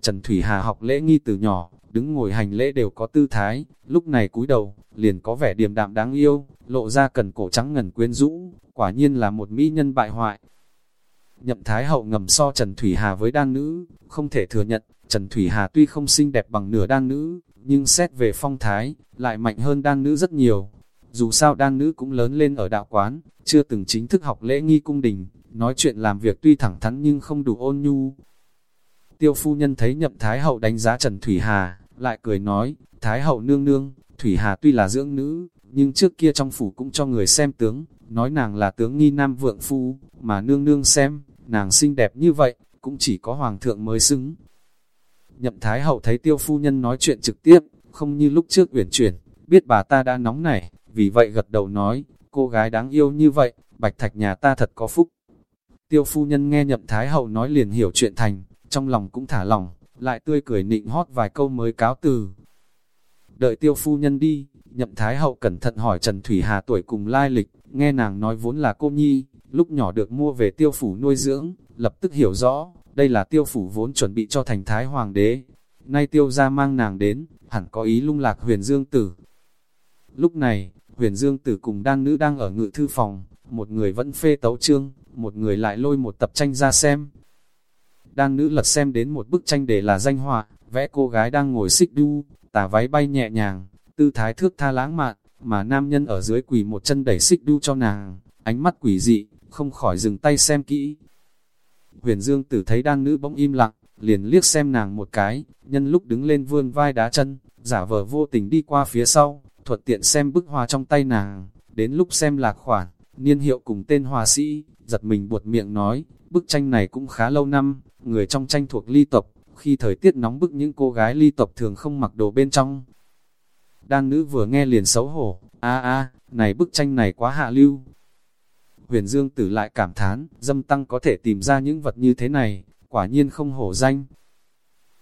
Speaker 1: Trần Thủy Hà học lễ nghi từ nhỏ, đứng ngồi hành lễ đều có tư thái, lúc này cúi đầu, liền có vẻ điềm đạm đáng yêu, lộ ra cần cổ trắng ngần quyến rũ, quả nhiên là một mỹ nhân bại hoại. Nhậm Thái Hậu ngầm so Trần Thủy Hà với đan nữ, không thể thừa nhận, Trần Thủy Hà tuy không xinh đẹp bằng nửa đan nữ, nhưng xét về phong thái, lại mạnh hơn đan nữ rất nhiều. Dù sao đan nữ cũng lớn lên ở đạo quán, chưa từng chính thức học lễ nghi cung đình, nói chuyện làm việc tuy thẳng thắn nhưng không đủ ôn nhu. Tiêu phu nhân thấy nhậm Thái Hậu đánh giá Trần Thủy Hà, lại cười nói, Thái Hậu nương nương, Thủy Hà tuy là dưỡng nữ, nhưng trước kia trong phủ cũng cho người xem tướng, nói nàng là tướng nghi nam vượng phu, mà nương nương xem, nàng xinh đẹp như vậy, cũng chỉ có hoàng thượng mới xứng. Nhậm Thái Hậu thấy tiêu phu nhân nói chuyện trực tiếp, không như lúc trước uyển chuyển, biết bà ta đã nóng nảy, vì vậy gật đầu nói, cô gái đáng yêu như vậy, bạch thạch nhà ta thật có phúc. Tiêu phu nhân nghe nhậm Thái Hậu nói liền hiểu chuyện thành, trong lòng cũng thả lòng, lại tươi cười nịnh hót vài câu mới cáo từ. Đợi tiêu phu nhân đi, nhậm Thái Hậu cẩn thận hỏi Trần Thủy Hà tuổi cùng lai lịch, nghe nàng nói vốn là cô nhi, lúc nhỏ được mua về tiêu phủ nuôi dưỡng, lập tức hiểu rõ, đây là tiêu phủ vốn chuẩn bị cho thành thái hoàng đế. Nay tiêu ra mang nàng đến, hẳn có ý lung lạc huyền dương tử. Lúc này, huyền dương tử cùng đang nữ đang ở ngự thư phòng, một người vẫn phê tấu chương, một người lại lôi một tập tranh ra xem đang nữ lật xem đến một bức tranh để là danh họa, vẽ cô gái đang ngồi xích đu, tà váy bay nhẹ nhàng, tư thái thước tha lãng mạn, mà nam nhân ở dưới quỳ một chân đẩy xích đu cho nàng, ánh mắt quỷ dị, không khỏi dừng tay xem kỹ. Huyền Dương tử thấy đang nữ bỗng im lặng, liền liếc xem nàng một cái, nhân lúc đứng lên vươn vai đá chân, giả vờ vô tình đi qua phía sau, thuận tiện xem bức hoa trong tay nàng, đến lúc xem lạc khoản, niên hiệu cùng tên hòa sĩ, giật mình buột miệng nói, bức tranh này cũng khá lâu năm, người trong tranh thuộc ly tộc, khi thời tiết nóng bức những cô gái ly tộc thường không mặc đồ bên trong. Đan nữ vừa nghe liền xấu hổ, a a, này bức tranh này quá hạ lưu. Huyền Dương Tử lại cảm thán, dâm tăng có thể tìm ra những vật như thế này, quả nhiên không hổ danh.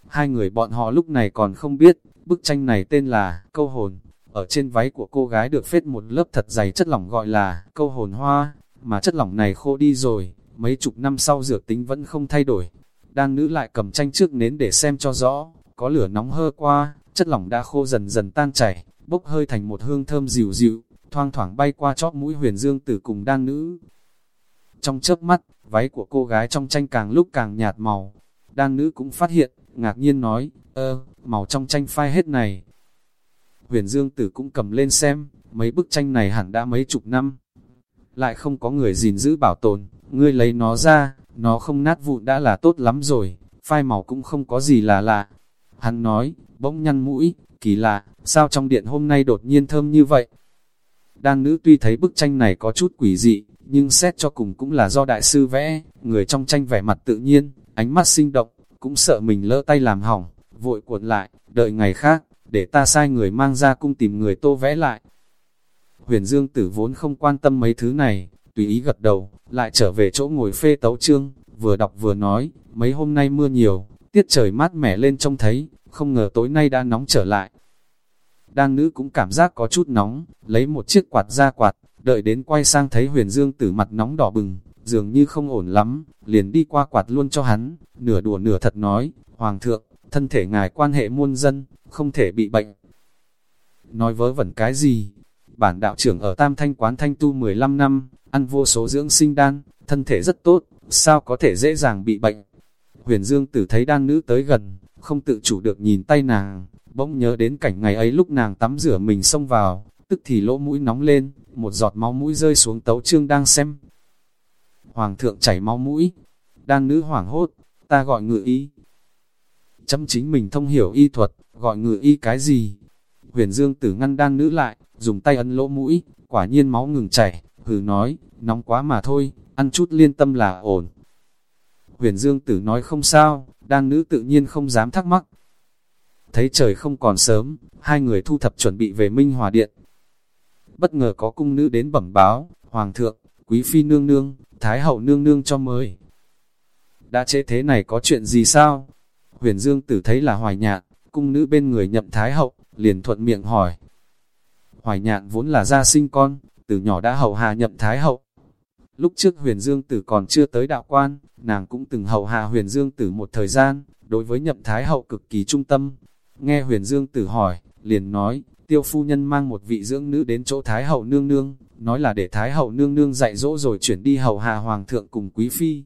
Speaker 1: Hai người bọn họ lúc này còn không biết, bức tranh này tên là Câu Hồn. Ở trên váy của cô gái được phết một lớp thật dày chất lỏng gọi là Câu Hồn Hoa, mà chất lỏng này khô đi rồi, mấy chục năm sau dược tính vẫn không thay đổi. Đan nữ lại cầm tranh trước nến để xem cho rõ, có lửa nóng hơ qua, chất lỏng đã khô dần dần tan chảy, bốc hơi thành một hương thơm dịu dịu, thoang thoảng bay qua chóp mũi huyền dương tử cùng đan nữ. Trong chớp mắt, váy của cô gái trong tranh càng lúc càng nhạt màu, đan nữ cũng phát hiện, ngạc nhiên nói, ơ, màu trong tranh phai hết này. Huyền Dương Tử cũng cầm lên xem, mấy bức tranh này hẳn đã mấy chục năm. Lại không có người gìn giữ bảo tồn, ngươi lấy nó ra, nó không nát vụn đã là tốt lắm rồi, phai màu cũng không có gì là lạ. Hắn nói, bỗng nhăn mũi, kỳ lạ, sao trong điện hôm nay đột nhiên thơm như vậy? Đan nữ tuy thấy bức tranh này có chút quỷ dị, nhưng xét cho cùng cũng là do đại sư vẽ, người trong tranh vẻ mặt tự nhiên, ánh mắt sinh động, cũng sợ mình lỡ tay làm hỏng, vội cuộn lại, đợi ngày khác, để ta sai người mang ra cung tìm người tô vẽ lại. Huyền Dương tử vốn không quan tâm mấy thứ này, tùy ý gật đầu, lại trở về chỗ ngồi phê tấu chương, vừa đọc vừa nói, mấy hôm nay mưa nhiều, tiết trời mát mẻ lên trông thấy, không ngờ tối nay đã nóng trở lại. Đang nữ cũng cảm giác có chút nóng, lấy một chiếc quạt ra quạt, đợi đến quay sang thấy huyền dương tử mặt nóng đỏ bừng, dường như không ổn lắm, liền đi qua quạt luôn cho hắn, nửa đùa nửa thật nói, Hoàng thượng, thân thể ngài quan hệ muôn dân, không thể bị bệnh. Nói vớ vẩn cái gì? Bản đạo trưởng ở Tam Thanh quán Thanh Tu 15 năm, ăn vô số dưỡng sinh đan, thân thể rất tốt, sao có thể dễ dàng bị bệnh? Huyền Dương tử thấy đan nữ tới gần, không tự chủ được nhìn tay nàng, bỗng nhớ đến cảnh ngày ấy lúc nàng tắm rửa mình xông vào, tức thì lỗ mũi nóng lên, một giọt máu mũi rơi xuống tấu trương đang xem. Hoàng thượng chảy máu mũi, đan nữ hoảng hốt, ta gọi ngự y. Chấm chính mình thông hiểu y thuật, gọi ngự y cái gì? Huyền Dương tử ngăn đan nữ lại, dùng tay ấn lỗ mũi, quả nhiên máu ngừng chảy, hừ nói, nóng quá mà thôi, ăn chút liên tâm là ổn. Huyền Dương tử nói không sao, đan nữ tự nhiên không dám thắc mắc. Thấy trời không còn sớm, hai người thu thập chuẩn bị về Minh Hòa Điện. Bất ngờ có cung nữ đến bẩm báo, Hoàng thượng, Quý Phi nương nương, Thái hậu nương nương cho mời. Đã chế thế này có chuyện gì sao? Huyền Dương tử thấy là hoài nhạn, cung nữ bên người nhậm Thái hậu, liền thuận miệng hỏi. Hoài nhạn vốn là gia sinh con, từ nhỏ đã hậu hạ nhậm Thái hậu. Lúc trước huyền Dương tử còn chưa tới đạo quan, nàng cũng từng hậu hạ huyền Dương tử một thời gian, đối với nhậm Thái hậu cực kỳ trung tâm. Nghe huyền Dương tử hỏi, liền nói, tiêu phu nhân mang một vị dưỡng nữ đến chỗ Thái hậu nương nương, nói là để Thái hậu nương nương dạy dỗ rồi chuyển đi hậu hạ hoàng thượng cùng quý phi.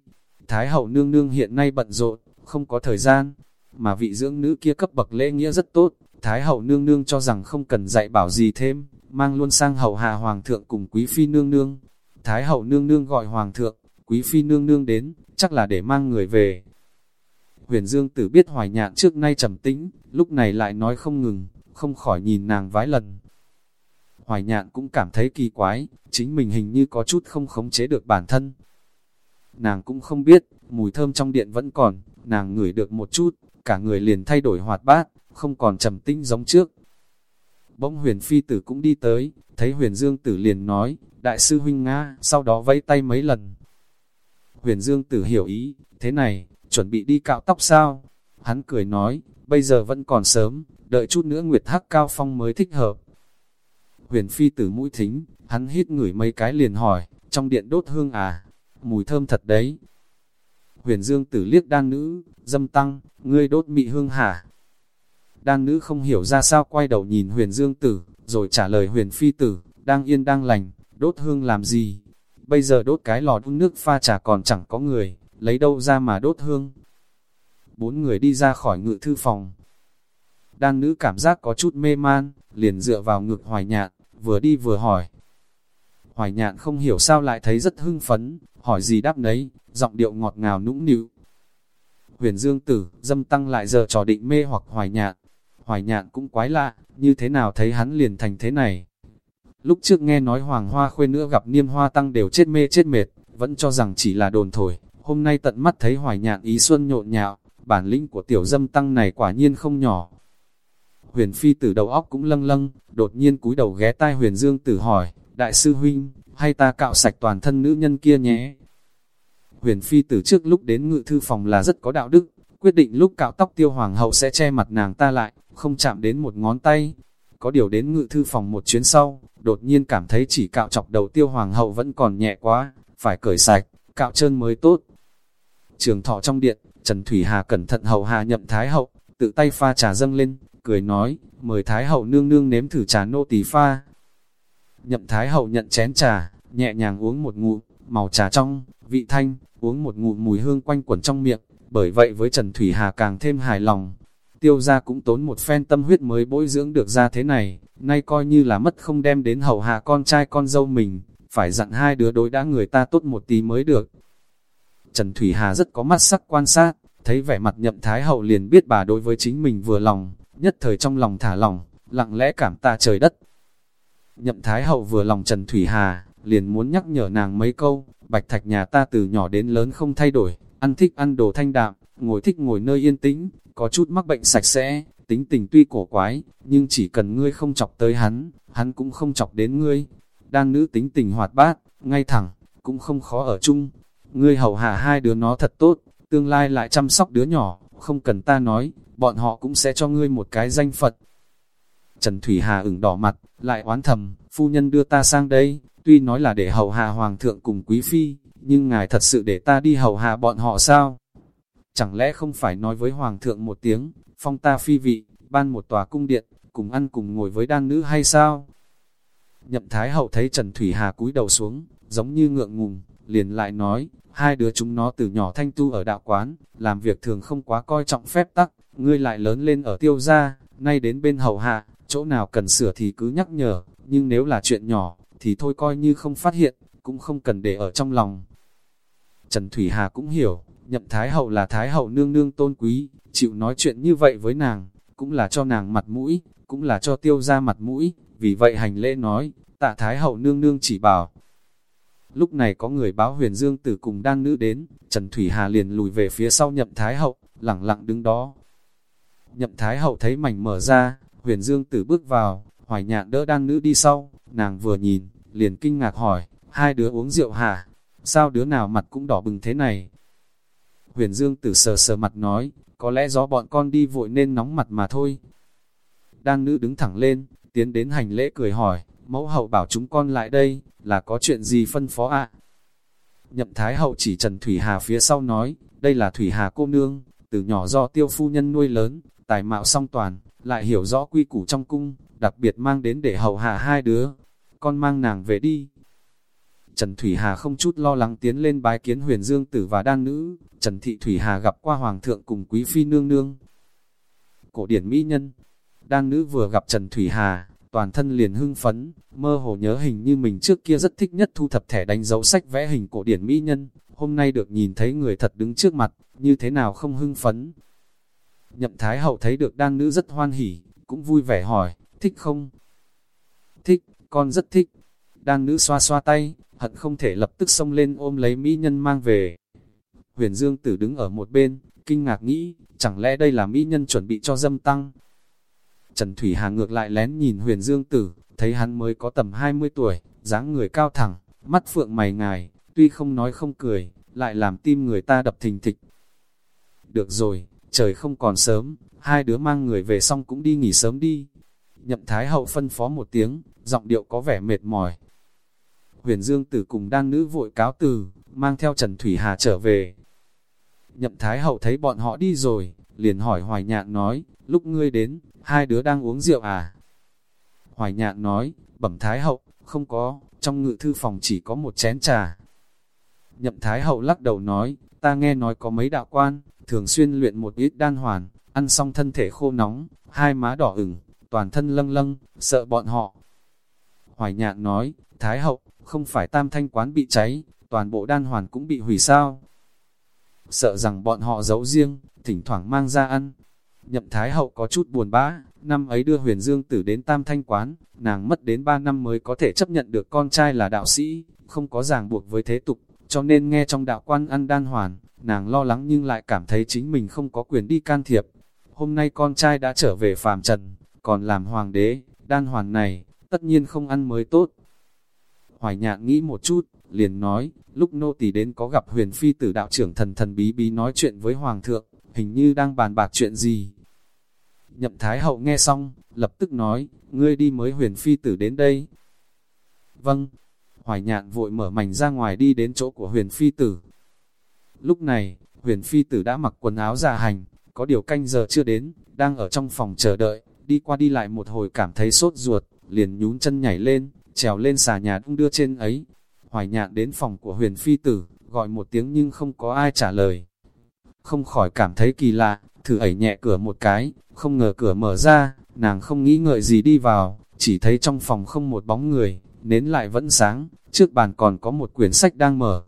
Speaker 1: Thái hậu nương nương hiện nay bận rộn, không có thời gian, mà vị dưỡng nữ kia cấp bậc lễ nghĩa rất tốt, Thái hậu nương nương cho rằng không cần dạy bảo gì thêm, mang luôn sang hậu hạ hoàng thượng cùng quý phi nương nương. Thái hậu nương nương gọi hoàng thượng, quý phi nương nương đến, chắc là để mang người về. Huyền Dương tử biết hoài nhạn trước nay trầm tĩnh, lúc này lại nói không ngừng, không khỏi nhìn nàng vái lần. Hoài nhạn cũng cảm thấy kỳ quái, chính mình hình như có chút không khống chế được bản thân. Nàng cũng không biết, mùi thơm trong điện vẫn còn, nàng ngửi được một chút, cả người liền thay đổi hoạt bát, không còn trầm tĩnh giống trước. Bỗng huyền phi tử cũng đi tới, thấy huyền dương tử liền nói, đại sư huynh Nga, sau đó vẫy tay mấy lần. Huyền dương tử hiểu ý, thế này, chuẩn bị đi cạo tóc sao? Hắn cười nói, bây giờ vẫn còn sớm, đợi chút nữa nguyệt hắc cao phong mới thích hợp. Huyền phi tử mũi thính, hắn hít ngửi mấy cái liền hỏi, trong điện đốt hương à, mùi thơm thật đấy. Huyền dương tử liếc đan nữ, dâm tăng, ngươi đốt mị hương hả? Đan nữ không hiểu ra sao quay đầu nhìn huyền dương tử, rồi trả lời huyền phi tử, đang yên đang lành, đốt hương làm gì? Bây giờ đốt cái lò đun nước pha trà còn chẳng có người, lấy đâu ra mà đốt hương? Bốn người đi ra khỏi ngự thư phòng. Đan nữ cảm giác có chút mê man, liền dựa vào ngực hoài nhạn, vừa đi vừa hỏi. Hoài nhạn không hiểu sao lại thấy rất hưng phấn, hỏi gì đáp nấy, giọng điệu ngọt ngào nũng nịu. Huyền Dương Tử, dâm tăng lại giờ trò định mê hoặc hoài nhạn. Hoài nhạn cũng quái lạ, như thế nào thấy hắn liền thành thế này. lúc trước nghe nói hoàng hoa khuê nữa gặp niêm hoa tăng đều chết mê chết mệt, vẫn cho rằng chỉ là đồn thổi, hôm nay tận mắt thấy hoài nhạn ý xuân nhộn nhạo, bản lĩnh của tiểu dâm tăng này quả nhiên không nhỏ. Huyền phi từ đầu óc cũng lâng lâng, đột nhiên cúi đầu ghé tai huyền dương tử hỏi, đại sư huynh, hay ta cạo sạch toàn thân nữ nhân kia nhé? Huyền phi từ trước lúc đến ngự thư phòng là rất có đạo đức, quyết định lúc cạo tóc tiêu hoàng hậu sẽ che mặt nàng ta lại, không chạm đến một ngón tay. Có điều đến ngự thư phòng một chuyến sau, đột nhiên cảm thấy chỉ cạo chọc đầu tiêu hoàng hậu vẫn còn nhẹ quá, phải cởi sạch, cạo trơn mới tốt. Trường thọ trong điện, Trần Thủy Hà cẩn thận hầu hạ nhậm Thái Hậu, tự tay pha trà dâng lên, cười nói, mời Thái Hậu nương nương nếm thử trà nô tỳ pha. Nhậm Thái Hậu nhận chén trà, nhẹ nhàng uống một ngụm, màu trà trong, vị thanh, uống một ngụm mùi hương quanh quẩn trong miệng, bởi vậy với Trần Thủy Hà càng thêm hài lòng. Tiêu gia cũng tốn một phen tâm huyết mới bối dưỡng được ra thế này, nay coi như là mất không đem đến hầu hạ con trai con dâu mình, phải dặn hai đứa đối đã người ta tốt một tí mới được. Trần Thủy Hà rất có mắt sắc quan sát, thấy vẻ mặt nhậm thái hậu liền biết bà đối với chính mình vừa lòng, nhất thời trong lòng thả lòng, lặng lẽ cảm tạ trời đất. Nhậm thái hậu vừa lòng Trần Thủy Hà, liền muốn nhắc nhở nàng mấy câu, bạch thạch nhà ta từ nhỏ đến lớn không thay đổi, ăn thích ăn đồ thanh đạm, ngồi thích ngồi nơi yên tĩnh, có chút mắc bệnh sạch sẽ, tính tình tuy cổ quái, nhưng chỉ cần ngươi không chọc tới hắn, hắn cũng không chọc đến ngươi. Đan nữ tính tình hoạt bát, ngay thẳng, cũng không khó ở chung. Ngươi hầu hạ hai đứa nó thật tốt, tương lai lại chăm sóc đứa nhỏ, không cần ta nói, bọn họ cũng sẽ cho ngươi một cái danh Phật. Trần Thủy Hà ửng đỏ mặt, lại oán thầm, phu nhân đưa ta sang đây, tuy nói là để hầu hạ hoàng thượng cùng quý phi, nhưng ngài thật sự để ta đi hầu hạ bọn họ sao? Chẳng lẽ không phải nói với hoàng thượng một tiếng, phong ta phi vị, ban một tòa cung điện, cùng ăn cùng ngồi với đan nữ hay sao? Nhậm Thái Hậu thấy Trần Thủy Hà cúi đầu xuống, giống như ngượng ngùng, liền lại nói, hai đứa chúng nó từ nhỏ thanh tu ở đạo quán, làm việc thường không quá coi trọng phép tắc, ngươi lại lớn lên ở tiêu gia, nay đến bên hầu hạ, chỗ nào cần sửa thì cứ nhắc nhở, nhưng nếu là chuyện nhỏ, thì thôi coi như không phát hiện, cũng không cần để ở trong lòng. Trần Thủy Hà cũng hiểu, nhậm Thái Hậu là Thái Hậu nương nương tôn quý, chịu nói chuyện như vậy với nàng, cũng là cho nàng mặt mũi, cũng là cho tiêu ra mặt mũi, vì vậy hành lễ nói, tạ Thái Hậu nương nương chỉ bảo. Lúc này có người báo huyền dương tử cùng đang nữ đến, Trần Thủy Hà liền lùi về phía sau nhậm Thái Hậu, lặng lặng đứng đó. Nhậm Thái Hậu thấy mảnh mở ra, huyền dương tử bước vào, hoài nhạn đỡ đang nữ đi sau, nàng vừa nhìn, liền kinh ngạc hỏi, hai đứa uống rượu hả? Sao đứa nào mặt cũng đỏ bừng thế này? Huyền Dương tử sờ sờ mặt nói, có lẽ do bọn con đi vội nên nóng mặt mà thôi. Đan nữ đứng thẳng lên, tiến đến hành lễ cười hỏi, mẫu hậu bảo chúng con lại đây, là có chuyện gì phân phó ạ? Nhậm Thái hậu chỉ Trần Thủy Hà phía sau nói, đây là Thủy Hà cô nương, từ nhỏ do tiêu phu nhân nuôi lớn, tài mạo song toàn, lại hiểu rõ quy củ trong cung, đặc biệt mang đến để hầu hạ hai đứa. Con mang nàng về đi. Trần Thủy Hà không chút lo lắng tiến lên bái kiến huyền dương tử và đan nữ, Trần Thị Thủy Hà gặp qua Hoàng thượng cùng Quý Phi nương nương. Cổ điển mỹ nhân, đan nữ vừa gặp Trần Thủy Hà, toàn thân liền hưng phấn, mơ hồ nhớ hình như mình trước kia rất thích nhất thu thập thẻ đánh dấu sách vẽ hình cổ điển mỹ nhân, hôm nay được nhìn thấy người thật đứng trước mặt, như thế nào không hưng phấn. Nhậm Thái Hậu thấy được đan nữ rất hoan hỉ, cũng vui vẻ hỏi, thích không? Thích, con rất thích. Đan nữ xoa xoa tay, hận không thể lập tức xông lên ôm lấy mỹ nhân mang về. Huyền Dương Tử đứng ở một bên, kinh ngạc nghĩ, chẳng lẽ đây là mỹ nhân chuẩn bị cho dâm tăng? Trần Thủy Hà ngược lại lén nhìn Huyền Dương Tử, thấy hắn mới có tầm 20 tuổi, dáng người cao thẳng, mắt phượng mày ngài, tuy không nói không cười, lại làm tim người ta đập thình thịch. Được rồi, trời không còn sớm, hai đứa mang người về xong cũng đi nghỉ sớm đi. Nhậm Thái Hậu phân phó một tiếng, giọng điệu có vẻ mệt mỏi. Huyền Dương Tử cùng đan nữ vội cáo từ, mang theo Trần Thủy Hà trở về. Nhậm Thái Hậu thấy bọn họ đi rồi, liền hỏi Hoài Nhạn nói, lúc ngươi đến, hai đứa đang uống rượu à? Hoài Nhạn nói, bẩm Thái Hậu, không có, trong ngự thư phòng chỉ có một chén trà. Nhậm Thái Hậu lắc đầu nói, ta nghe nói có mấy đạo quan, thường xuyên luyện một ít đan hoàn, ăn xong thân thể khô nóng, hai má đỏ ửng, toàn thân lâng lâng, sợ bọn họ. Hoài Nhạn nói, Thái Hậu, không phải tam thanh quán bị cháy, toàn bộ đan hoàn cũng bị hủy sao. Sợ rằng bọn họ giấu riêng, thỉnh thoảng mang ra ăn. Nhậm Thái Hậu có chút buồn bã, năm ấy đưa huyền dương tử đến tam thanh quán, nàng mất đến 3 năm mới có thể chấp nhận được con trai là đạo sĩ, không có ràng buộc với thế tục, cho nên nghe trong đạo quan ăn đan hoàn, nàng lo lắng nhưng lại cảm thấy chính mình không có quyền đi can thiệp. Hôm nay con trai đã trở về phàm trần, còn làm hoàng đế, đan hoàn này, tất nhiên không ăn mới tốt. Hoài nhạn nghĩ một chút, liền nói, lúc nô tỳ đến có gặp huyền phi tử đạo trưởng thần thần bí bí nói chuyện với hoàng thượng, hình như đang bàn bạc chuyện gì. Nhậm Thái Hậu nghe xong, lập tức nói, ngươi đi mới huyền phi tử đến đây. Vâng, hoài nhạn vội mở mảnh ra ngoài đi đến chỗ của huyền phi tử. Lúc này, huyền phi tử đã mặc quần áo giả hành, có điều canh giờ chưa đến, đang ở trong phòng chờ đợi, đi qua đi lại một hồi cảm thấy sốt ruột, liền nhún chân nhảy lên, trèo lên xà nhà đung đưa trên ấy. Hoài nhạn đến phòng của huyền phi tử, gọi một tiếng nhưng không có ai trả lời. Không khỏi cảm thấy kỳ lạ, thử ẩy nhẹ cửa một cái, không ngờ cửa mở ra, nàng không nghĩ ngợi gì đi vào, chỉ thấy trong phòng không một bóng người, nến lại vẫn sáng, trước bàn còn có một quyển sách đang mở.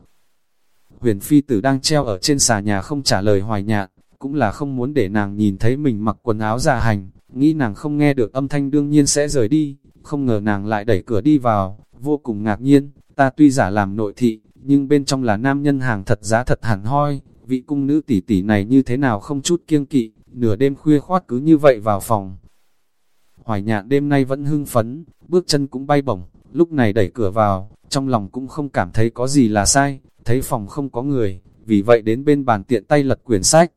Speaker 1: Huyền phi tử đang treo ở trên xà nhà không trả lời hoài nhạn, cũng là không muốn để nàng nhìn thấy mình mặc quần áo giả hành, nghĩ nàng không nghe được âm thanh đương nhiên sẽ rời đi, không ngờ nàng lại đẩy cửa đi vào, vô cùng ngạc nhiên, ta tuy giả làm nội thị, nhưng bên trong là nam nhân hàng thật giá thật hẳn hoi, vị cung nữ tỷ tỷ này như thế nào không chút kiêng kỵ, nửa đêm khuya khoát cứ như vậy vào phòng. Hoài nhạn đêm nay vẫn hưng phấn, bước chân cũng bay bổng, lúc này đẩy cửa vào, trong lòng cũng không cảm thấy có gì là sai, thấy phòng không có người, vì vậy đến bên bàn tiện tay lật quyển sách.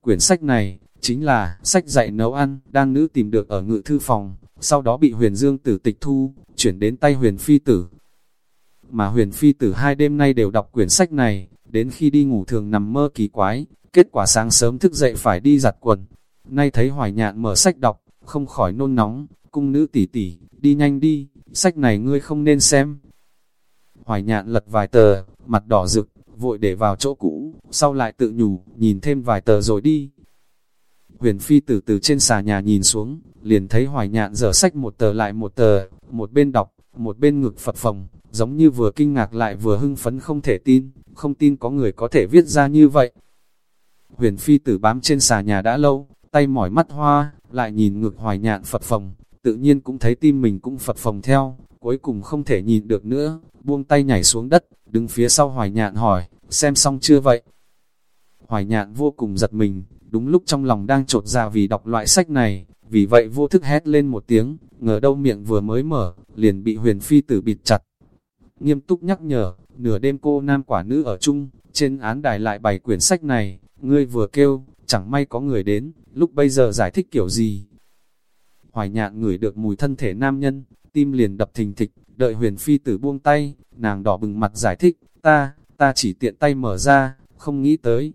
Speaker 1: Quyển sách này, chính là sách dạy nấu ăn, đang nữ tìm được ở ngự thư phòng, sau đó bị huyền dương tử tịch thu, chuyển đến tay huyền phi tử. Mà huyền phi tử hai đêm nay đều đọc quyển sách này, đến khi đi ngủ thường nằm mơ kỳ quái, kết quả sáng sớm thức dậy phải đi giặt quần. Nay thấy hoài nhạn mở sách đọc, không khỏi nôn nóng, cung nữ tỷ tỷ, đi nhanh đi, sách này ngươi không nên xem. Hoài nhạn lật vài tờ, mặt đỏ rực, vội để vào chỗ cũ, sau lại tự nhủ, nhìn thêm vài tờ rồi đi. Huyền phi từ từ trên xà nhà nhìn xuống, liền thấy hoài nhạn dở sách một tờ lại một tờ, một bên đọc, một bên ngực phật phồng, giống như vừa kinh ngạc lại vừa hưng phấn không thể tin, không tin có người có thể viết ra như vậy. Huyền phi tử bám trên xà nhà đã lâu, tay mỏi mắt hoa, lại nhìn ngực hoài nhạn phật phồng, tự nhiên cũng thấy tim mình cũng phật phồng theo, cuối cùng không thể nhìn được nữa, buông tay nhảy xuống đất, đứng phía sau hoài nhạn hỏi, xem xong chưa vậy? Hoài nhạn vô cùng giật mình, đúng lúc trong lòng đang trột ra vì đọc loại sách này, vì vậy vô thức hét lên một tiếng, ngờ đâu miệng vừa mới mở, liền bị huyền phi tử bịt chặt. Nghiêm túc nhắc nhở, nửa đêm cô nam quả nữ ở chung, trên án đài lại bày quyển sách này, ngươi vừa kêu, chẳng may có người đến, lúc bây giờ giải thích kiểu gì. Hoài nhạn ngửi được mùi thân thể nam nhân, tim liền đập thình thịch, đợi huyền phi tử buông tay, nàng đỏ bừng mặt giải thích, ta, ta chỉ tiện tay mở ra, không nghĩ tới.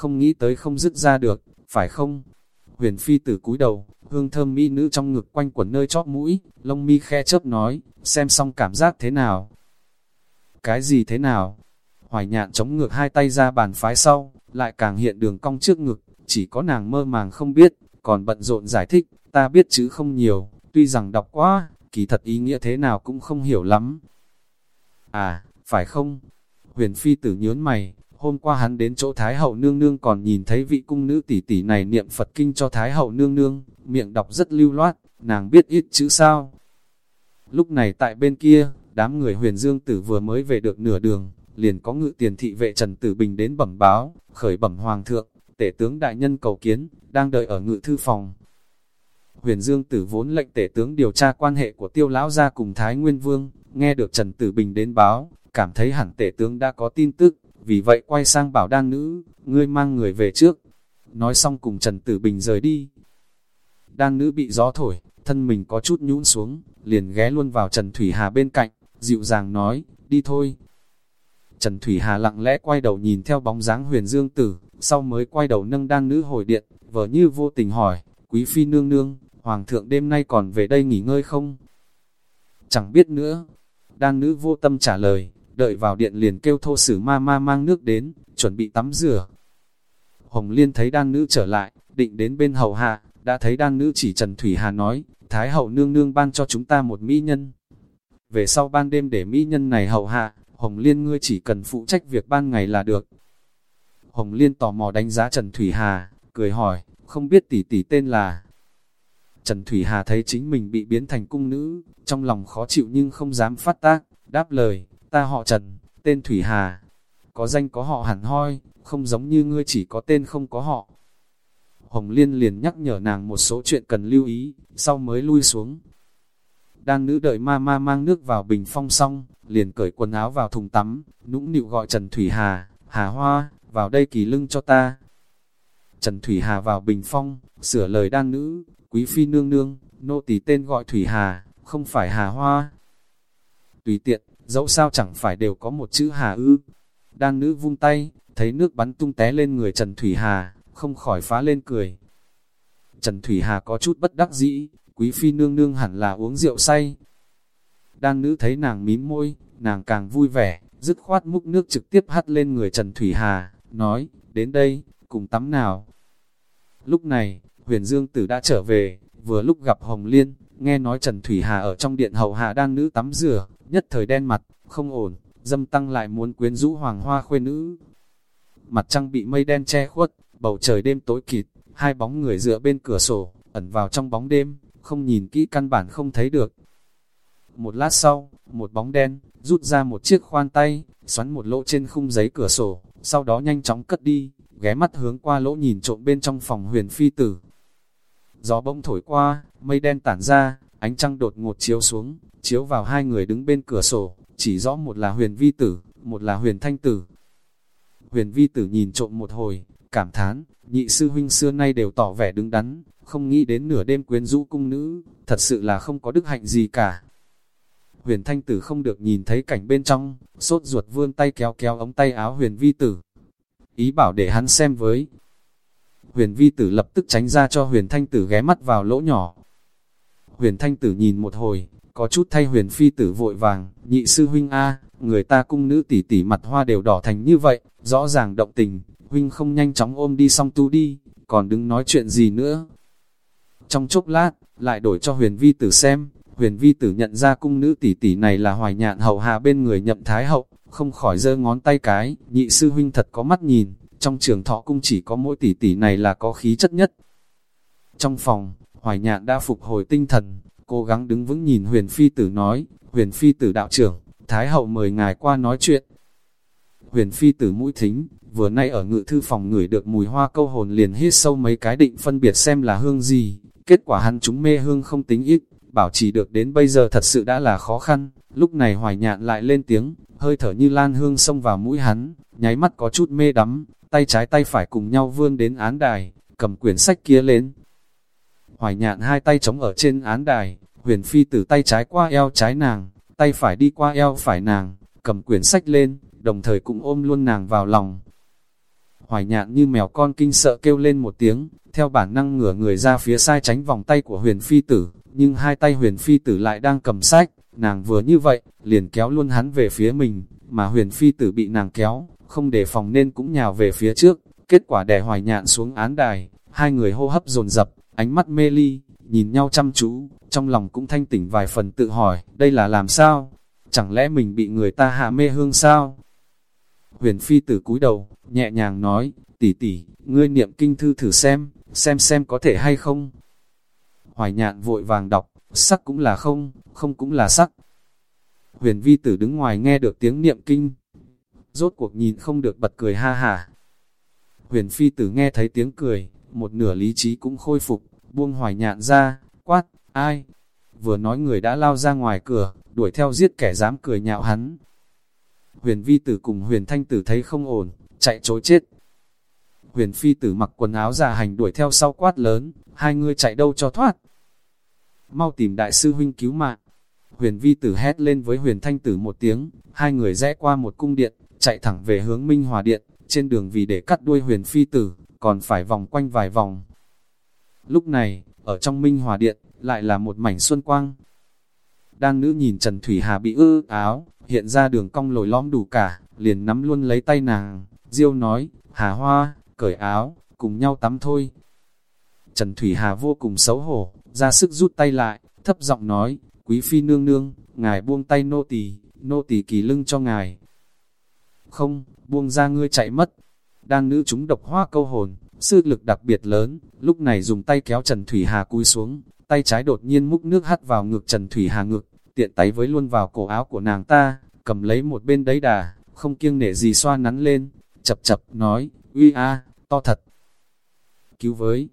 Speaker 1: Không nghĩ tới không dứt ra được, phải không? Huyền phi tử cúi đầu, hương thơm mỹ nữ trong ngực quanh quẩn nơi chóp mũi, lông mi khe chớp nói, xem xong cảm giác thế nào? Cái gì thế nào? Hoài nhạn chống ngược hai tay ra bàn phái sau, lại càng hiện đường cong trước ngực, chỉ có nàng mơ màng không biết, còn bận rộn giải thích, ta biết chữ không nhiều, tuy rằng đọc quá, kỳ thật ý nghĩa thế nào cũng không hiểu lắm. À, phải không? Huyền phi tử nhớn mày, hôm qua hắn đến chỗ Thái hậu nương nương còn nhìn thấy vị cung nữ tỷ tỷ này niệm Phật kinh cho Thái hậu nương nương, miệng đọc rất lưu loát, nàng biết ít chữ sao. Lúc này tại bên kia, đám người huyền dương tử vừa mới về được nửa đường, liền có ngự tiền thị vệ Trần Tử Bình đến bẩm báo, khởi bẩm hoàng thượng, tể tướng đại nhân cầu kiến, đang đợi ở ngự thư phòng. Huyền Dương Tử vốn lệnh tể tướng điều tra quan hệ của tiêu lão gia cùng Thái Nguyên Vương, nghe được Trần Tử Bình đến báo, cảm thấy hẳn tể tướng đã có tin tức, vì vậy quay sang bảo đan nữ, ngươi mang người về trước. Nói xong cùng Trần Tử Bình rời đi. Đan nữ bị gió thổi, thân mình có chút nhũn xuống, liền ghé luôn vào Trần Thủy Hà bên cạnh, dịu dàng nói, đi thôi. Trần Thủy Hà lặng lẽ quay đầu nhìn theo bóng dáng huyền dương tử, sau mới quay đầu nâng đan nữ hồi điện, vờ như vô tình hỏi, quý phi nương nương, hoàng thượng đêm nay còn về đây nghỉ ngơi không? Chẳng biết nữa. Đan nữ vô tâm trả lời, đợi vào điện liền kêu thô sử ma ma mang nước đến, chuẩn bị tắm rửa. Hồng Liên thấy đan nữ trở lại, định đến bên hầu hạ, đã thấy đan nữ chỉ Trần Thủy Hà nói, Thái hậu nương nương ban cho chúng ta một mỹ nhân. Về sau ban đêm để mỹ nhân này hầu hạ, Hồng Liên ngươi chỉ cần phụ trách việc ban ngày là được. Hồng Liên tò mò đánh giá Trần Thủy Hà, cười hỏi, không biết tỷ tỷ tên là. Trần Thủy Hà thấy chính mình bị biến thành cung nữ, trong lòng khó chịu nhưng không dám phát tác, đáp lời, ta họ Trần, tên Thủy Hà, có danh có họ hẳn hoi, không giống như ngươi chỉ có tên không có họ. Hồng Liên liền nhắc nhở nàng một số chuyện cần lưu ý, sau mới lui xuống. đang nữ đợi ma ma mang nước vào bình phong xong, liền cởi quần áo vào thùng tắm, nũng nịu gọi Trần Thủy Hà, Hà Hoa, vào đây kỳ lưng cho ta. Trần Thủy Hà vào bình phong, sửa lời đan nữ, quý phi nương nương, nô tỳ tên gọi Thủy Hà, không phải Hà Hoa. Tùy tiện, dẫu sao chẳng phải đều có một chữ Hà ư. Đan nữ vung tay, thấy nước bắn tung té lên người Trần Thủy Hà, không khỏi phá lên cười. Trần Thủy Hà có chút bất đắc dĩ, quý phi nương nương hẳn là uống rượu say. Đan nữ thấy nàng mím môi, nàng càng vui vẻ, dứt khoát múc nước trực tiếp hắt lên người Trần Thủy Hà, nói, đến đây, cùng tắm nào. Lúc này, huyền dương tử đã trở về, vừa lúc gặp Hồng Liên, nghe nói Trần Thủy Hà ở trong điện hậu hạ đang nữ tắm rửa, nhất thời đen mặt, không ổn, dâm tăng lại muốn quyến rũ hoàng hoa khuê nữ. Mặt trăng bị mây đen che khuất, bầu trời đêm tối kịt, hai bóng người dựa bên cửa sổ, ẩn vào trong bóng đêm, không nhìn kỹ căn bản không thấy được. Một lát sau, một bóng đen, rút ra một chiếc khoan tay, xoắn một lỗ trên khung giấy cửa sổ, sau đó nhanh chóng cất đi, ghé mắt hướng qua lỗ nhìn trộm bên trong phòng huyền phi tử. Gió bông thổi qua, mây đen tản ra, ánh trăng đột ngột chiếu xuống, chiếu vào hai người đứng bên cửa sổ, chỉ rõ một là huyền vi tử, một là huyền thanh tử. Huyền vi tử nhìn trộm một hồi, cảm thán, nhị sư huynh xưa nay đều tỏ vẻ đứng đắn, không nghĩ đến nửa đêm quyến rũ cung nữ, thật sự là không có đức hạnh gì cả. Huyền thanh tử không được nhìn thấy cảnh bên trong, sốt ruột vươn tay kéo kéo ống tay áo huyền vi tử. Ý bảo để hắn xem với. Huyền vi tử lập tức tránh ra cho huyền thanh tử ghé mắt vào lỗ nhỏ. Huyền thanh tử nhìn một hồi, có chút thay huyền phi tử vội vàng, nhị sư huynh A, người ta cung nữ tỷ tỷ mặt hoa đều đỏ thành như vậy, rõ ràng động tình, huynh không nhanh chóng ôm đi xong tu đi, còn đứng nói chuyện gì nữa. Trong chốc lát, lại đổi cho huyền vi tử xem, huyền vi tử nhận ra cung nữ tỷ tỷ này là hoài nhạn hậu hạ bên người nhậm thái hậu, không khỏi giơ ngón tay cái, nhị sư huynh thật có mắt nhìn, trong trường thọ cung chỉ có mỗi tỷ tỷ này là có khí chất nhất. Trong phòng, hoài nhạn đã phục hồi tinh thần, cố gắng đứng vững nhìn huyền phi tử nói, huyền phi tử đạo trưởng, thái hậu mời ngài qua nói chuyện. Huyền phi tử mũi thính, vừa nay ở ngự thư phòng ngửi được mùi hoa câu hồn liền hít sâu mấy cái định phân biệt xem là hương gì, kết quả hắn chúng mê hương không tính ít, bảo trì được đến bây giờ thật sự đã là khó khăn, lúc này hoài nhạn lại lên tiếng, hơi thở như lan hương xông vào mũi hắn, nháy mắt có chút mê đắm, tay trái tay phải cùng nhau vươn đến án đài, cầm quyển sách kia lên. Hoài nhạn hai tay chống ở trên án đài, huyền phi từ tay trái qua eo trái nàng, tay phải đi qua eo phải nàng, cầm quyển sách lên, đồng thời cũng ôm luôn nàng vào lòng. Hoài nhạn như mèo con kinh sợ kêu lên một tiếng, theo bản năng ngửa người ra phía sai tránh vòng tay của huyền phi tử, nhưng hai tay huyền phi tử lại đang cầm sách, nàng vừa như vậy, liền kéo luôn hắn về phía mình, mà huyền phi tử bị nàng kéo, không để phòng nên cũng nhào về phía trước, kết quả đè hoài nhạn xuống án đài, hai người hô hấp dồn dập, ánh mắt mê ly, nhìn nhau chăm chú, trong lòng cũng thanh tỉnh vài phần tự hỏi, đây là làm sao? Chẳng lẽ mình bị người ta hạ mê hương sao? Huyền phi tử cúi đầu, nhẹ nhàng nói, tỷ tỷ, ngươi niệm kinh thư thử xem, xem xem có thể hay không. Hoài nhạn vội vàng đọc, sắc cũng là không, không cũng là sắc. Huyền vi tử đứng ngoài nghe được tiếng niệm kinh. Rốt cuộc nhìn không được bật cười ha hả. Huyền phi tử nghe thấy tiếng cười, một nửa lý trí cũng khôi phục, buông hoài nhạn ra, quát, ai? Vừa nói người đã lao ra ngoài cửa, đuổi theo giết kẻ dám cười nhạo hắn. Huyền vi tử cùng huyền thanh tử thấy không ổn, chạy trối chết. Huyền phi tử mặc quần áo già hành đuổi theo sau quát lớn, hai người chạy đâu cho thoát. Mau tìm đại sư huynh cứu mạng. Huyền vi tử hét lên với huyền thanh tử một tiếng, hai người rẽ qua một cung điện, chạy thẳng về hướng Minh Hòa Điện, trên đường vì để cắt đuôi huyền phi tử, còn phải vòng quanh vài vòng. Lúc này, ở trong Minh Hòa Điện, lại là một mảnh xuân quang. Đang nữ nhìn Trần Thủy Hà bị ư áo, hiện ra đường cong lồi lõm đủ cả, liền nắm luôn lấy tay nàng, Diêu nói, Hà Hoa, cởi áo, cùng nhau tắm thôi. Trần Thủy Hà vô cùng xấu hổ, ra sức rút tay lại, thấp giọng nói, quý phi nương nương, ngài buông tay nô tỳ, nô tỳ kỳ lưng cho ngài. Không, buông ra ngươi chạy mất. Đang nữ chúng độc hoa câu hồn, sư lực đặc biệt lớn, lúc này dùng tay kéo Trần Thủy Hà cúi xuống, tay trái đột nhiên múc nước hắt vào ngực Trần Thủy Hà ngực, tiện tay với luôn vào cổ áo của nàng ta, cầm lấy một bên đấy đà, không kiêng nể gì xoa nắn lên, chập chập, nói, uy a, to thật. Cứu với,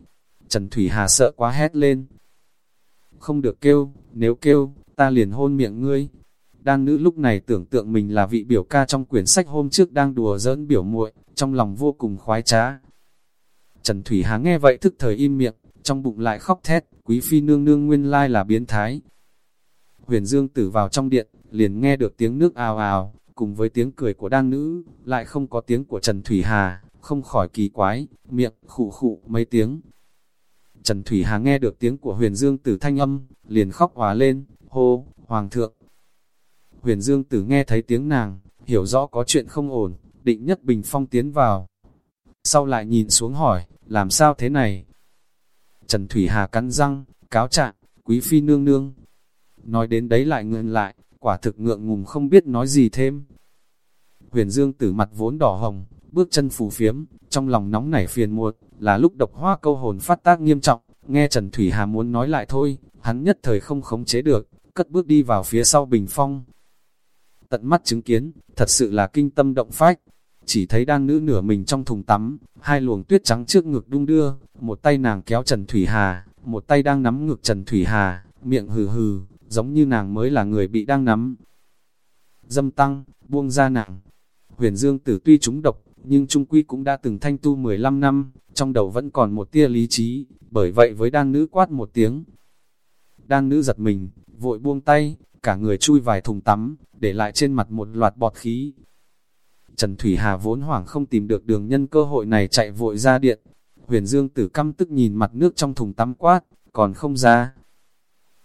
Speaker 1: Trần Thủy Hà sợ quá hét lên. Không được kêu, nếu kêu, ta liền hôn miệng ngươi. Đan nữ lúc này tưởng tượng mình là vị biểu ca trong quyển sách hôm trước đang đùa giỡn biểu muội, trong lòng vô cùng khoái trá. Trần Thủy Hà nghe vậy thức thời im miệng, trong bụng lại khóc thét, quý phi nương nương nguyên lai là biến thái. Huyền Dương tử vào trong điện, liền nghe được tiếng nước ào ào, cùng với tiếng cười của đan nữ, lại không có tiếng của Trần Thủy Hà, không khỏi kỳ quái, miệng khụ khụ mấy tiếng. Trần Thủy Hà nghe được tiếng của huyền dương tử thanh âm, liền khóc hòa lên, hô, Hoàng thượng. Huyền dương tử nghe thấy tiếng nàng, hiểu rõ có chuyện không ổn, định nhất bình phong tiến vào. Sau lại nhìn xuống hỏi, làm sao thế này? Trần Thủy Hà cắn răng, cáo trạng, quý phi nương nương. Nói đến đấy lại ngượng lại, quả thực ngượng ngùng không biết nói gì thêm. Huyền Dương tử mặt vốn đỏ hồng, bước chân phù phiếm, trong lòng nóng nảy phiền muộn, là lúc độc hoa câu hồn phát tác nghiêm trọng, nghe Trần Thủy Hà muốn nói lại thôi, hắn nhất thời không khống chế được, cất bước đi vào phía sau bình phong. Tận mắt chứng kiến, thật sự là kinh tâm động phách, chỉ thấy đang nữ nửa mình trong thùng tắm, hai luồng tuyết trắng trước ngực đung đưa, một tay nàng kéo Trần Thủy Hà, một tay đang nắm ngực Trần Thủy Hà, miệng hừ hừ, giống như nàng mới là người bị đang nắm. Dâm tăng, buông ra nặng. Huyền Dương tử tuy trúng độc, nhưng Trung Quy cũng đã từng thanh tu 15 năm, trong đầu vẫn còn một tia lý trí, bởi vậy với đan nữ quát một tiếng. Đan nữ giật mình, vội buông tay, cả người chui vài thùng tắm, để lại trên mặt một loạt bọt khí. Trần Thủy Hà vốn hoảng không tìm được đường nhân cơ hội này chạy vội ra điện. Huyền Dương tử căm tức nhìn mặt nước trong thùng tắm quát, còn không ra.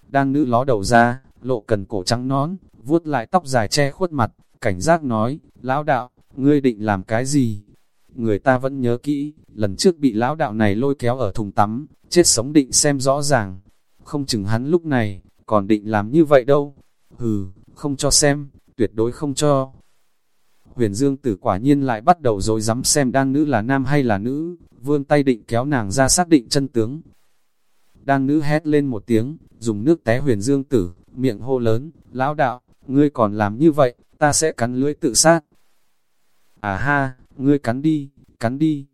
Speaker 1: Đang nữ ló đầu ra, lộ cần cổ trắng nón, vuốt lại tóc dài che khuất mặt, cảnh giác nói, lão đạo, ngươi định làm cái gì? Người ta vẫn nhớ kỹ, lần trước bị lão đạo này lôi kéo ở thùng tắm, chết sống định xem rõ ràng. Không chừng hắn lúc này, còn định làm như vậy đâu. Hừ, không cho xem, tuyệt đối không cho. Huyền Dương tử quả nhiên lại bắt đầu rồi dám xem đan nữ là nam hay là nữ, vươn tay định kéo nàng ra xác định chân tướng. Đan nữ hét lên một tiếng, dùng nước té huyền Dương tử, miệng hô lớn, lão đạo, ngươi còn làm như vậy, ta sẽ cắn lưỡi tự sát. À ha, ngươi cắn đi, cắn đi.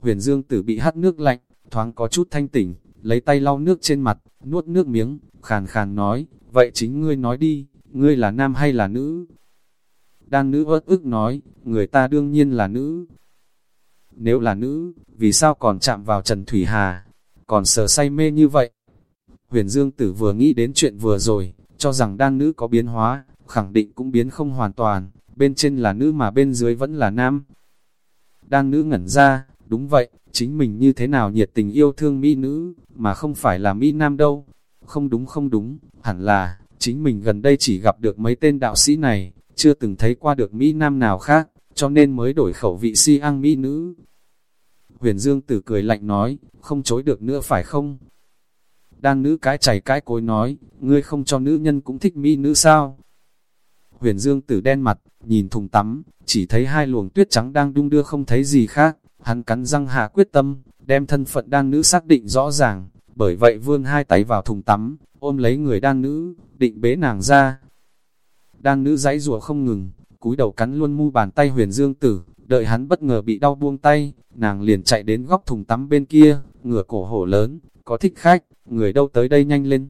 Speaker 1: Huyền Dương Tử bị hắt nước lạnh, thoáng có chút thanh tỉnh, lấy tay lau nước trên mặt, nuốt nước miếng, khàn khàn nói, vậy chính ngươi nói đi, ngươi là nam hay là nữ? Đan nữ ớt ức nói, người ta đương nhiên là nữ. Nếu là nữ, vì sao còn chạm vào Trần Thủy Hà, còn sờ say mê như vậy? Huyền Dương Tử vừa nghĩ đến chuyện vừa rồi, cho rằng đan nữ có biến hóa, khẳng định cũng biến không hoàn toàn, bên trên là nữ mà bên dưới vẫn là nam. Đan nữ ngẩn ra, đúng vậy, chính mình như thế nào nhiệt tình yêu thương mỹ nữ, mà không phải là mỹ nam đâu. Không đúng không đúng, hẳn là, chính mình gần đây chỉ gặp được mấy tên đạo sĩ này, chưa từng thấy qua được mỹ nam nào khác, cho nên mới đổi khẩu vị si ăn mỹ nữ. Huyền Dương tử cười lạnh nói, không chối được nữa phải không? Đang nữ cái chảy cái cối nói, ngươi không cho nữ nhân cũng thích mỹ nữ sao? Huyền Dương tử đen mặt, nhìn thùng tắm, chỉ thấy hai luồng tuyết trắng đang đung đưa không thấy gì khác, hắn cắn răng hạ quyết tâm, đem thân phận đan nữ xác định rõ ràng, bởi vậy vươn hai tay vào thùng tắm, ôm lấy người đan nữ, định bế nàng ra. Đan nữ giấy rùa không ngừng, cúi đầu cắn luôn mu bàn tay huyền dương tử, đợi hắn bất ngờ bị đau buông tay, nàng liền chạy đến góc thùng tắm bên kia, ngửa cổ hổ lớn, có thích khách, người đâu tới đây nhanh lên.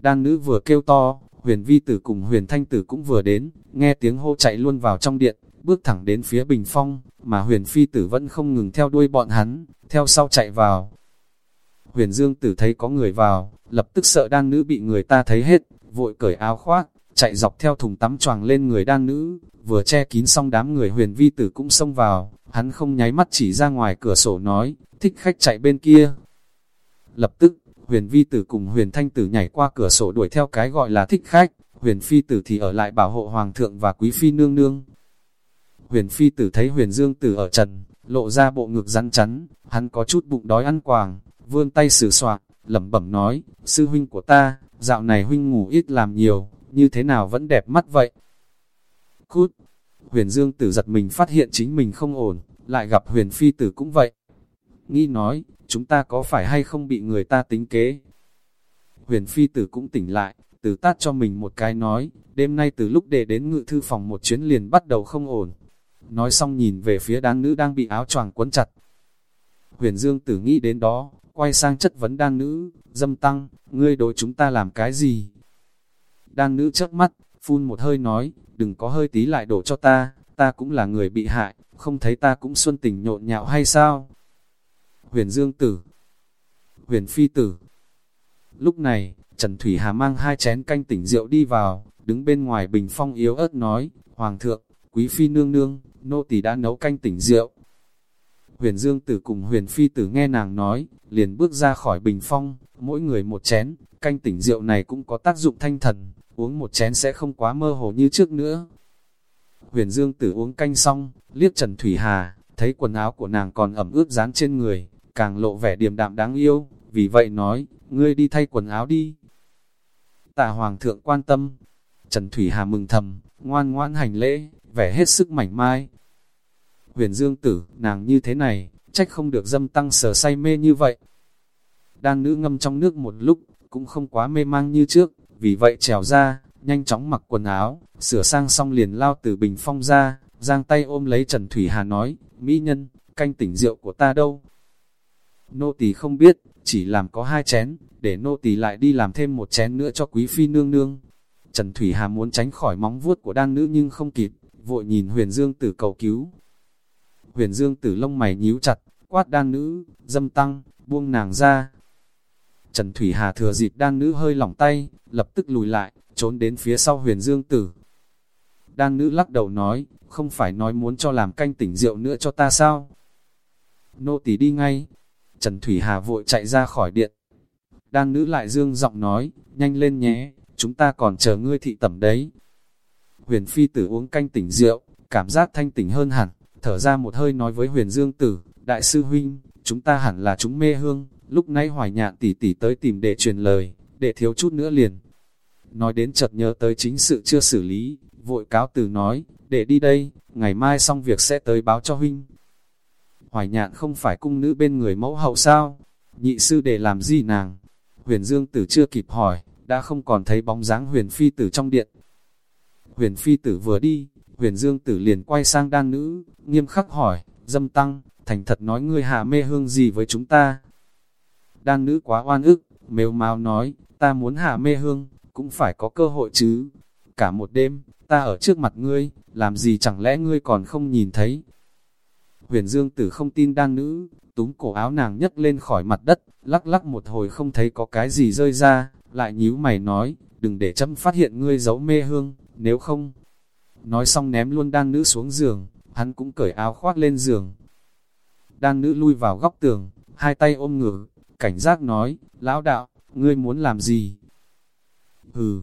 Speaker 1: Đan nữ vừa kêu to, huyền vi tử cùng huyền thanh tử cũng vừa đến, nghe tiếng hô chạy luôn vào trong điện, bước thẳng đến phía bình phong, mà huyền phi tử vẫn không ngừng theo đuôi bọn hắn, theo sau chạy vào. Huyền dương tử thấy có người vào, lập tức sợ đan nữ bị người ta thấy hết, vội cởi áo khoác, chạy dọc theo thùng tắm choàng lên người đan nữ, vừa che kín xong đám người huyền vi tử cũng xông vào, hắn không nháy mắt chỉ ra ngoài cửa sổ nói, thích khách chạy bên kia. Lập tức, huyền vi tử cùng huyền thanh tử nhảy qua cửa sổ đuổi theo cái gọi là thích khách, huyền phi tử thì ở lại bảo hộ hoàng thượng và quý phi nương nương. Huyền phi tử thấy huyền dương tử ở trần, lộ ra bộ ngực rắn chắn, hắn có chút bụng đói ăn quàng, vươn tay sử soạn, lẩm bẩm nói, sư huynh của ta, dạo này huynh ngủ ít làm nhiều, như thế nào vẫn đẹp mắt vậy? Cút! Huyền dương tử giật mình phát hiện chính mình không ổn, lại gặp huyền phi tử cũng vậy. Nghĩ nói, chúng ta có phải hay không bị người ta tính kế? Huyền phi tử cũng tỉnh lại, từ tát cho mình một cái nói, đêm nay từ lúc để đến ngự thư phòng một chuyến liền bắt đầu không ổn. Nói xong nhìn về phía đan nữ đang bị áo choàng quấn chặt. Huyền Dương tử nghĩ đến đó, quay sang chất vấn đan nữ, dâm tăng, ngươi đối chúng ta làm cái gì? Đang nữ chớp mắt, phun một hơi nói, đừng có hơi tí lại đổ cho ta, ta cũng là người bị hại, không thấy ta cũng xuân tình nhộn nhạo hay sao? Huyền Dương tử, huyền phi tử. Lúc này, Trần Thủy Hà mang hai chén canh tỉnh rượu đi vào, đứng bên ngoài bình phong yếu ớt nói, Hoàng thượng, quý phi nương nương, nô tỳ đã nấu canh tỉnh rượu. Huyền Dương Tử cùng Huyền Phi Tử nghe nàng nói, liền bước ra khỏi bình phong, mỗi người một chén, canh tỉnh rượu này cũng có tác dụng thanh thần, uống một chén sẽ không quá mơ hồ như trước nữa. Huyền Dương Tử uống canh xong, liếc Trần Thủy Hà, thấy quần áo của nàng còn ẩm ướt dán trên người, càng lộ vẻ điềm đạm đáng yêu, vì vậy nói, ngươi đi thay quần áo đi. Tạ Hoàng thượng quan tâm, Trần Thủy Hà mừng thầm, ngoan ngoãn hành lễ, vẻ hết sức mảnh mai. Huyền Dương Tử, nàng như thế này, trách không được dâm tăng sờ say mê như vậy. Đan nữ ngâm trong nước một lúc, cũng không quá mê mang như trước, vì vậy trèo ra, nhanh chóng mặc quần áo, sửa sang xong liền lao từ bình phong ra, giang tay ôm lấy Trần Thủy Hà nói, Mỹ nhân, canh tỉnh rượu của ta đâu? Nô tỳ không biết, chỉ làm có hai chén, để nô tỳ lại đi làm thêm một chén nữa cho quý phi nương nương. Trần Thủy Hà muốn tránh khỏi móng vuốt của đan nữ nhưng không kịp, vội nhìn huyền dương tử cầu cứu. Huyền dương tử lông mày nhíu chặt, quát đan nữ, dâm tăng, buông nàng ra. Trần Thủy Hà thừa dịp đan nữ hơi lỏng tay, lập tức lùi lại, trốn đến phía sau huyền dương tử. Đan nữ lắc đầu nói, không phải nói muốn cho làm canh tỉnh rượu nữa cho ta sao? Nô tỳ đi ngay. Trần Thủy Hà vội chạy ra khỏi điện. Đan nữ lại dương giọng nói, nhanh lên nhé, chúng ta còn chờ ngươi thị tẩm đấy. Huyền phi tử uống canh tỉnh rượu, cảm giác thanh tỉnh hơn hẳn, thở ra một hơi nói với huyền dương tử, đại sư huynh, chúng ta hẳn là chúng mê hương, lúc nãy hoài nhạn tỷ tỷ tới tìm để truyền lời, để thiếu chút nữa liền. Nói đến chợt nhớ tới chính sự chưa xử lý, vội cáo từ nói, để đi đây, ngày mai xong việc sẽ tới báo cho huynh. Hoài nhạn không phải cung nữ bên người mẫu hậu sao? Nhị sư để làm gì nàng? Huyền Dương Tử chưa kịp hỏi, đã không còn thấy bóng dáng huyền phi tử trong điện. Huyền phi tử vừa đi, huyền Dương Tử liền quay sang đan nữ, nghiêm khắc hỏi, dâm tăng, thành thật nói ngươi hạ mê hương gì với chúng ta? Đan nữ quá oan ức, mếu mao nói, ta muốn hạ mê hương, cũng phải có cơ hội chứ. Cả một đêm, ta ở trước mặt ngươi, làm gì chẳng lẽ ngươi còn không nhìn thấy? Huyền Dương Tử không tin đan nữ, túm cổ áo nàng nhấc lên khỏi mặt đất, lắc lắc một hồi không thấy có cái gì rơi ra, lại nhíu mày nói, đừng để châm phát hiện ngươi giấu mê hương, nếu không. Nói xong ném luôn đan nữ xuống giường, hắn cũng cởi áo khoác lên giường. Đan nữ lui vào góc tường, hai tay ôm ngửa, cảnh giác nói, lão đạo, ngươi muốn làm gì? Hừ,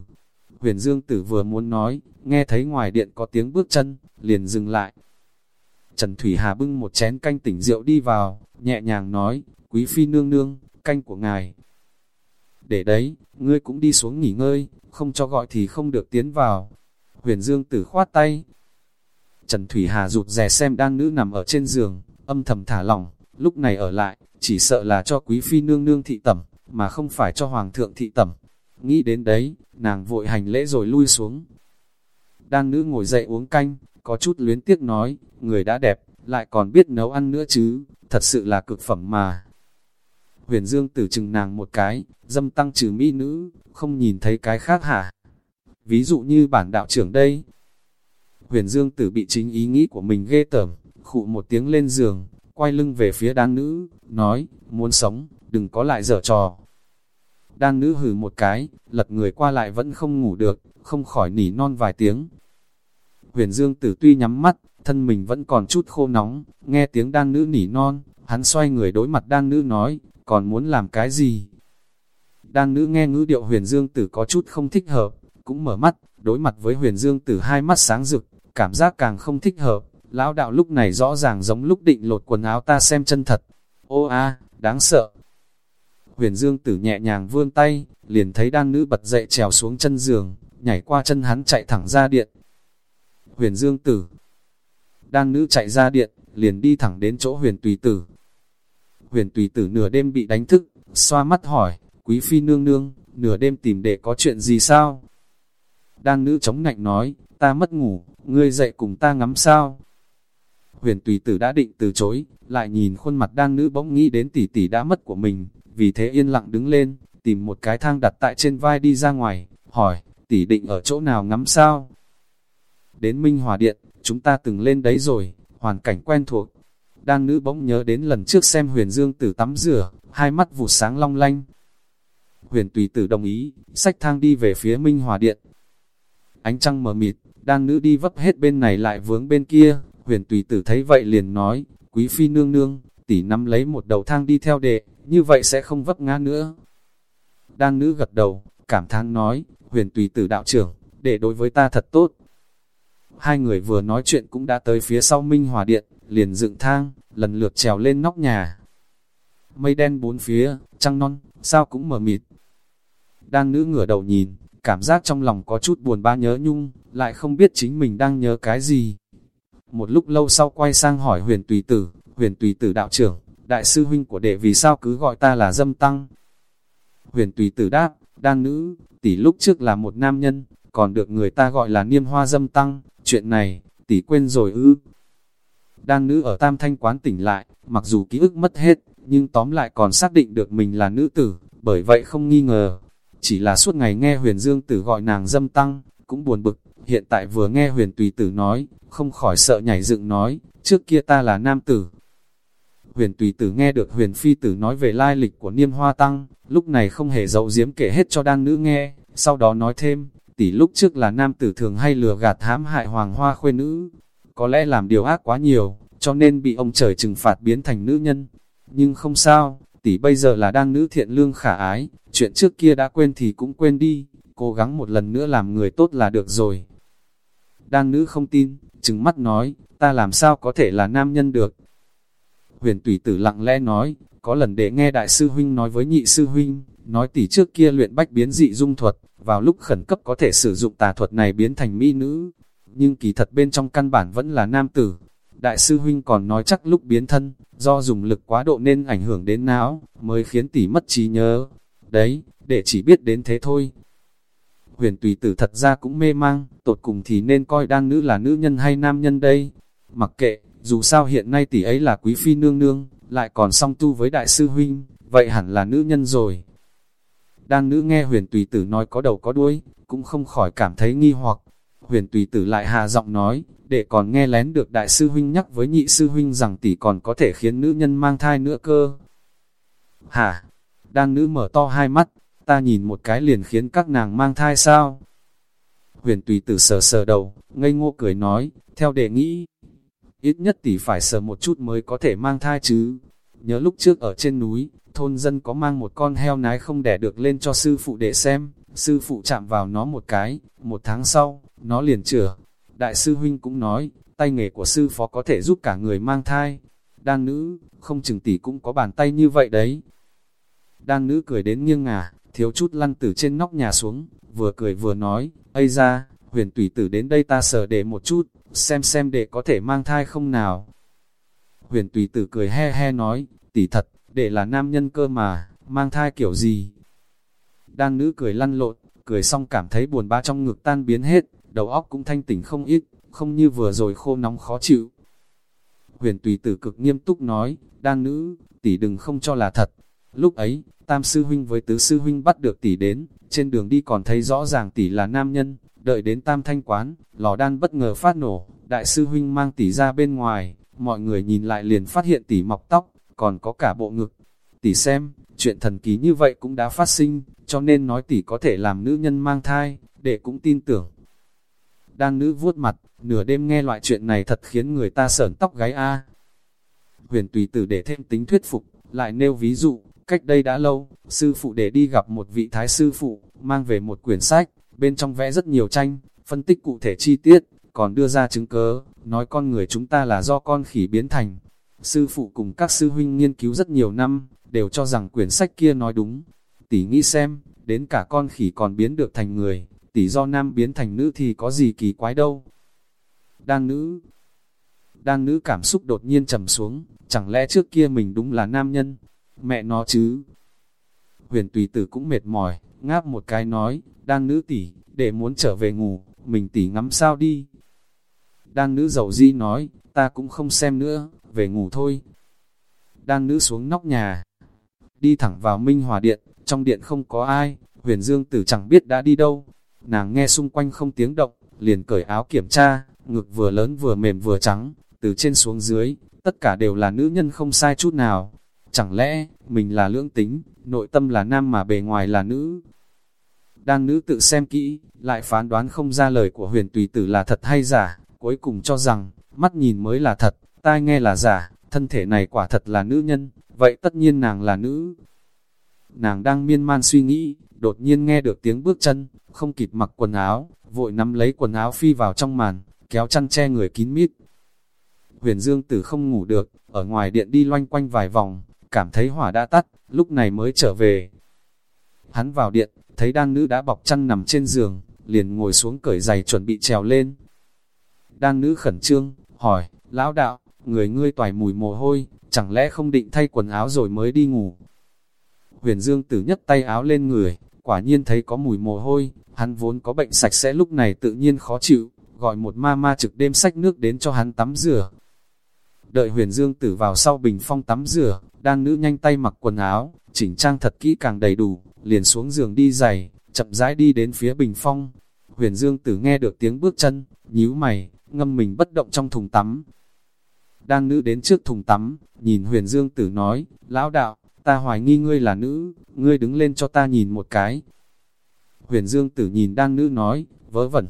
Speaker 1: huyền dương tử vừa muốn nói, nghe thấy ngoài điện có tiếng bước chân, liền dừng lại. Trần Thủy Hà bưng một chén canh tỉnh rượu đi vào, nhẹ nhàng nói, quý phi nương nương, canh của ngài. Để đấy, ngươi cũng đi xuống nghỉ ngơi, không cho gọi thì không được tiến vào. Huyền Dương tử khoát tay. Trần Thủy Hà rụt rè xem đang nữ nằm ở trên giường, âm thầm thả lỏng, lúc này ở lại, chỉ sợ là cho quý phi nương nương thị tẩm, mà không phải cho hoàng thượng thị tẩm. Nghĩ đến đấy, nàng vội hành lễ rồi lui xuống. Đang nữ ngồi dậy uống canh, có chút luyến tiếc nói, người đã đẹp, lại còn biết nấu ăn nữa chứ, thật sự là cực phẩm mà. Huyền Dương tử chừng nàng một cái, dâm tăng trừ mỹ nữ, không nhìn thấy cái khác hả? Ví dụ như bản đạo trưởng đây. Huyền Dương tử bị chính ý nghĩ của mình ghê tởm, khụ một tiếng lên giường, quay lưng về phía đan nữ, nói, muốn sống, đừng có lại dở trò. Đan nữ hừ một cái, lật người qua lại vẫn không ngủ được, không khỏi nỉ non vài tiếng. Huyền Dương tử tuy nhắm mắt, thân mình vẫn còn chút khô nóng, nghe tiếng đan nữ nỉ non, hắn xoay người đối mặt đan nữ nói, còn muốn làm cái gì? Đan nữ nghe ngữ điệu huyền dương tử có chút không thích hợp, cũng mở mắt, đối mặt với huyền dương tử hai mắt sáng rực, cảm giác càng không thích hợp, lão đạo lúc này rõ ràng giống lúc định lột quần áo ta xem chân thật. Ô a, đáng sợ. Huyền dương tử nhẹ nhàng vươn tay, liền thấy đan nữ bật dậy trèo xuống chân giường, nhảy qua chân hắn chạy thẳng ra điện. Huyền dương tử. Đan nữ chạy ra điện, liền đi thẳng đến chỗ huyền tùy tử. Huyền tùy tử nửa đêm bị đánh thức, xoa mắt hỏi, quý phi nương nương, nửa đêm tìm để có chuyện gì sao? Đan nữ chống nạnh nói, ta mất ngủ, ngươi dậy cùng ta ngắm sao? Huyền tùy tử đã định từ chối, lại nhìn khuôn mặt đan nữ bỗng nghĩ đến tỷ tỷ đã mất của mình, vì thế yên lặng đứng lên, tìm một cái thang đặt tại trên vai đi ra ngoài, hỏi, tỷ định ở chỗ nào ngắm sao? Đến Minh Hòa Điện, chúng ta từng lên đấy rồi, hoàn cảnh quen thuộc. Đan nữ bỗng nhớ đến lần trước xem huyền dương tử tắm rửa, hai mắt vụt sáng long lanh. Huyền tùy tử đồng ý, sách thang đi về phía Minh Hòa Điện. Ánh trăng mờ mịt, đan nữ đi vấp hết bên này lại vướng bên kia, huyền tùy tử thấy vậy liền nói, quý phi nương nương, tỷ nắm lấy một đầu thang đi theo đệ, như vậy sẽ không vấp ngã nữa. Đan nữ gật đầu, cảm thán nói, huyền tùy tử đạo trưởng, để đối với ta thật tốt. Hai người vừa nói chuyện cũng đã tới phía sau Minh Hòa Điện, liền dựng thang, lần lượt trèo lên nóc nhà. Mây đen bốn phía, trăng non, sao cũng mờ mịt. Đan nữ ngửa đầu nhìn, cảm giác trong lòng có chút buồn ba nhớ nhung, lại không biết chính mình đang nhớ cái gì. Một lúc lâu sau quay sang hỏi huyền tùy tử, huyền tùy tử đạo trưởng, đại sư huynh của đệ vì sao cứ gọi ta là dâm tăng. Huyền tùy tử đáp, Đang nữ, tỷ lúc trước là một nam nhân, còn được người ta gọi là niêm hoa dâm tăng, chuyện này, tỷ quên rồi ư. Đang nữ ở tam thanh quán tỉnh lại, mặc dù ký ức mất hết, nhưng tóm lại còn xác định được mình là nữ tử, bởi vậy không nghi ngờ. Chỉ là suốt ngày nghe huyền dương tử gọi nàng dâm tăng, cũng buồn bực, hiện tại vừa nghe huyền tùy tử nói, không khỏi sợ nhảy dựng nói, trước kia ta là nam tử. Huyền tùy tử nghe được huyền phi tử nói về lai lịch của niêm hoa tăng, lúc này không hề dậu diếm kể hết cho đan nữ nghe, sau đó nói thêm, tỷ lúc trước là nam tử thường hay lừa gạt hãm hại hoàng hoa khuê nữ, có lẽ làm điều ác quá nhiều, cho nên bị ông trời trừng phạt biến thành nữ nhân. Nhưng không sao, tỷ bây giờ là đang nữ thiện lương khả ái, chuyện trước kia đã quên thì cũng quên đi, cố gắng một lần nữa làm người tốt là được rồi. Đang nữ không tin, trừng mắt nói, ta làm sao có thể là nam nhân được. Huyền tùy tử lặng lẽ nói, có lần để nghe đại sư huynh nói với nhị sư huynh, nói tỷ trước kia luyện bách biến dị dung thuật, vào lúc khẩn cấp có thể sử dụng tà thuật này biến thành mỹ nữ, nhưng kỳ thật bên trong căn bản vẫn là nam tử. Đại sư huynh còn nói chắc lúc biến thân, do dùng lực quá độ nên ảnh hưởng đến não, mới khiến tỷ mất trí nhớ. Đấy, để chỉ biết đến thế thôi. Huyền tùy tử thật ra cũng mê mang, tột cùng thì nên coi đan nữ là nữ nhân hay nam nhân đây. Mặc kệ, dù sao hiện nay tỷ ấy là quý phi nương nương, lại còn song tu với đại sư huynh, vậy hẳn là nữ nhân rồi. Đan nữ nghe huyền tùy tử nói có đầu có đuôi, cũng không khỏi cảm thấy nghi hoặc. Huyền tùy tử lại hà giọng nói, để còn nghe lén được đại sư huynh nhắc với nhị sư huynh rằng tỷ còn có thể khiến nữ nhân mang thai nữa cơ. Hả? Đan nữ mở to hai mắt, ta nhìn một cái liền khiến các nàng mang thai sao? Huyền tùy tử sờ sờ đầu, ngây ngô cười nói, theo đề nghĩ, ít nhất tỷ phải sờ một chút mới có thể mang thai chứ. Nhớ lúc trước ở trên núi, thôn dân có mang một con heo nái không đẻ được lên cho sư phụ để xem, sư phụ chạm vào nó một cái, một tháng sau, nó liền chữa. Đại sư huynh cũng nói, tay nghề của sư phó có thể giúp cả người mang thai. Đan nữ, không chừng tỷ cũng có bàn tay như vậy đấy. Đan nữ cười đến nghiêng ngả, thiếu chút lăn từ trên nóc nhà xuống, vừa cười vừa nói, Ây ra, huyền tùy tử đến đây ta sờ để một chút, xem xem để có thể mang thai không nào. Huyền tùy tử cười he he nói, tỷ thật, để là nam nhân cơ mà, mang thai kiểu gì? Đan nữ cười lăn lộn, cười xong cảm thấy buồn ba trong ngực tan biến hết, đầu óc cũng thanh tỉnh không ít, không như vừa rồi khô nóng khó chịu. Huyền tùy tử cực nghiêm túc nói, đan nữ, tỷ đừng không cho là thật. Lúc ấy, tam sư huynh với tứ sư huynh bắt được tỷ đến, trên đường đi còn thấy rõ ràng tỷ là nam nhân, đợi đến tam thanh quán, lò đan bất ngờ phát nổ, đại sư huynh mang tỷ ra bên ngoài, mọi người nhìn lại liền phát hiện tỷ mọc tóc, còn có cả bộ ngực. Tỷ xem, chuyện thần kỳ như vậy cũng đã phát sinh, cho nên nói tỷ có thể làm nữ nhân mang thai, để cũng tin tưởng. Đan nữ vuốt mặt, nửa đêm nghe loại chuyện này thật khiến người ta sởn tóc gáy a. Huyền tùy tử để thêm tính thuyết phục, lại nêu ví dụ, cách đây đã lâu, sư phụ để đi gặp một vị thái sư phụ, mang về một quyển sách, bên trong vẽ rất nhiều tranh, phân tích cụ thể chi tiết, còn đưa ra chứng cớ, nói con người chúng ta là do con khỉ biến thành. Sư phụ cùng các sư huynh nghiên cứu rất nhiều năm, đều cho rằng quyển sách kia nói đúng. Tỷ nghĩ xem, đến cả con khỉ còn biến được thành người, tỷ do nam biến thành nữ thì có gì kỳ quái đâu. Đan nữ Đan nữ cảm xúc đột nhiên trầm xuống, chẳng lẽ trước kia mình đúng là nam nhân, mẹ nó chứ. huyền tùy tử cũng mệt mỏi, ngáp một cái nói, đan nữ tỷ, để muốn trở về ngủ, mình tỷ ngắm sao đi. Đan nữ giàu di nói, ta cũng không xem nữa, về ngủ thôi. Đan nữ xuống nóc nhà, đi thẳng vào Minh Hòa Điện, trong điện không có ai, huyền dương tử chẳng biết đã đi đâu. Nàng nghe xung quanh không tiếng động, liền cởi áo kiểm tra, ngực vừa lớn vừa mềm vừa trắng, từ trên xuống dưới, tất cả đều là nữ nhân không sai chút nào. Chẳng lẽ, mình là lưỡng tính, nội tâm là nam mà bề ngoài là nữ? Đan nữ tự xem kỹ, lại phán đoán không ra lời của huyền tùy tử là thật hay giả, cuối cùng cho rằng, mắt nhìn mới là thật, tai nghe là giả, thân thể này quả thật là nữ nhân, vậy tất nhiên nàng là nữ. Nàng đang miên man suy nghĩ, đột nhiên nghe được tiếng bước chân, không kịp mặc quần áo, vội nắm lấy quần áo phi vào trong màn, kéo chăn che người kín mít. Huyền Dương Tử không ngủ được, ở ngoài điện đi loanh quanh vài vòng, cảm thấy hỏa đã tắt, lúc này mới trở về. Hắn vào điện, thấy đan nữ đã bọc chăn nằm trên giường, liền ngồi xuống cởi giày chuẩn bị trèo lên. Đan nữ khẩn trương, hỏi, lão đạo, người ngươi toài mùi mồ hôi, chẳng lẽ không định thay quần áo rồi mới đi ngủ. Huyền Dương Tử nhất tay áo lên người, quả nhiên thấy có mùi mồ hôi, hắn vốn có bệnh sạch sẽ lúc này tự nhiên khó chịu, gọi một ma ma trực đêm sách nước đến cho hắn tắm rửa. Đợi huyền dương tử vào sau bình phong tắm rửa, đan nữ nhanh tay mặc quần áo, chỉnh trang thật kỹ càng đầy đủ, liền xuống giường đi giày, chậm rãi đi đến phía bình phong. Huyền dương tử nghe được tiếng bước chân, nhíu mày, ngâm mình bất động trong thùng tắm. Đan nữ đến trước thùng tắm, nhìn huyền dương tử nói, lão đạo, ta hoài nghi ngươi là nữ, ngươi đứng lên cho ta nhìn một cái. Huyền dương tử nhìn đan nữ nói, vớ vẩn.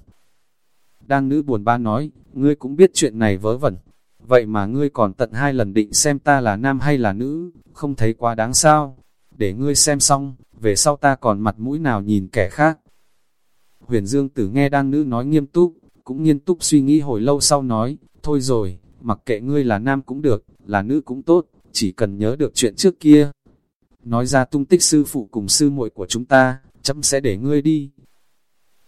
Speaker 1: Đan nữ buồn ba nói, ngươi cũng biết chuyện này vớ vẩn. Vậy mà ngươi còn tận hai lần định xem ta là nam hay là nữ, không thấy quá đáng sao. Để ngươi xem xong, về sau ta còn mặt mũi nào nhìn kẻ khác. Huyền Dương Tử nghe đan nữ nói nghiêm túc, cũng nghiêm túc suy nghĩ hồi lâu sau nói, thôi rồi, mặc kệ ngươi là nam cũng được, là nữ cũng tốt, chỉ cần nhớ được chuyện trước kia. Nói ra tung tích sư phụ cùng sư muội của chúng ta, chấm sẽ để ngươi đi.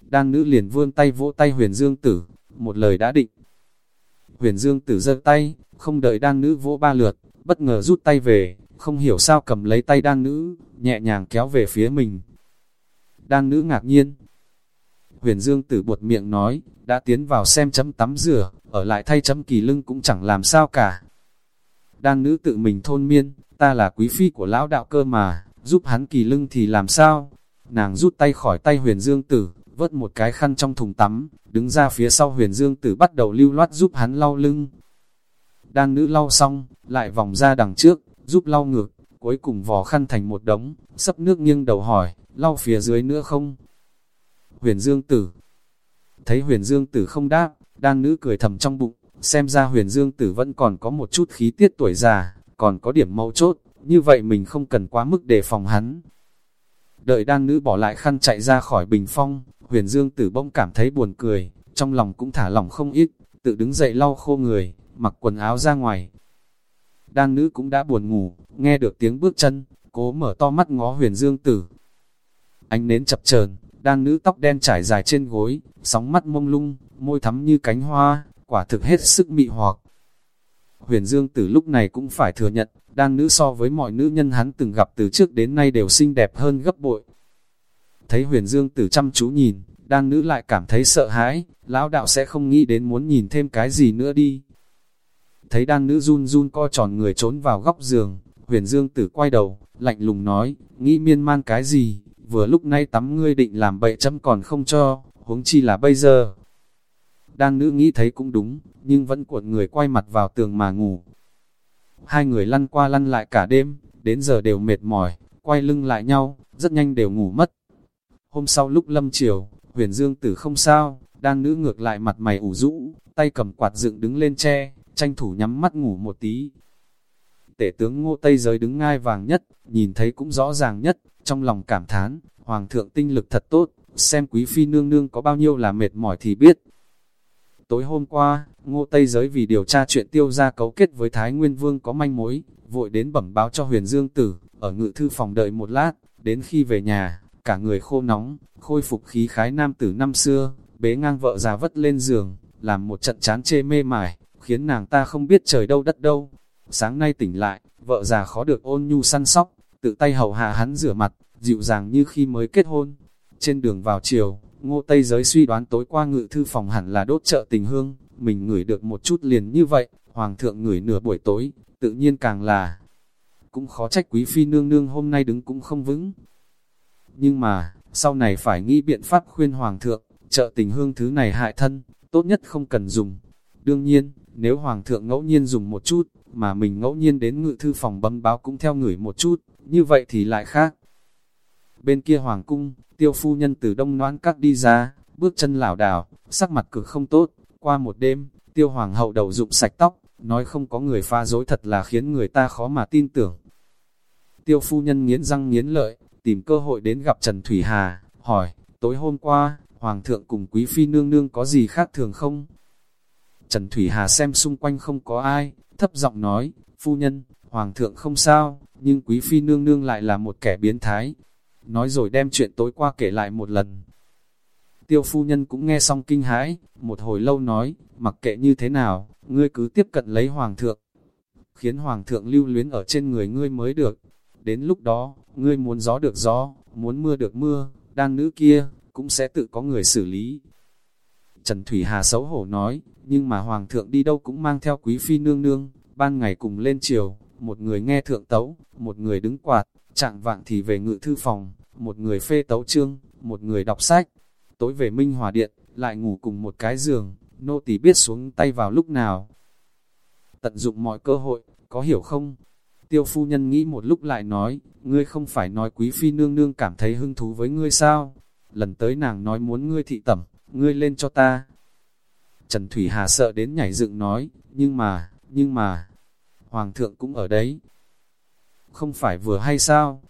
Speaker 1: Đan nữ liền vươn tay vỗ tay huyền dương tử, một lời đã định. Huyền dương tử giơ tay, không đợi đan nữ vỗ ba lượt, bất ngờ rút tay về, không hiểu sao cầm lấy tay đan nữ, nhẹ nhàng kéo về phía mình. Đan nữ ngạc nhiên. Huyền dương tử buột miệng nói, đã tiến vào xem chấm tắm rửa, ở lại thay chấm kỳ lưng cũng chẳng làm sao cả. Đan nữ tự mình thôn miên, ta là quý phi của lão đạo cơ mà, giúp hắn kỳ lưng thì làm sao? Nàng rút tay khỏi tay huyền dương tử, vớt một cái khăn trong thùng tắm, đứng ra phía sau huyền dương tử bắt đầu lưu loát giúp hắn lau lưng. Đan nữ lau xong, lại vòng ra đằng trước, giúp lau ngược, cuối cùng vò khăn thành một đống, sấp nước nghiêng đầu hỏi, lau phía dưới nữa không? Huyền dương tử Thấy huyền dương tử không đáp, đan nữ cười thầm trong bụng, xem ra huyền dương tử vẫn còn có một chút khí tiết tuổi già, còn có điểm mâu chốt, như vậy mình không cần quá mức đề phòng hắn. Đợi đan nữ bỏ lại khăn chạy ra khỏi bình phong, huyền dương tử bỗng cảm thấy buồn cười, trong lòng cũng thả lỏng không ít, tự đứng dậy lau khô người, mặc quần áo ra ngoài. Đan nữ cũng đã buồn ngủ, nghe được tiếng bước chân, cố mở to mắt ngó huyền dương tử. Ánh nến chập chờn đan nữ tóc đen trải dài trên gối, sóng mắt mông lung, môi thắm như cánh hoa, quả thực hết sức mị hoặc. Huyền Dương Tử lúc này cũng phải thừa nhận, đan nữ so với mọi nữ nhân hắn từng gặp từ trước đến nay đều xinh đẹp hơn gấp bội. Thấy huyền Dương Tử chăm chú nhìn, đan nữ lại cảm thấy sợ hãi, lão đạo sẽ không nghĩ đến muốn nhìn thêm cái gì nữa đi. Thấy đan nữ run run co tròn người trốn vào góc giường, huyền Dương Tử quay đầu, lạnh lùng nói, nghĩ miên man cái gì, vừa lúc nay tắm ngươi định làm bậy chấm còn không cho, huống chi là bây giờ. Đan nữ nghĩ thấy cũng đúng, nhưng vẫn cuộn người quay mặt vào tường mà ngủ. Hai người lăn qua lăn lại cả đêm, đến giờ đều mệt mỏi, quay lưng lại nhau, rất nhanh đều ngủ mất. Hôm sau lúc lâm chiều, huyền dương tử không sao, đan nữ ngược lại mặt mày ủ rũ, tay cầm quạt dựng đứng lên che, tranh thủ nhắm mắt ngủ một tí. Tể tướng ngô Tây giới đứng ngai vàng nhất, nhìn thấy cũng rõ ràng nhất, trong lòng cảm thán, hoàng thượng tinh lực thật tốt, xem quý phi nương nương có bao nhiêu là mệt mỏi thì biết. Tối hôm qua, ngô Tây giới vì điều tra chuyện tiêu gia cấu kết với Thái Nguyên Vương có manh mối, vội đến bẩm báo cho huyền dương tử, ở ngự thư phòng đợi một lát, đến khi về nhà, cả người khô nóng, khôi phục khí khái nam tử năm xưa, bế ngang vợ già vất lên giường, làm một trận chán chê mê mải, khiến nàng ta không biết trời đâu đất đâu. Sáng nay tỉnh lại, vợ già khó được ôn nhu săn sóc, tự tay hầu hạ hắn rửa mặt, dịu dàng như khi mới kết hôn. Trên đường vào chiều, ngô Tây giới suy đoán tối qua ngự thư phòng hẳn là đốt chợ tình hương, mình ngửi được một chút liền như vậy, hoàng thượng ngửi nửa buổi tối, tự nhiên càng là cũng khó trách quý phi nương nương hôm nay đứng cũng không vững. Nhưng mà, sau này phải nghĩ biện pháp khuyên hoàng thượng, trợ tình hương thứ này hại thân, tốt nhất không cần dùng. Đương nhiên, nếu hoàng thượng ngẫu nhiên dùng một chút, mà mình ngẫu nhiên đến ngự thư phòng bấm báo cũng theo ngửi một chút, như vậy thì lại khác. Bên kia hoàng cung, tiêu phu nhân từ đông noãn các đi ra, bước chân lảo đảo, sắc mặt cực không tốt, qua một đêm, tiêu hoàng hậu đầu rụng sạch tóc, nói không có người pha dối thật là khiến người ta khó mà tin tưởng. Tiêu phu nhân nghiến răng nghiến lợi, tìm cơ hội đến gặp Trần Thủy Hà, hỏi, tối hôm qua, Hoàng thượng cùng Quý Phi nương nương có gì khác thường không? Trần Thủy Hà xem xung quanh không có ai, thấp giọng nói, phu nhân, Hoàng thượng không sao, nhưng Quý Phi nương nương lại là một kẻ biến thái. Nói rồi đem chuyện tối qua kể lại một lần. Tiêu phu nhân cũng nghe xong kinh hãi, một hồi lâu nói, mặc kệ như thế nào, ngươi cứ tiếp cận lấy Hoàng thượng. Khiến Hoàng thượng lưu luyến ở trên người ngươi mới được. Đến lúc đó, ngươi muốn gió được gió, muốn mưa được mưa, đan nữ kia, cũng sẽ tự có người xử lý. Trần Thủy Hà xấu hổ nói, nhưng mà Hoàng thượng đi đâu cũng mang theo quý phi nương nương, ban ngày cùng lên chiều, một người nghe thượng tấu, một người đứng quạt, chạng vạng thì về ngự thư phòng, một người phê tấu chương, một người đọc sách, tối về Minh Hòa Điện, lại ngủ cùng một cái giường, nô tỳ biết xuống tay vào lúc nào. Tận dụng mọi cơ hội, có hiểu không? Tiêu phu nhân nghĩ một lúc lại nói, ngươi không phải nói quý phi nương nương cảm thấy hứng thú với ngươi sao? Lần tới nàng nói muốn ngươi thị tẩm, ngươi lên cho ta. Trần Thủy Hà sợ đến nhảy dựng nói, nhưng mà, nhưng mà, Hoàng thượng cũng ở đấy. Không phải vừa hay sao?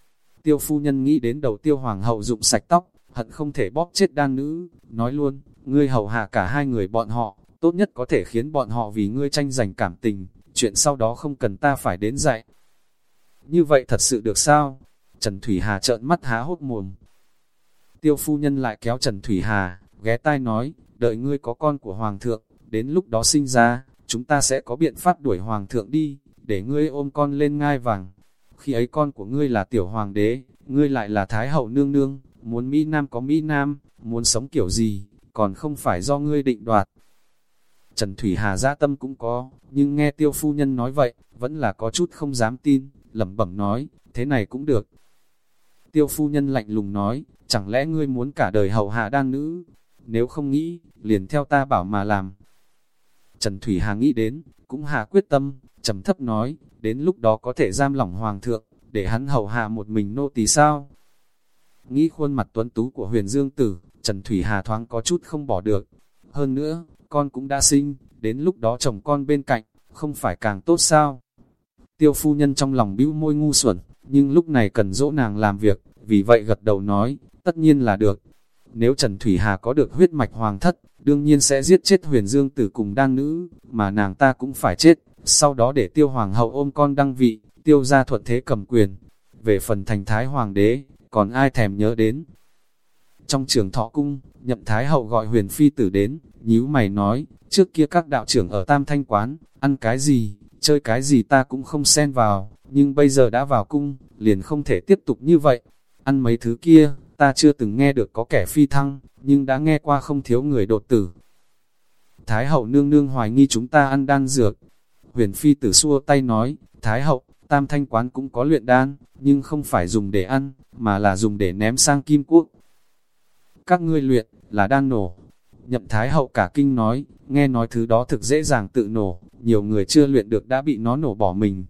Speaker 1: Tiêu phu nhân nghĩ đến đầu tiêu hoàng hậu dụng sạch tóc, hận không thể bóp chết đan nữ, nói luôn, ngươi hầu hạ cả hai người bọn họ, tốt nhất có thể khiến bọn họ vì ngươi tranh giành cảm tình, chuyện sau đó không cần ta phải đến dạy. Như vậy thật sự được sao? Trần Thủy Hà trợn mắt há hốt mồm. Tiêu phu nhân lại kéo Trần Thủy Hà, ghé tai nói, đợi ngươi có con của Hoàng thượng, đến lúc đó sinh ra, chúng ta sẽ có biện pháp đuổi Hoàng thượng đi, để ngươi ôm con lên ngai vàng. Khi ấy con của ngươi là tiểu hoàng đế, ngươi lại là thái hậu nương nương, muốn Mỹ Nam có Mỹ Nam, muốn sống kiểu gì, còn không phải do ngươi định đoạt. Trần Thủy Hà gia tâm cũng có, nhưng nghe tiêu phu nhân nói vậy, vẫn là có chút không dám tin, lẩm bẩm nói, thế này cũng được. Tiêu phu nhân lạnh lùng nói, chẳng lẽ ngươi muốn cả đời hậu hạ đan nữ, nếu không nghĩ, liền theo ta bảo mà làm. Trần Thủy Hà nghĩ đến, cũng hạ quyết tâm, trầm thấp nói, đến lúc đó có thể giam lỏng hoàng thượng, để hắn hậu hạ một mình nô tỳ sao. Nghĩ khuôn mặt tuấn tú của huyền dương tử, Trần Thủy Hà thoáng có chút không bỏ được. Hơn nữa, con cũng đã sinh, đến lúc đó chồng con bên cạnh, không phải càng tốt sao. Tiêu phu nhân trong lòng bĩu môi ngu xuẩn, nhưng lúc này cần dỗ nàng làm việc, vì vậy gật đầu nói, tất nhiên là được. Nếu Trần Thủy Hà có được huyết mạch hoàng thất, đương nhiên sẽ giết chết huyền dương tử cùng đan nữ, mà nàng ta cũng phải chết, sau đó để tiêu hoàng hậu ôm con đăng vị, tiêu ra thuận thế cầm quyền. Về phần thành thái hoàng đế, còn ai thèm nhớ đến. Trong trường thọ cung, nhậm thái hậu gọi huyền phi tử đến, nhíu mày nói, trước kia các đạo trưởng ở tam thanh quán, ăn cái gì, chơi cái gì ta cũng không xen vào, nhưng bây giờ đã vào cung, liền không thể tiếp tục như vậy. Ăn mấy thứ kia, ta chưa từng nghe được có kẻ phi thăng, nhưng đã nghe qua không thiếu người đột tử. Thái hậu nương nương hoài nghi chúng ta ăn đan dược. Huyền phi tử xua tay nói, Thái hậu, tam thanh quán cũng có luyện đan, nhưng không phải dùng để ăn, mà là dùng để ném sang kim quốc. Các ngươi luyện, là đan nổ. Nhậm Thái hậu cả kinh nói, nghe nói thứ đó thực dễ dàng tự nổ, nhiều người chưa luyện được đã bị nó nổ bỏ mình.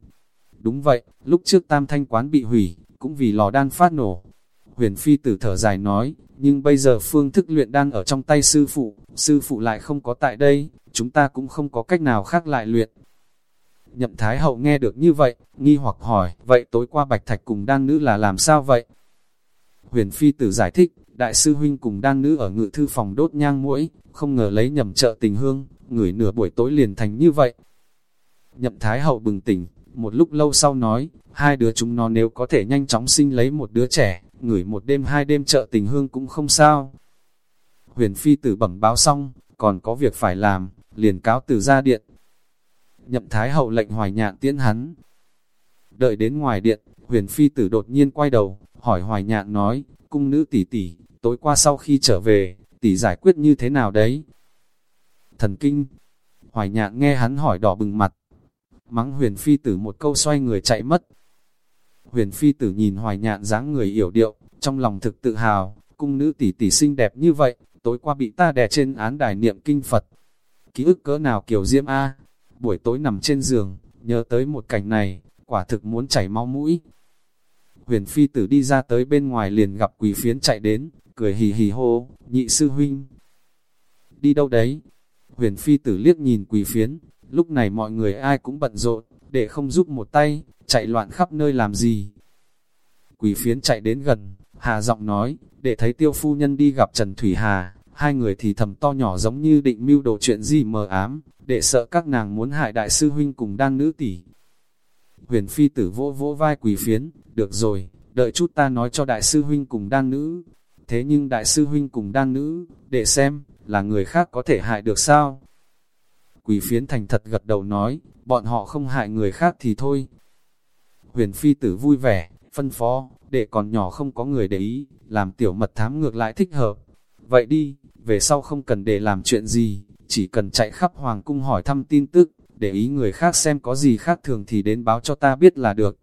Speaker 1: Đúng vậy, lúc trước tam thanh quán bị hủy, cũng vì lò đan phát nổ. Huyền Phi tử thở dài nói, nhưng bây giờ phương thức luyện đan ở trong tay sư phụ, sư phụ lại không có tại đây, chúng ta cũng không có cách nào khác lại luyện. Nhậm Thái Hậu nghe được như vậy, nghi hoặc hỏi, vậy tối qua Bạch Thạch cùng đan nữ là làm sao vậy? Huyền Phi tử giải thích, đại sư huynh cùng đan nữ ở ngự thư phòng đốt nhang mũi, không ngờ lấy nhầm trợ tình hương, ngửi nửa buổi tối liền thành như vậy. Nhậm Thái Hậu bừng tỉnh, một lúc lâu sau nói, hai đứa chúng nó nếu có thể nhanh chóng sinh lấy một đứa trẻ, ngửi một đêm hai đêm trợ tình hương cũng không sao. Huyền Phi tử bẩm báo xong, còn có việc phải làm, liền cáo từ ra điện. Nhậm Thái Hậu lệnh hoài nhạn tiễn hắn. Đợi đến ngoài điện, Huyền phi tử đột nhiên quay đầu, hỏi hoài nhạn nói, cung nữ tỷ tỷ, tối qua sau khi trở về, tỷ giải quyết như thế nào đấy? Thần kinh, hoài nhạn nghe hắn hỏi đỏ bừng mặt, mắng huyền phi tử một câu xoay người chạy mất. Huyền phi tử nhìn hoài nhạn dáng người yểu điệu, trong lòng thực tự hào, cung nữ tỷ tỷ xinh đẹp như vậy, tối qua bị ta đè trên án đài niệm kinh Phật. Ký ức cỡ nào kiểu diễm A, buổi tối nằm trên giường, nhớ tới một cảnh này, quả thực muốn chảy máu mũi. Huyền phi tử đi ra tới bên ngoài liền gặp quỷ phiến chạy đến, cười hì hì hô, nhị sư huynh. Đi đâu đấy? Huyền phi tử liếc nhìn quỷ phiến, lúc này mọi người ai cũng bận rộn, để không giúp một tay, chạy loạn khắp nơi làm gì. Quỷ phiến chạy đến gần, Hà giọng nói, để thấy tiêu phu nhân đi gặp Trần Thủy Hà, hai người thì thầm to nhỏ giống như định mưu đồ chuyện gì mờ ám, để sợ các nàng muốn hại đại sư huynh cùng đan nữ tỷ. Huyền phi tử vỗ vỗ vai quỷ phiến, được rồi, đợi chút ta nói cho đại sư huynh cùng đan nữ. Thế nhưng đại sư huynh cùng đan nữ, để xem, là người khác có thể hại được sao? Quỷ phiến thành thật gật đầu nói, bọn họ không hại người khác thì thôi. Huyền phi tử vui vẻ, phân phó, để còn nhỏ không có người để ý, làm tiểu mật thám ngược lại thích hợp. Vậy đi, về sau không cần để làm chuyện gì, chỉ cần chạy khắp hoàng cung hỏi thăm tin tức, để ý người khác xem có gì khác thường thì đến báo cho ta biết là được.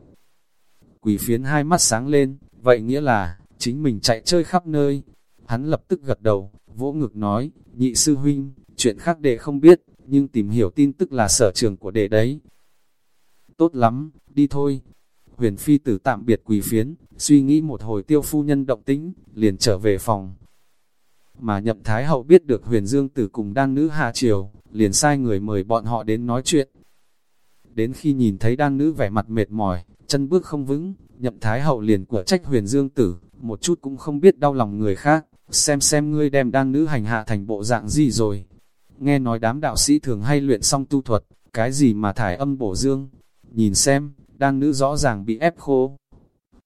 Speaker 1: Quỷ phiến hai mắt sáng lên, vậy nghĩa là, chính mình chạy chơi khắp nơi. Hắn lập tức gật đầu, vỗ ngực nói, nhị sư huynh, chuyện khác đệ không biết, nhưng tìm hiểu tin tức là sở trường của đệ đấy. Tốt lắm, đi thôi. Huyền phi tử tạm biệt quỷ phiến, suy nghĩ một hồi tiêu phu nhân động tĩnh, liền trở về phòng. Mà nhậm thái hậu biết được huyền dương tử cùng đan nữ hạ triều, liền sai người mời bọn họ đến nói chuyện. Đến khi nhìn thấy đan nữ vẻ mặt mệt mỏi, chân bước không vững, nhậm thái hậu liền của trách huyền dương tử, một chút cũng không biết đau lòng người khác, xem xem ngươi đem đan nữ hành hạ thành bộ dạng gì rồi. Nghe nói đám đạo sĩ thường hay luyện xong tu thuật, cái gì mà thải âm bổ dương, nhìn xem, đan nữ rõ ràng bị ép khô.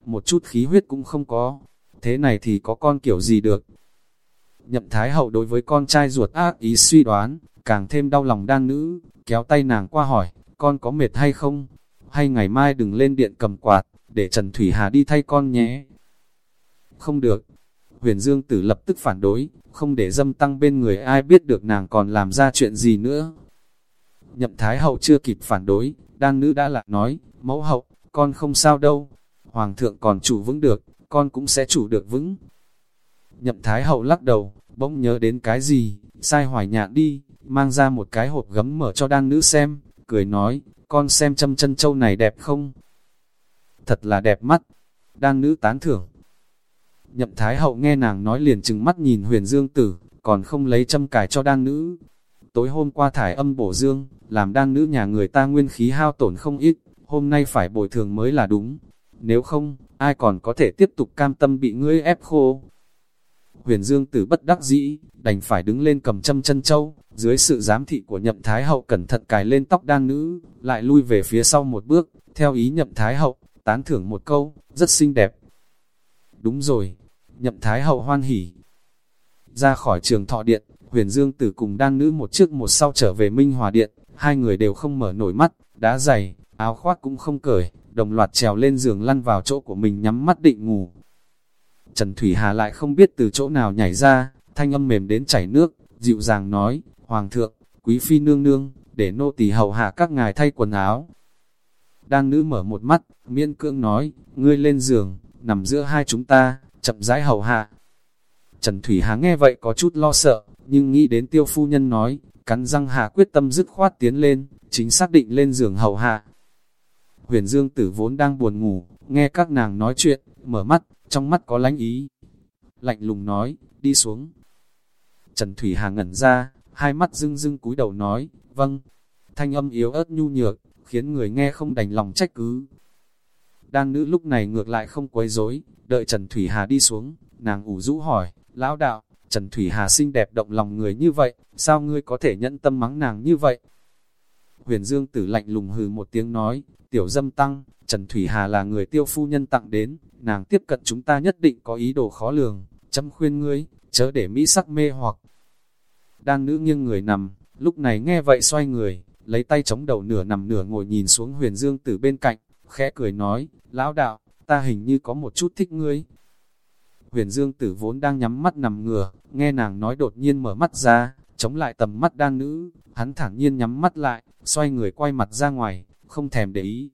Speaker 1: Một chút khí huyết cũng không có, thế này thì có con kiểu gì được. Nhậm Thái Hậu đối với con trai ruột ác ý suy đoán, càng thêm đau lòng đan nữ, kéo tay nàng qua hỏi, con có mệt hay không? Hay ngày mai đừng lên điện cầm quạt, để Trần Thủy Hà đi thay con nhé. Không được. Huyền Dương Tử lập tức phản đối, không để dâm tăng bên người ai biết được nàng còn làm ra chuyện gì nữa. Nhậm Thái Hậu chưa kịp phản đối, đan nữ đã lại nói, mẫu hậu, con không sao đâu. Hoàng thượng còn chủ vững được, con cũng sẽ chủ được vững. Nhậm Thái Hậu lắc đầu, bỗng nhớ đến cái gì, sai hoài nhạn đi, mang ra một cái hộp gấm mở cho đan nữ xem, cười nói, con xem châm chân châu này đẹp không? Thật là đẹp mắt, đan nữ tán thưởng. Nhậm Thái Hậu nghe nàng nói liền chừng mắt nhìn huyền dương tử, còn không lấy châm cài cho đan nữ. Tối hôm qua thải âm bổ dương, làm đan nữ nhà người ta nguyên khí hao tổn không ít, hôm nay phải bồi thường mới là đúng. Nếu không, ai còn có thể tiếp tục cam tâm bị ngươi ép khô. Huyền Dương Tử bất đắc dĩ, đành phải đứng lên cầm châm chân châu, dưới sự giám thị của nhậm thái hậu cẩn thận cài lên tóc đan nữ, lại lui về phía sau một bước, theo ý nhậm thái hậu, tán thưởng một câu, rất xinh đẹp. Đúng rồi, nhậm thái hậu hoan hỉ. Ra khỏi trường thọ điện, huyền dương tử cùng đan nữ một trước một sau trở về Minh Hòa Điện, hai người đều không mở nổi mắt, đá dày, áo khoác cũng không cởi, đồng loạt trèo lên giường lăn vào chỗ của mình nhắm mắt định ngủ. Trần Thủy Hà lại không biết từ chỗ nào nhảy ra, thanh âm mềm đến chảy nước, dịu dàng nói, Hoàng thượng, quý phi nương nương, để nô tỳ hầu hạ các ngài thay quần áo. Đan nữ mở một mắt, miên cưỡng nói, ngươi lên giường, nằm giữa hai chúng ta, chậm rãi hầu hạ. Trần Thủy Hà nghe vậy có chút lo sợ, nhưng nghĩ đến tiêu phu nhân nói, cắn răng hạ quyết tâm dứt khoát tiến lên, chính xác định lên giường hầu hạ. Huyền Dương tử vốn đang buồn ngủ, nghe các nàng nói chuyện, mở mắt, trong mắt có lánh ý. Lạnh lùng nói, đi xuống. Trần Thủy Hà ngẩn ra, hai mắt dưng dưng cúi đầu nói, vâng. Thanh âm yếu ớt nhu nhược, khiến người nghe không đành lòng trách cứ. Đan nữ lúc này ngược lại không quấy rối, đợi Trần Thủy Hà đi xuống, nàng ủ rũ hỏi, lão đạo, Trần Thủy Hà xinh đẹp động lòng người như vậy, sao ngươi có thể nhẫn tâm mắng nàng như vậy? Huyền Dương tử lạnh lùng hừ một tiếng nói, tiểu dâm tăng, Trần Thủy Hà là người tiêu phu nhân tặng đến, nàng tiếp cận chúng ta nhất định có ý đồ khó lường, chấm khuyên ngươi, chớ để mỹ sắc mê hoặc. Đan nữ nghiêng người nằm, lúc này nghe vậy xoay người, lấy tay chống đầu nửa nằm nửa ngồi nhìn xuống huyền dương tử bên cạnh, khẽ cười nói, lão đạo, ta hình như có một chút thích ngươi. Huyền Dương tử vốn đang nhắm mắt nằm ngửa, nghe nàng nói đột nhiên mở mắt ra, chống lại tầm mắt đan nữ, hắn thản nhiên nhắm mắt lại, xoay người quay mặt ra ngoài, không thèm để ý.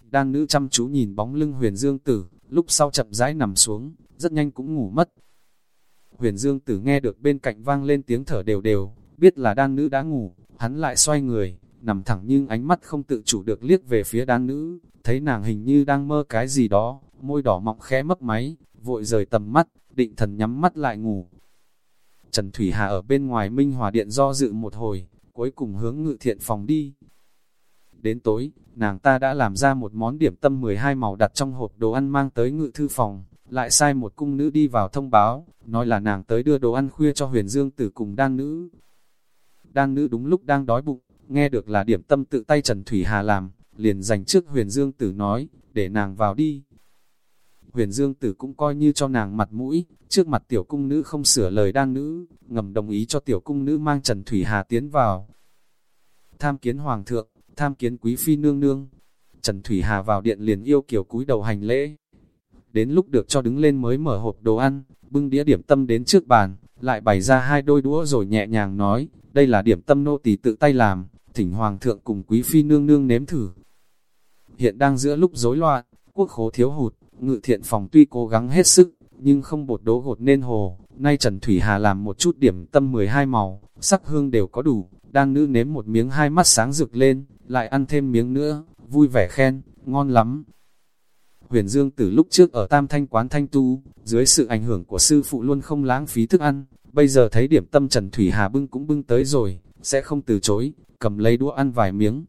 Speaker 1: Đan nữ chăm chú nhìn bóng lưng huyền dương tử, lúc sau chậm rãi nằm xuống, rất nhanh cũng ngủ mất. Huyền dương tử nghe được bên cạnh vang lên tiếng thở đều đều, biết là đan nữ đã ngủ, hắn lại xoay người, nằm thẳng nhưng ánh mắt không tự chủ được liếc về phía đan nữ, thấy nàng hình như đang mơ cái gì đó, môi đỏ mọng khẽ mấp máy, vội rời tầm mắt, định thần nhắm mắt lại ngủ. Trần Thủy Hà ở bên ngoài Minh Hòa Điện do dự một hồi, cuối cùng hướng ngự thiện phòng đi. Đến tối, nàng ta đã làm ra một món điểm tâm 12 màu đặt trong hộp đồ ăn mang tới ngự thư phòng, lại sai một cung nữ đi vào thông báo, nói là nàng tới đưa đồ ăn khuya cho huyền dương tử cùng đan nữ. Đan nữ đúng lúc đang đói bụng, nghe được là điểm tâm tự tay Trần Thủy Hà làm, liền dành trước huyền dương tử nói, để nàng vào đi. Huyền Dương Tử cũng coi như cho nàng mặt mũi, trước mặt tiểu cung nữ không sửa lời đan nữ, ngầm đồng ý cho tiểu cung nữ mang Trần Thủy Hà tiến vào. Tham kiến Hoàng thượng, tham kiến Quý Phi nương nương. Trần Thủy Hà vào điện liền yêu kiểu cúi đầu hành lễ. Đến lúc được cho đứng lên mới mở hộp đồ ăn, bưng đĩa điểm tâm đến trước bàn, lại bày ra hai đôi đũa rồi nhẹ nhàng nói, đây là điểm tâm nô tỳ tự tay làm, thỉnh Hoàng thượng cùng Quý Phi nương nương nếm thử. Hiện đang giữa lúc rối loạn, quốc khố thiếu hụt, ngự thiện phòng tuy cố gắng hết sức, nhưng không bột đố gột nên hồ. Nay Trần Thủy Hà làm một chút điểm tâm 12 màu, sắc hương đều có đủ, đang nữ nếm một miếng hai mắt sáng rực lên, lại ăn thêm miếng nữa, vui vẻ khen, ngon lắm. Huyền Dương từ lúc trước ở Tam Thanh quán Thanh Tu, dưới sự ảnh hưởng của sư phụ luôn không lãng phí thức ăn, bây giờ thấy điểm tâm Trần Thủy Hà bưng cũng bưng tới rồi, sẽ không từ chối, cầm lấy đũa ăn vài miếng.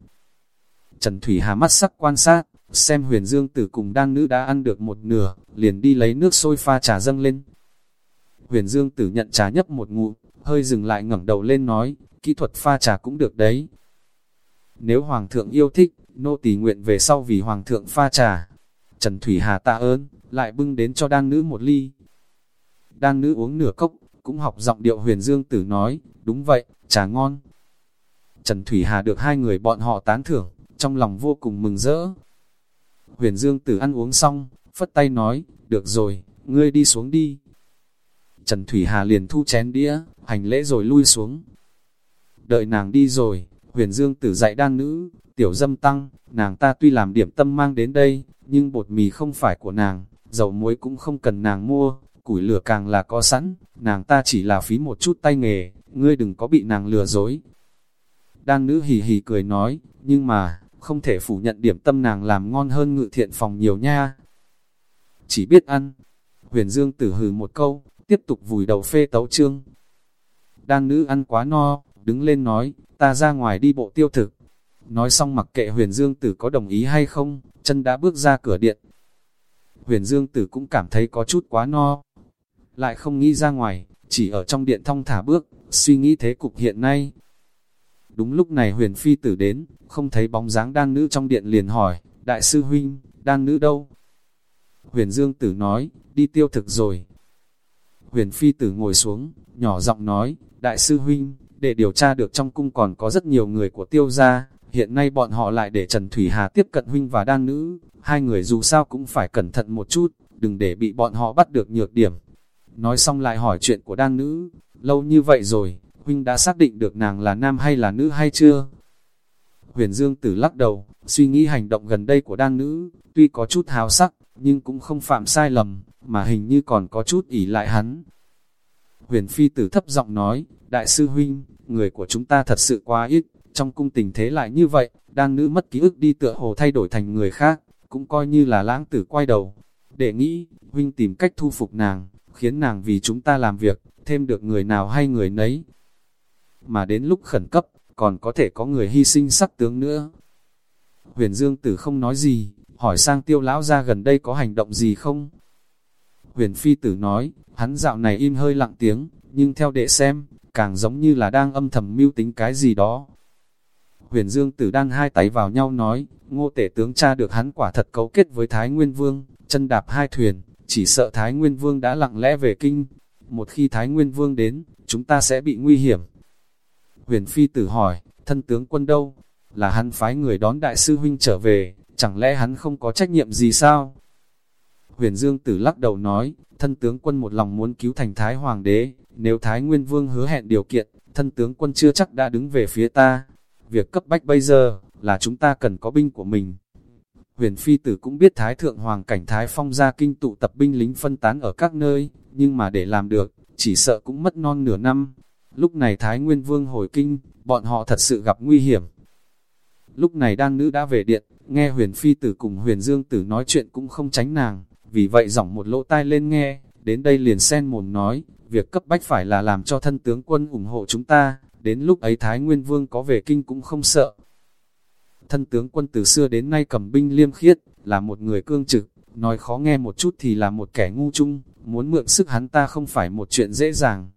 Speaker 1: Trần Thủy Hà mắt sắc quan sát, xem huyền dương tử cùng đan nữ đã ăn được một nửa, liền đi lấy nước sôi pha trà dâng lên. Huyền dương tử nhận trà nhấp một ngụm, hơi dừng lại ngẩng đầu lên nói, kỹ thuật pha trà cũng được đấy. Nếu hoàng thượng yêu thích, nô tỳ nguyện về sau vì hoàng thượng pha trà. Trần Thủy Hà tạ ơn, lại bưng đến cho đan nữ một ly. Đan nữ uống nửa cốc, cũng học giọng điệu huyền dương tử nói, đúng vậy, trà ngon. Trần Thủy Hà được hai người bọn họ tán thưởng, trong lòng vô cùng mừng rỡ, Huyền Dương Tử ăn uống xong, phất tay nói, được rồi, ngươi đi xuống đi. Trần Thủy Hà liền thu chén đĩa, hành lễ rồi lui xuống. Đợi nàng đi rồi, huyền Dương Tử dạy đan nữ, tiểu dâm tăng, nàng ta tuy làm điểm tâm mang đến đây, nhưng bột mì không phải của nàng, dầu muối cũng không cần nàng mua, củi lửa càng là có sẵn, nàng ta chỉ là phí một chút tay nghề, ngươi đừng có bị nàng lừa dối. Đan nữ hì hì cười nói, nhưng mà, không thể phủ nhận điểm tâm nàng làm ngon hơn ngự thiện phòng nhiều nha. Chỉ biết ăn. Huyền Dương tử hừ một câu, tiếp tục vùi đầu phê tấu trương. Đan nữ ăn quá no, đứng lên nói, ta ra ngoài đi bộ tiêu thực. Nói xong mặc kệ huyền Dương tử có đồng ý hay không, chân đã bước ra cửa điện. Huyền Dương tử cũng cảm thấy có chút quá no. Lại không nghĩ ra ngoài, chỉ ở trong điện thong thả bước, suy nghĩ thế cục hiện nay, Đúng lúc này huyền phi tử đến, không thấy bóng dáng đan nữ trong điện liền hỏi, đại sư huynh, đan nữ đâu? Huyền dương tử nói, đi tiêu thực rồi. Huyền phi tử ngồi xuống, nhỏ giọng nói, đại sư huynh, để điều tra được trong cung còn có rất nhiều người của tiêu gia, hiện nay bọn họ lại để Trần Thủy Hà tiếp cận huynh và đan nữ, hai người dù sao cũng phải cẩn thận một chút, đừng để bị bọn họ bắt được nhược điểm. Nói xong lại hỏi chuyện của đan nữ, lâu như vậy rồi, huynh đã xác định được nàng là nam hay là nữ hay chưa? Huyền Dương Tử lắc đầu, suy nghĩ hành động gần đây của đan nữ, tuy có chút hào sắc, nhưng cũng không phạm sai lầm, mà hình như còn có chút ỉ lại hắn. Huyền Phi Tử thấp giọng nói, Đại sư huynh, người của chúng ta thật sự quá ít, trong cung tình thế lại như vậy, đang nữ mất ký ức đi tựa hồ thay đổi thành người khác, cũng coi như là lãng tử quay đầu. Để nghĩ, huynh tìm cách thu phục nàng, khiến nàng vì chúng ta làm việc, thêm được người nào hay người nấy, mà đến lúc khẩn cấp, còn có thể có người hy sinh sắc tướng nữa. Huyền Dương Tử không nói gì, hỏi sang tiêu lão ra gần đây có hành động gì không? Huyền Phi Tử nói, hắn dạo này im hơi lặng tiếng, nhưng theo đệ xem, càng giống như là đang âm thầm mưu tính cái gì đó. Huyền Dương Tử đang hai tay vào nhau nói, ngô tể tướng cha được hắn quả thật cấu kết với Thái Nguyên Vương, chân đạp hai thuyền, chỉ sợ Thái Nguyên Vương đã lặng lẽ về kinh. Một khi Thái Nguyên Vương đến, chúng ta sẽ bị nguy hiểm. Huyền Phi tử hỏi, thân tướng quân đâu? Là hắn phái người đón đại sư huynh trở về, chẳng lẽ hắn không có trách nhiệm gì sao? Huyền Dương Tử lắc đầu nói, thân tướng quân một lòng muốn cứu thành Thái Hoàng đế, nếu Thái Nguyên Vương hứa hẹn điều kiện, thân tướng quân chưa chắc đã đứng về phía ta. Việc cấp bách bây giờ, là chúng ta cần có binh của mình. Huyền Phi Tử cũng biết Thái Thượng Hoàng cảnh Thái Phong ra kinh tụ tập binh lính phân tán ở các nơi, nhưng mà để làm được, chỉ sợ cũng mất non nửa năm. Lúc này Thái Nguyên Vương hồi kinh, bọn họ thật sự gặp nguy hiểm. Lúc này Đang nữ đã về điện, nghe huyền phi tử cùng huyền dương tử nói chuyện cũng không tránh nàng, vì vậy giọng một lỗ tai lên nghe, đến đây liền sen mồm nói, việc cấp bách phải là làm cho thân tướng quân ủng hộ chúng ta, đến lúc ấy Thái Nguyên Vương có về kinh cũng không sợ. Thân tướng quân từ xưa đến nay cầm binh liêm khiết, là một người cương trực, nói khó nghe một chút thì là một kẻ ngu chung, muốn mượn sức hắn ta không phải một chuyện dễ dàng.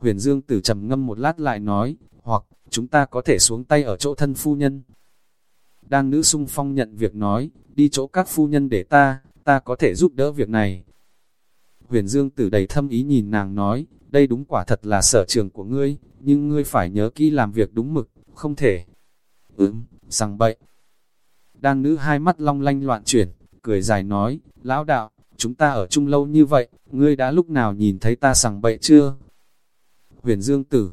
Speaker 1: Huyền Dương tử trầm ngâm một lát lại nói, hoặc, chúng ta có thể xuống tay ở chỗ thân phu nhân. Đan nữ sung phong nhận việc nói, đi chỗ các phu nhân để ta, ta có thể giúp đỡ việc này. Huyền Dương tử đầy thâm ý nhìn nàng nói, đây đúng quả thật là sở trường của ngươi, nhưng ngươi phải nhớ kỹ làm việc đúng mực, không thể. Ừm, rằng bậy. Đan nữ hai mắt long lanh loạn chuyển, cười dài nói, lão đạo, chúng ta ở chung lâu như vậy, ngươi đã lúc nào nhìn thấy ta sằng bậy chưa? Huyền Dương Tử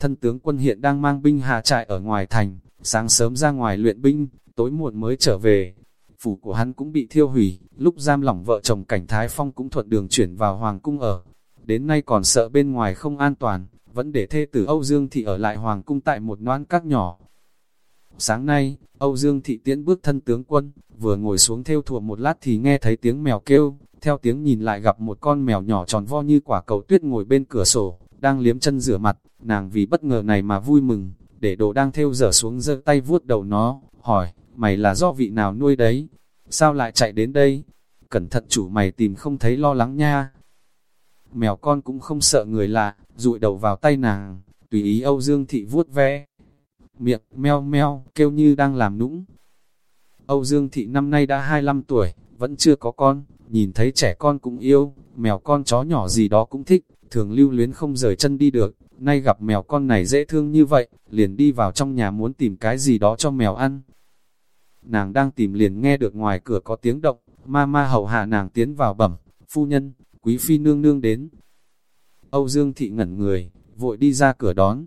Speaker 1: Thân tướng quân hiện đang mang binh hạ trại ở ngoài thành, sáng sớm ra ngoài luyện binh, tối muộn mới trở về. Phủ của hắn cũng bị thiêu hủy, lúc giam lỏng vợ chồng cảnh Thái Phong cũng thuận đường chuyển vào Hoàng Cung ở. Đến nay còn sợ bên ngoài không an toàn, vẫn để thê tử Âu Dương Thị ở lại Hoàng Cung tại một noan các nhỏ. Sáng nay, Âu Dương Thị tiễn bước thân tướng quân, vừa ngồi xuống theo thùa một lát thì nghe thấy tiếng mèo kêu, theo tiếng nhìn lại gặp một con mèo nhỏ tròn vo như quả cầu tuyết ngồi bên cửa sổ, đang liếm chân rửa mặt, nàng vì bất ngờ này mà vui mừng, để đồ đang theo dở xuống giơ tay vuốt đầu nó, hỏi, mày là do vị nào nuôi đấy? Sao lại chạy đến đây? Cẩn thận chủ mày tìm không thấy lo lắng nha. Mèo con cũng không sợ người lạ, rụi đầu vào tay nàng, tùy ý Âu Dương Thị vuốt ve. Miệng, meo meo, kêu như đang làm nũng. Âu Dương Thị năm nay đã 25 tuổi, vẫn chưa có con, nhìn thấy trẻ con cũng yêu, mèo con chó nhỏ gì đó cũng thích, thường lưu luyến không rời chân đi được, nay gặp mèo con này dễ thương như vậy, liền đi vào trong nhà muốn tìm cái gì đó cho mèo ăn. Nàng đang tìm liền nghe được ngoài cửa có tiếng động, ma ma hầu hạ nàng tiến vào bẩm, phu nhân, quý phi nương nương đến. Âu Dương Thị ngẩn người, vội đi ra cửa đón.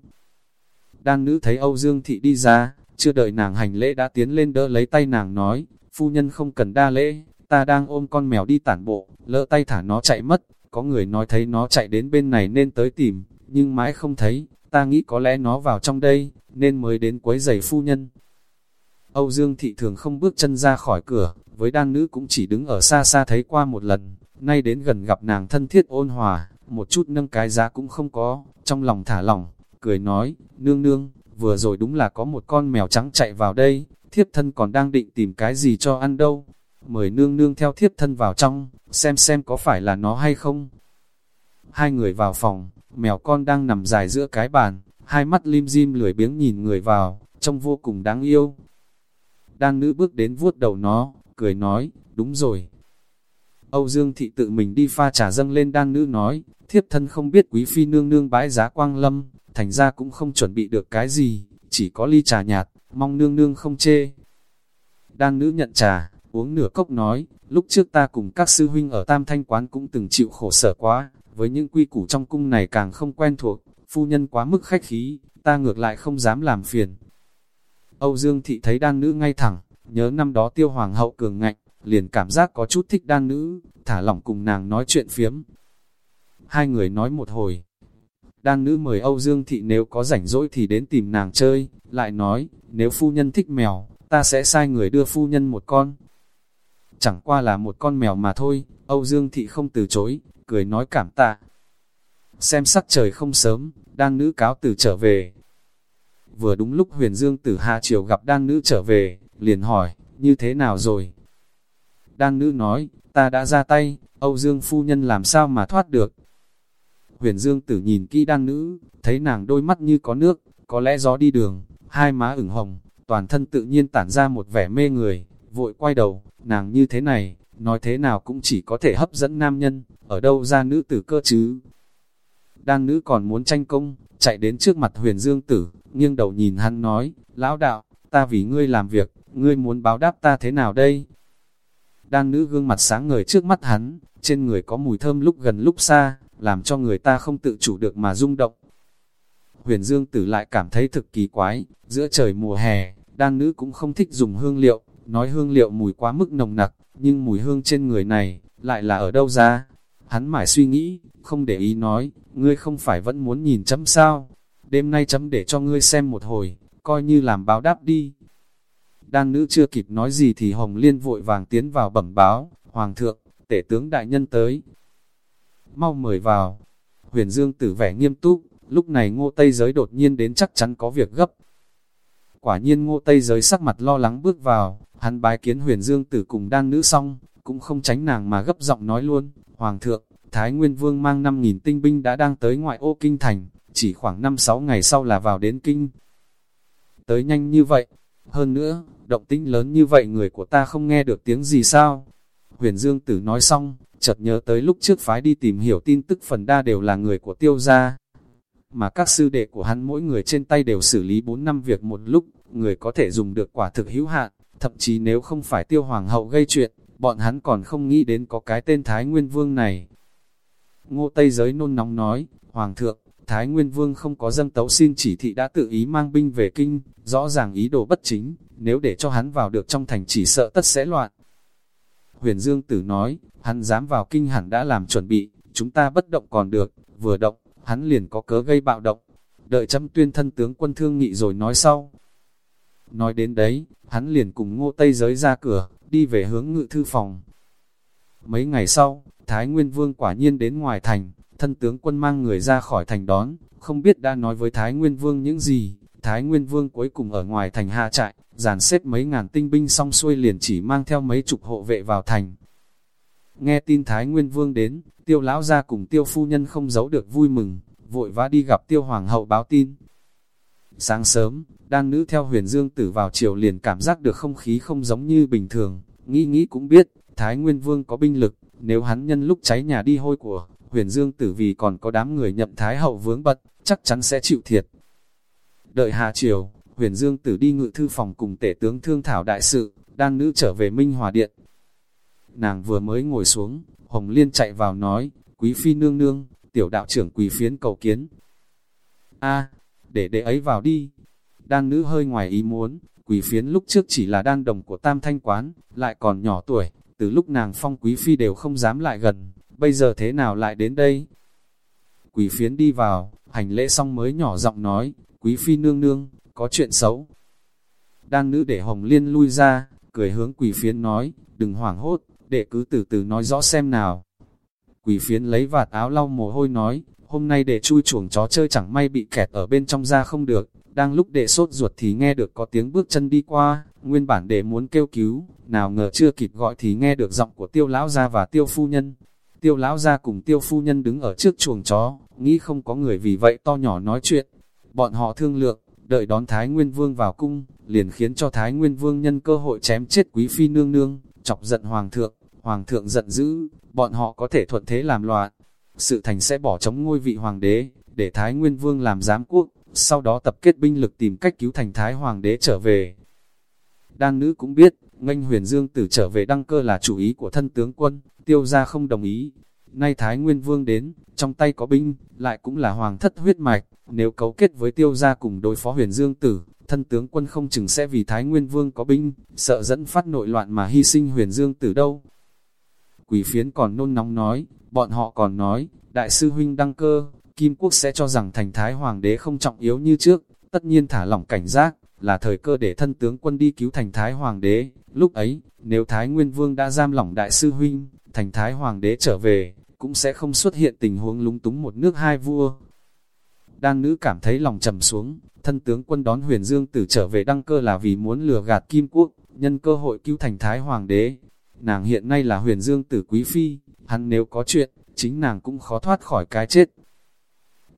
Speaker 1: Đan nữ thấy Âu Dương Thị đi ra, chưa đợi nàng hành lễ đã tiến lên đỡ lấy tay nàng nói, phu nhân không cần đa lễ, ta đang ôm con mèo đi tản bộ, lỡ tay thả nó chạy mất, có người nói thấy nó chạy đến bên này nên tới tìm, nhưng mãi không thấy, ta nghĩ có lẽ nó vào trong đây, nên mới đến quấy giày phu nhân. Âu Dương Thị thường không bước chân ra khỏi cửa, với đan nữ cũng chỉ đứng ở xa xa thấy qua một lần, nay đến gần gặp nàng thân thiết ôn hòa, một chút nâng cái giá cũng không có, trong lòng thả lỏng, cười nói, nương nương, vừa rồi đúng là có một con mèo trắng chạy vào đây, thiếp thân còn đang định tìm cái gì cho ăn đâu, mời nương nương theo thiếp thân vào trong, xem xem có phải là nó hay không. Hai người vào phòng, mèo con đang nằm dài giữa cái bàn, hai mắt lim dim lười biếng nhìn người vào, trông vô cùng đáng yêu đang nữ bước đến vuốt đầu nó, cười nói, đúng rồi. Âu Dương thị tự mình đi pha trà dâng lên đang nữ nói, thiếp thân không biết quý phi nương nương bãi giá quang lâm, thành ra cũng không chuẩn bị được cái gì, chỉ có ly trà nhạt, mong nương nương không chê. đang nữ nhận trà, uống nửa cốc nói, lúc trước ta cùng các sư huynh ở Tam Thanh Quán cũng từng chịu khổ sở quá, với những quy củ trong cung này càng không quen thuộc, phu nhân quá mức khách khí, ta ngược lại không dám làm phiền. Âu Dương Thị thấy đan nữ ngay thẳng, nhớ năm đó tiêu hoàng hậu cường ngạnh, liền cảm giác có chút thích đan nữ, thả lỏng cùng nàng nói chuyện phiếm. Hai người nói một hồi. Đan nữ mời Âu Dương Thị nếu có rảnh rỗi thì đến tìm nàng chơi, lại nói, nếu phu nhân thích mèo, ta sẽ sai người đưa phu nhân một con. Chẳng qua là một con mèo mà thôi, Âu Dương Thị không từ chối, cười nói cảm tạ. Xem sắc trời không sớm, đan nữ cáo từ trở về. Vừa đúng lúc huyền dương tử hạ Triều gặp đan nữ trở về, liền hỏi, như thế nào rồi? Đan nữ nói, ta đã ra tay, Âu Dương phu nhân làm sao mà thoát được? Huyền dương tử nhìn kỹ đan nữ, thấy nàng đôi mắt như có nước, có lẽ gió đi đường, hai má ửng hồng, toàn thân tự nhiên tản ra một vẻ mê người, vội quay đầu, nàng như thế này, nói thế nào cũng chỉ có thể hấp dẫn nam nhân, ở đâu ra nữ tử cơ chứ? Đan nữ còn muốn tranh công, chạy đến trước mặt huyền dương tử, nghiêng đầu nhìn hắn nói, lão đạo, ta vì ngươi làm việc, ngươi muốn báo đáp ta thế nào đây? đan nữ gương mặt sáng ngời trước mắt hắn, trên người có mùi thơm lúc gần lúc xa, làm cho người ta không tự chủ được mà rung động. Huyền Dương Tử lại cảm thấy thực kỳ quái, giữa trời mùa hè, đan nữ cũng không thích dùng hương liệu, nói hương liệu mùi quá mức nồng nặc, nhưng mùi hương trên người này, lại là ở đâu ra? Hắn mải suy nghĩ, không để ý nói, ngươi không phải vẫn muốn nhìn chấm sao? Đêm nay chấm để cho ngươi xem một hồi, coi như làm báo đáp đi. Đan nữ chưa kịp nói gì thì Hồng Liên vội vàng tiến vào bẩm báo, Hoàng thượng, tể tướng đại nhân tới. Mau mời vào. Huyền Dương tử vẻ nghiêm túc, lúc này ngô Tây Giới đột nhiên đến chắc chắn có việc gấp. Quả nhiên ngô Tây Giới sắc mặt lo lắng bước vào, hắn bái kiến huyền Dương tử cùng đan nữ xong, cũng không tránh nàng mà gấp giọng nói luôn, Hoàng thượng, Thái Nguyên Vương mang 5.000 tinh binh đã đang tới ngoại ô kinh thành, chỉ khoảng 5-6 ngày sau là vào đến kinh. Tới nhanh như vậy, hơn nữa, động tĩnh lớn như vậy người của ta không nghe được tiếng gì sao? Huyền Dương Tử nói xong, chợt nhớ tới lúc trước phái đi tìm hiểu tin tức phần đa đều là người của tiêu gia. Mà các sư đệ của hắn mỗi người trên tay đều xử lý 4 năm việc một lúc, người có thể dùng được quả thực hữu hạn, thậm chí nếu không phải tiêu hoàng hậu gây chuyện, bọn hắn còn không nghĩ đến có cái tên Thái Nguyên Vương này. Ngô Tây Giới nôn nóng nói, Hoàng thượng, Thái Nguyên Vương không có dâng tấu xin chỉ thị đã tự ý mang binh về kinh, rõ ràng ý đồ bất chính, nếu để cho hắn vào được trong thành chỉ sợ tất sẽ loạn. Huyền Dương Tử nói, hắn dám vào kinh hẳn đã làm chuẩn bị, chúng ta bất động còn được, vừa động, hắn liền có cớ gây bạo động. Đợi chấm tuyên thân tướng quân thương nghị rồi nói sau. Nói đến đấy, hắn liền cùng ngô Tây giới ra cửa, đi về hướng ngự thư phòng. Mấy ngày sau, Thái Nguyên Vương quả nhiên đến ngoài thành, thân tướng quân mang người ra khỏi thành đón, không biết đã nói với Thái Nguyên Vương những gì. Thái Nguyên Vương cuối cùng ở ngoài thành hạ trại, dàn xếp mấy ngàn tinh binh xong xuôi liền chỉ mang theo mấy chục hộ vệ vào thành. Nghe tin Thái Nguyên Vương đến, tiêu lão ra cùng tiêu phu nhân không giấu được vui mừng, vội vã đi gặp tiêu hoàng hậu báo tin. Sáng sớm, đan nữ theo huyền dương tử vào chiều liền cảm giác được không khí không giống như bình thường, nghĩ nghĩ cũng biết, Thái Nguyên Vương có binh lực, nếu hắn nhân lúc cháy nhà đi hôi của, huyền dương tử vì còn có đám người nhậm Thái hậu vướng bật, chắc chắn sẽ chịu thiệt. Đợi hạ chiều, huyền dương tử đi ngự thư phòng cùng tể tướng thương thảo đại sự, đan nữ trở về Minh Hòa Điện. Nàng vừa mới ngồi xuống, Hồng Liên chạy vào nói, quý phi nương nương, tiểu đạo trưởng quý phiến cầu kiến. a để đệ ấy vào đi. Đan nữ hơi ngoài ý muốn, quý phiến lúc trước chỉ là đan đồng của tam thanh quán, lại còn nhỏ tuổi, từ lúc nàng phong quý phi đều không dám lại gần, bây giờ thế nào lại đến đây? Quý phiến đi vào, hành lễ xong mới nhỏ giọng nói, quý phi nương nương, có chuyện xấu. Đan nữ để Hồng Liên lui ra, cười hướng quỷ phiến nói, đừng hoảng hốt, để cứ từ từ nói rõ xem nào. Quỷ phiến lấy vạt áo lau mồ hôi nói, hôm nay để chui chuồng chó chơi chẳng may bị kẹt ở bên trong ra không được, đang lúc đệ sốt ruột thì nghe được có tiếng bước chân đi qua, nguyên bản đệ muốn kêu cứu, nào ngờ chưa kịp gọi thì nghe được giọng của tiêu lão gia và tiêu phu nhân. Tiêu lão gia cùng tiêu phu nhân đứng ở trước chuồng chó, nghĩ không có người vì vậy to nhỏ nói chuyện. Bọn họ thương lượng, đợi đón Thái Nguyên Vương vào cung, liền khiến cho Thái Nguyên Vương nhân cơ hội chém chết quý phi nương nương, chọc giận Hoàng thượng, Hoàng thượng giận dữ, bọn họ có thể thuận thế làm loạn. Sự thành sẽ bỏ chống ngôi vị Hoàng đế, để Thái Nguyên Vương làm giám quốc, sau đó tập kết binh lực tìm cách cứu thành Thái Hoàng đế trở về. Đan nữ cũng biết, nganh huyền dương tử trở về đăng cơ là chủ ý của thân tướng quân, tiêu gia không đồng ý. Nay Thái Nguyên Vương đến, trong tay có binh, lại cũng là hoàng thất huyết mạch, nếu cấu kết với tiêu gia cùng đối phó huyền dương tử, thân tướng quân không chừng sẽ vì Thái Nguyên Vương có binh, sợ dẫn phát nội loạn mà hy sinh huyền dương tử đâu. Quỷ phiến còn nôn nóng nói, bọn họ còn nói, đại sư huynh đăng cơ, Kim Quốc sẽ cho rằng thành Thái Hoàng đế không trọng yếu như trước, tất nhiên thả lỏng cảnh giác, là thời cơ để thân tướng quân đi cứu thành Thái Hoàng đế. Lúc ấy, nếu Thái Nguyên Vương đã giam lỏng đại sư huynh, thành Thái Hoàng đế trở về, cũng sẽ không xuất hiện tình huống lúng túng một nước hai vua. Đan nữ cảm thấy lòng trầm xuống, thân tướng quân đón huyền dương tử trở về đăng cơ là vì muốn lừa gạt Kim Quốc, nhân cơ hội cứu thành Thái Hoàng đế. Nàng hiện nay là huyền dương tử quý phi, hắn nếu có chuyện, chính nàng cũng khó thoát khỏi cái chết.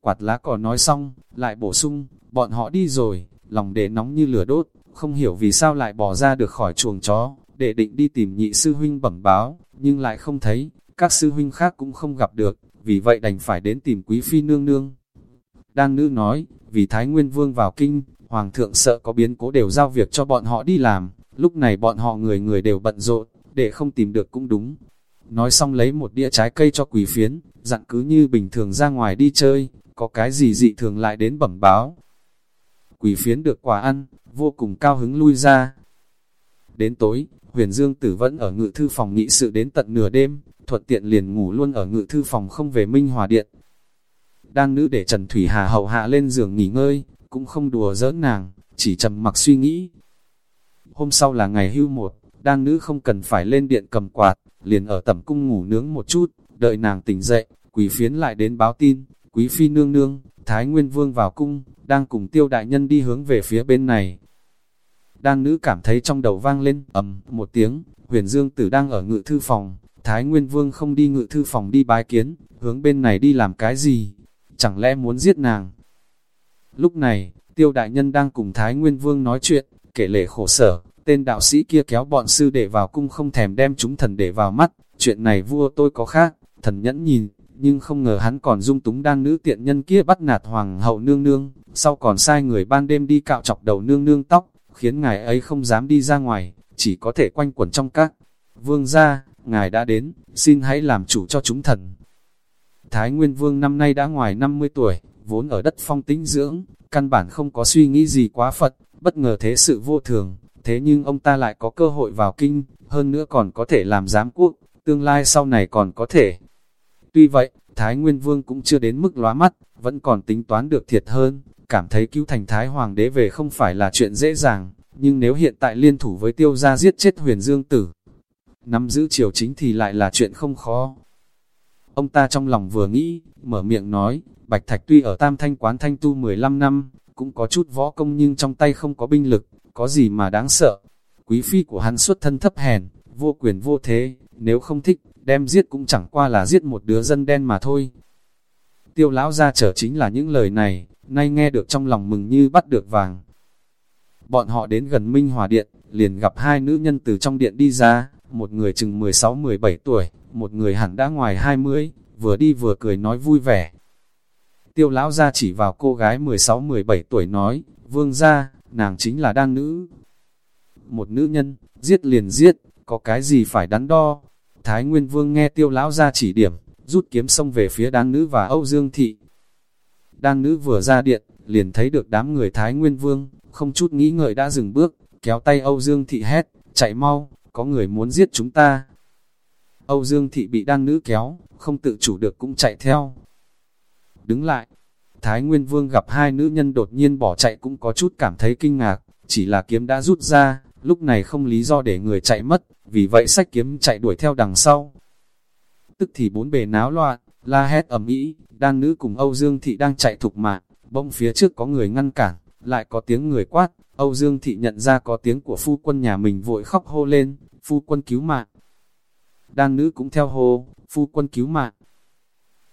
Speaker 1: Quạt lá cỏ nói xong, lại bổ sung, bọn họ đi rồi, lòng đệ nóng như lửa đốt, không hiểu vì sao lại bỏ ra được khỏi chuồng chó, đệ định đi tìm nhị sư huynh bẩm báo, nhưng lại không thấy, các sư huynh khác cũng không gặp được, vì vậy đành phải đến tìm quý phi nương nương. Đan nữ nói, vì Thái Nguyên Vương vào kinh, Hoàng thượng sợ có biến cố đều giao việc cho bọn họ đi làm, lúc này bọn họ người người đều bận rộn, để không tìm được cũng đúng. Nói xong lấy một đĩa trái cây cho quỷ phiến, dặn cứ như bình thường ra ngoài đi chơi, có cái gì dị thường lại đến bẩm báo. Quỷ phiến được quả ăn, vô cùng cao hứng lui ra. Đến tối, huyền dương tử vẫn ở ngự thư phòng nghị sự đến tận nửa đêm, thuận tiện liền ngủ luôn ở ngự thư phòng không về Minh Hòa Điện. Đan nữ để Trần Thủy Hà hậu hạ lên giường nghỉ ngơi, cũng không đùa giỡn nàng, chỉ trầm mặc suy nghĩ. Hôm sau là ngày hưu một, đan nữ không cần phải lên điện cầm quạt, liền ở tẩm cung ngủ nướng một chút, đợi nàng tỉnh dậy, quý phiến lại đến báo tin, quý phi nương nương, Thái Nguyên Vương vào cung, đang cùng tiêu đại nhân đi hướng về phía bên này. Đan nữ cảm thấy trong đầu vang lên, ầm, một tiếng, huyền dương tử đang ở ngự thư phòng, Thái Nguyên Vương không đi ngự thư phòng đi bái kiến, hướng bên này đi làm cái gì? Chẳng lẽ muốn giết nàng? Lúc này, tiêu đại nhân đang cùng Thái Nguyên Vương nói chuyện, kể lệ khổ sở, tên đạo sĩ kia kéo bọn sư để vào cung không thèm đem chúng thần để vào mắt, chuyện này vua tôi có khác, thần nhẫn nhìn, nhưng không ngờ hắn còn dung túng đan nữ tiện nhân kia bắt nạt hoàng hậu nương nương, sau còn sai người ban đêm đi cạo chọc đầu nương nương tóc, khiến ngài ấy không dám đi ra ngoài, chỉ có thể quanh quẩn trong các vương gia, ngài đã đến, xin hãy làm chủ cho chúng thần. Thái Nguyên Vương năm nay đã ngoài 50 tuổi, vốn ở đất phong tĩnh dưỡng, căn bản không có suy nghĩ gì quá Phật, bất ngờ thế sự vô thường, thế nhưng ông ta lại có cơ hội vào kinh, hơn nữa còn có thể làm giám quốc, tương lai sau này còn có thể. Tuy vậy, Thái Nguyên Vương cũng chưa đến mức lóa mắt, vẫn còn tính toán được thiệt hơn, cảm thấy cứu thành Thái Hoàng đế về không phải là chuyện dễ dàng, nhưng nếu hiện tại liên thủ với tiêu gia giết chết huyền dương tử, nắm giữ triều chính thì lại là chuyện không khó. Ông ta trong lòng vừa nghĩ, mở miệng nói, Bạch Thạch tuy ở Tam Thanh quán thanh tu 15 năm, cũng có chút võ công nhưng trong tay không có binh lực, có gì mà đáng sợ. Quý phi của hắn xuất thân thấp hèn, vô quyền vô thế, nếu không thích, đem giết cũng chẳng qua là giết một đứa dân đen mà thôi. Tiêu lão ra trở chính là những lời này, nay nghe được trong lòng mừng như bắt được vàng. Bọn họ đến gần Minh Hòa Điện, liền gặp hai nữ nhân từ trong điện đi ra, một người chừng 16-17 tuổi, một người hẳn đã ngoài 20, vừa đi vừa cười nói vui vẻ. Tiêu lão ra chỉ vào cô gái 16-17 tuổi nói, vương ra, nàng chính là đan nữ. Một nữ nhân, giết liền giết, có cái gì phải đắn đo. Thái Nguyên Vương nghe tiêu lão ra chỉ điểm, rút kiếm xông về phía đan nữ và Âu Dương Thị. Đan nữ vừa ra điện, liền thấy được đám người Thái Nguyên Vương, không chút nghĩ ngợi đã dừng bước, kéo tay Âu Dương Thị hét, chạy mau, có người muốn giết chúng ta. Âu Dương Thị bị đan nữ kéo, không tự chủ được cũng chạy theo. Đứng lại, Thái Nguyên Vương gặp hai nữ nhân đột nhiên bỏ chạy cũng có chút cảm thấy kinh ngạc, chỉ là kiếm đã rút ra, lúc này không lý do để người chạy mất, vì vậy sách kiếm chạy đuổi theo đằng sau. Tức thì bốn bề náo loạn, la hét ầm ĩ, đan nữ cùng Âu Dương Thị đang chạy thục mạng, bỗng phía trước có người ngăn cản, lại có tiếng người quát, Âu Dương Thị nhận ra có tiếng của phu quân nhà mình vội khóc hô lên, phu quân cứu mạng. Đan nữ cũng theo hô, phu quân cứu mạng.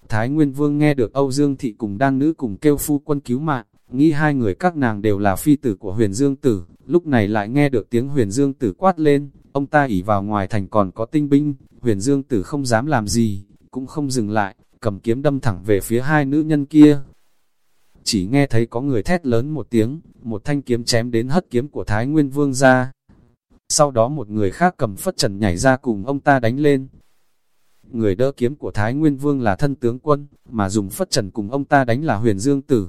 Speaker 1: Thái Nguyên Vương nghe được Âu Dương Thị cùng đan nữ cùng kêu phu quân cứu mạng, nghĩ hai người các nàng đều là phi tử của huyền Dương Tử, lúc này lại nghe được tiếng huyền Dương Tử quát lên, ông ta ỉ vào ngoài thành còn có tinh binh, huyền Dương Tử không dám làm gì, cũng không dừng lại, cầm kiếm đâm thẳng về phía hai nữ nhân kia. Chỉ nghe thấy có người thét lớn một tiếng, một thanh kiếm chém đến hất kiếm của Thái Nguyên Vương ra. Sau đó một người khác cầm phất trần nhảy ra cùng ông ta đánh lên. Người đỡ kiếm của Thái Nguyên Vương là thân tướng quân, mà dùng phất trần cùng ông ta đánh là huyền dương tử.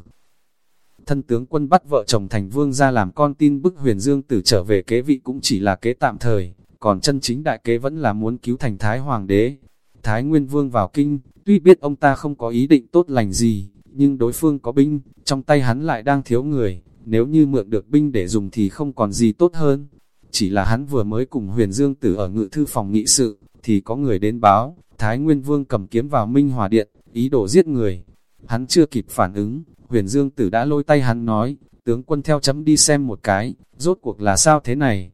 Speaker 1: Thân tướng quân bắt vợ chồng thành vương ra làm con tin bức huyền dương tử trở về kế vị cũng chỉ là kế tạm thời, còn chân chính đại kế vẫn là muốn cứu thành Thái Hoàng đế. Thái Nguyên Vương vào kinh, tuy biết ông ta không có ý định tốt lành gì, nhưng đối phương có binh, trong tay hắn lại đang thiếu người, nếu như mượn được binh để dùng thì không còn gì tốt hơn. Chỉ là hắn vừa mới cùng huyền dương tử ở ngự thư phòng nghị sự, thì có người đến báo, Thái Nguyên Vương cầm kiếm vào Minh Hòa Điện, ý đồ giết người. Hắn chưa kịp phản ứng, huyền dương tử đã lôi tay hắn nói, tướng quân theo chấm đi xem một cái, rốt cuộc là sao thế này.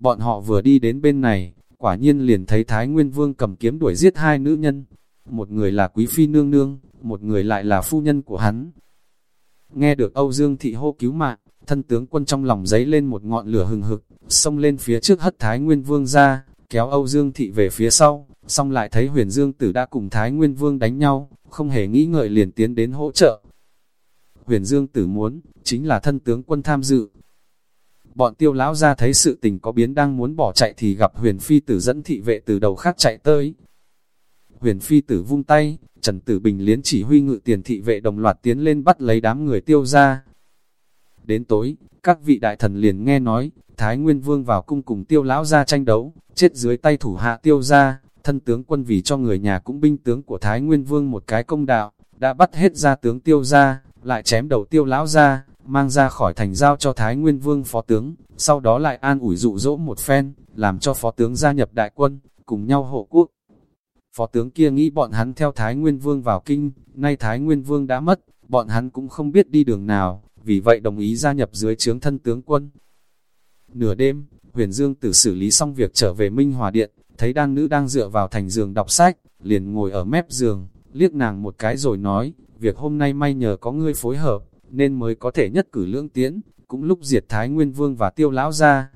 Speaker 1: Bọn họ vừa đi đến bên này, quả nhiên liền thấy Thái Nguyên Vương cầm kiếm đuổi giết hai nữ nhân. Một người là Quý Phi Nương Nương, một người lại là phu nhân của hắn. Nghe được Âu Dương Thị hô cứu mạng, thân tướng quân trong lòng giấy lên một ngọn lửa hừng hực, xông lên phía trước hất Thái Nguyên Vương ra, kéo Âu Dương Thị về phía sau, xong lại thấy huyền Dương Tử đã cùng Thái Nguyên Vương đánh nhau, không hề nghĩ ngợi liền tiến đến hỗ trợ. Huyền Dương Tử muốn, chính là thân tướng quân tham dự. bọn tiêu lão ra thấy sự tình có biến đang muốn bỏ chạy thì gặp huyền phi tử dẫn thị vệ từ đầu khác chạy tới. Huyền phi tử vung tay, Trần Tử Bình liến chỉ huy ngự tiền thị vệ đồng loạt tiến lên bắt lấy đám người tiêu ra. Đến tối, các vị đại thần liền nghe nói, Thái Nguyên Vương vào cung cùng tiêu lão ra tranh đấu, chết dưới tay thủ hạ tiêu ra, thân tướng quân vì cho người nhà cũng binh tướng của Thái Nguyên Vương một cái công đạo, đã bắt hết ra tướng tiêu ra, lại chém đầu tiêu lão ra, mang ra khỏi thành giao cho Thái Nguyên Vương phó tướng, sau đó lại an ủi dụ dỗ một phen, làm cho phó tướng gia nhập đại quân, cùng nhau hộ quốc. Phó tướng kia nghĩ bọn hắn theo Thái Nguyên Vương vào kinh, nay Thái Nguyên Vương đã mất, bọn hắn cũng không biết đi đường nào, vì vậy đồng ý gia nhập dưới trướng thân tướng quân. Nửa đêm, huyền dương tử xử lý xong việc trở về Minh Hòa Điện, thấy đan nữ đang dựa vào thành giường đọc sách, liền ngồi ở mép giường, liếc nàng một cái rồi nói, việc hôm nay may nhờ có ngươi phối hợp, nên mới có thể nhất cử lưỡng tiễn, cũng lúc diệt Thái Nguyên Vương và Tiêu Lão ra.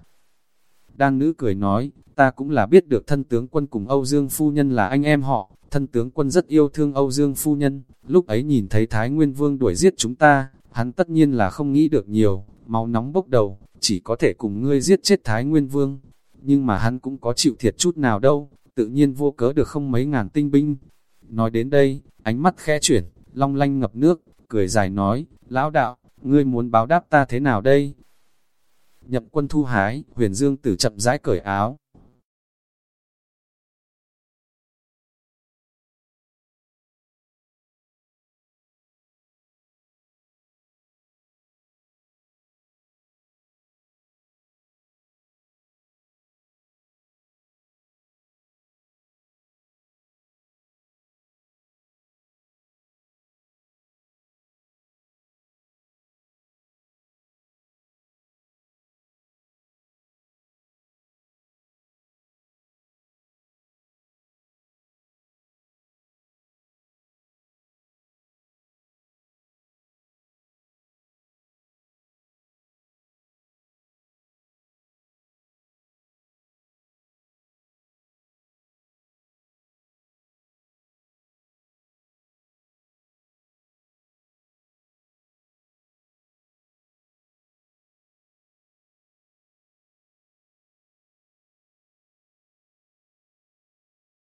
Speaker 1: Đan nữ cười nói, ta cũng là biết được thân tướng quân cùng Âu Dương Phu Nhân là anh em họ, thân tướng quân rất yêu thương Âu Dương Phu Nhân, lúc ấy nhìn thấy Thái Nguyên Vương đuổi giết chúng ta, hắn tất nhiên là không nghĩ được nhiều, máu nóng bốc đầu, chỉ có thể cùng ngươi giết chết Thái Nguyên Vương, nhưng mà hắn cũng có chịu thiệt chút nào đâu, tự nhiên vô cớ được không mấy ngàn tinh binh. Nói đến đây, ánh mắt khẽ chuyển, long lanh ngập nước, cười dài nói, lão đạo, ngươi muốn báo đáp ta thế nào đây? Nhậm quân thu hái, huyền dương tử chậm rãi cởi áo,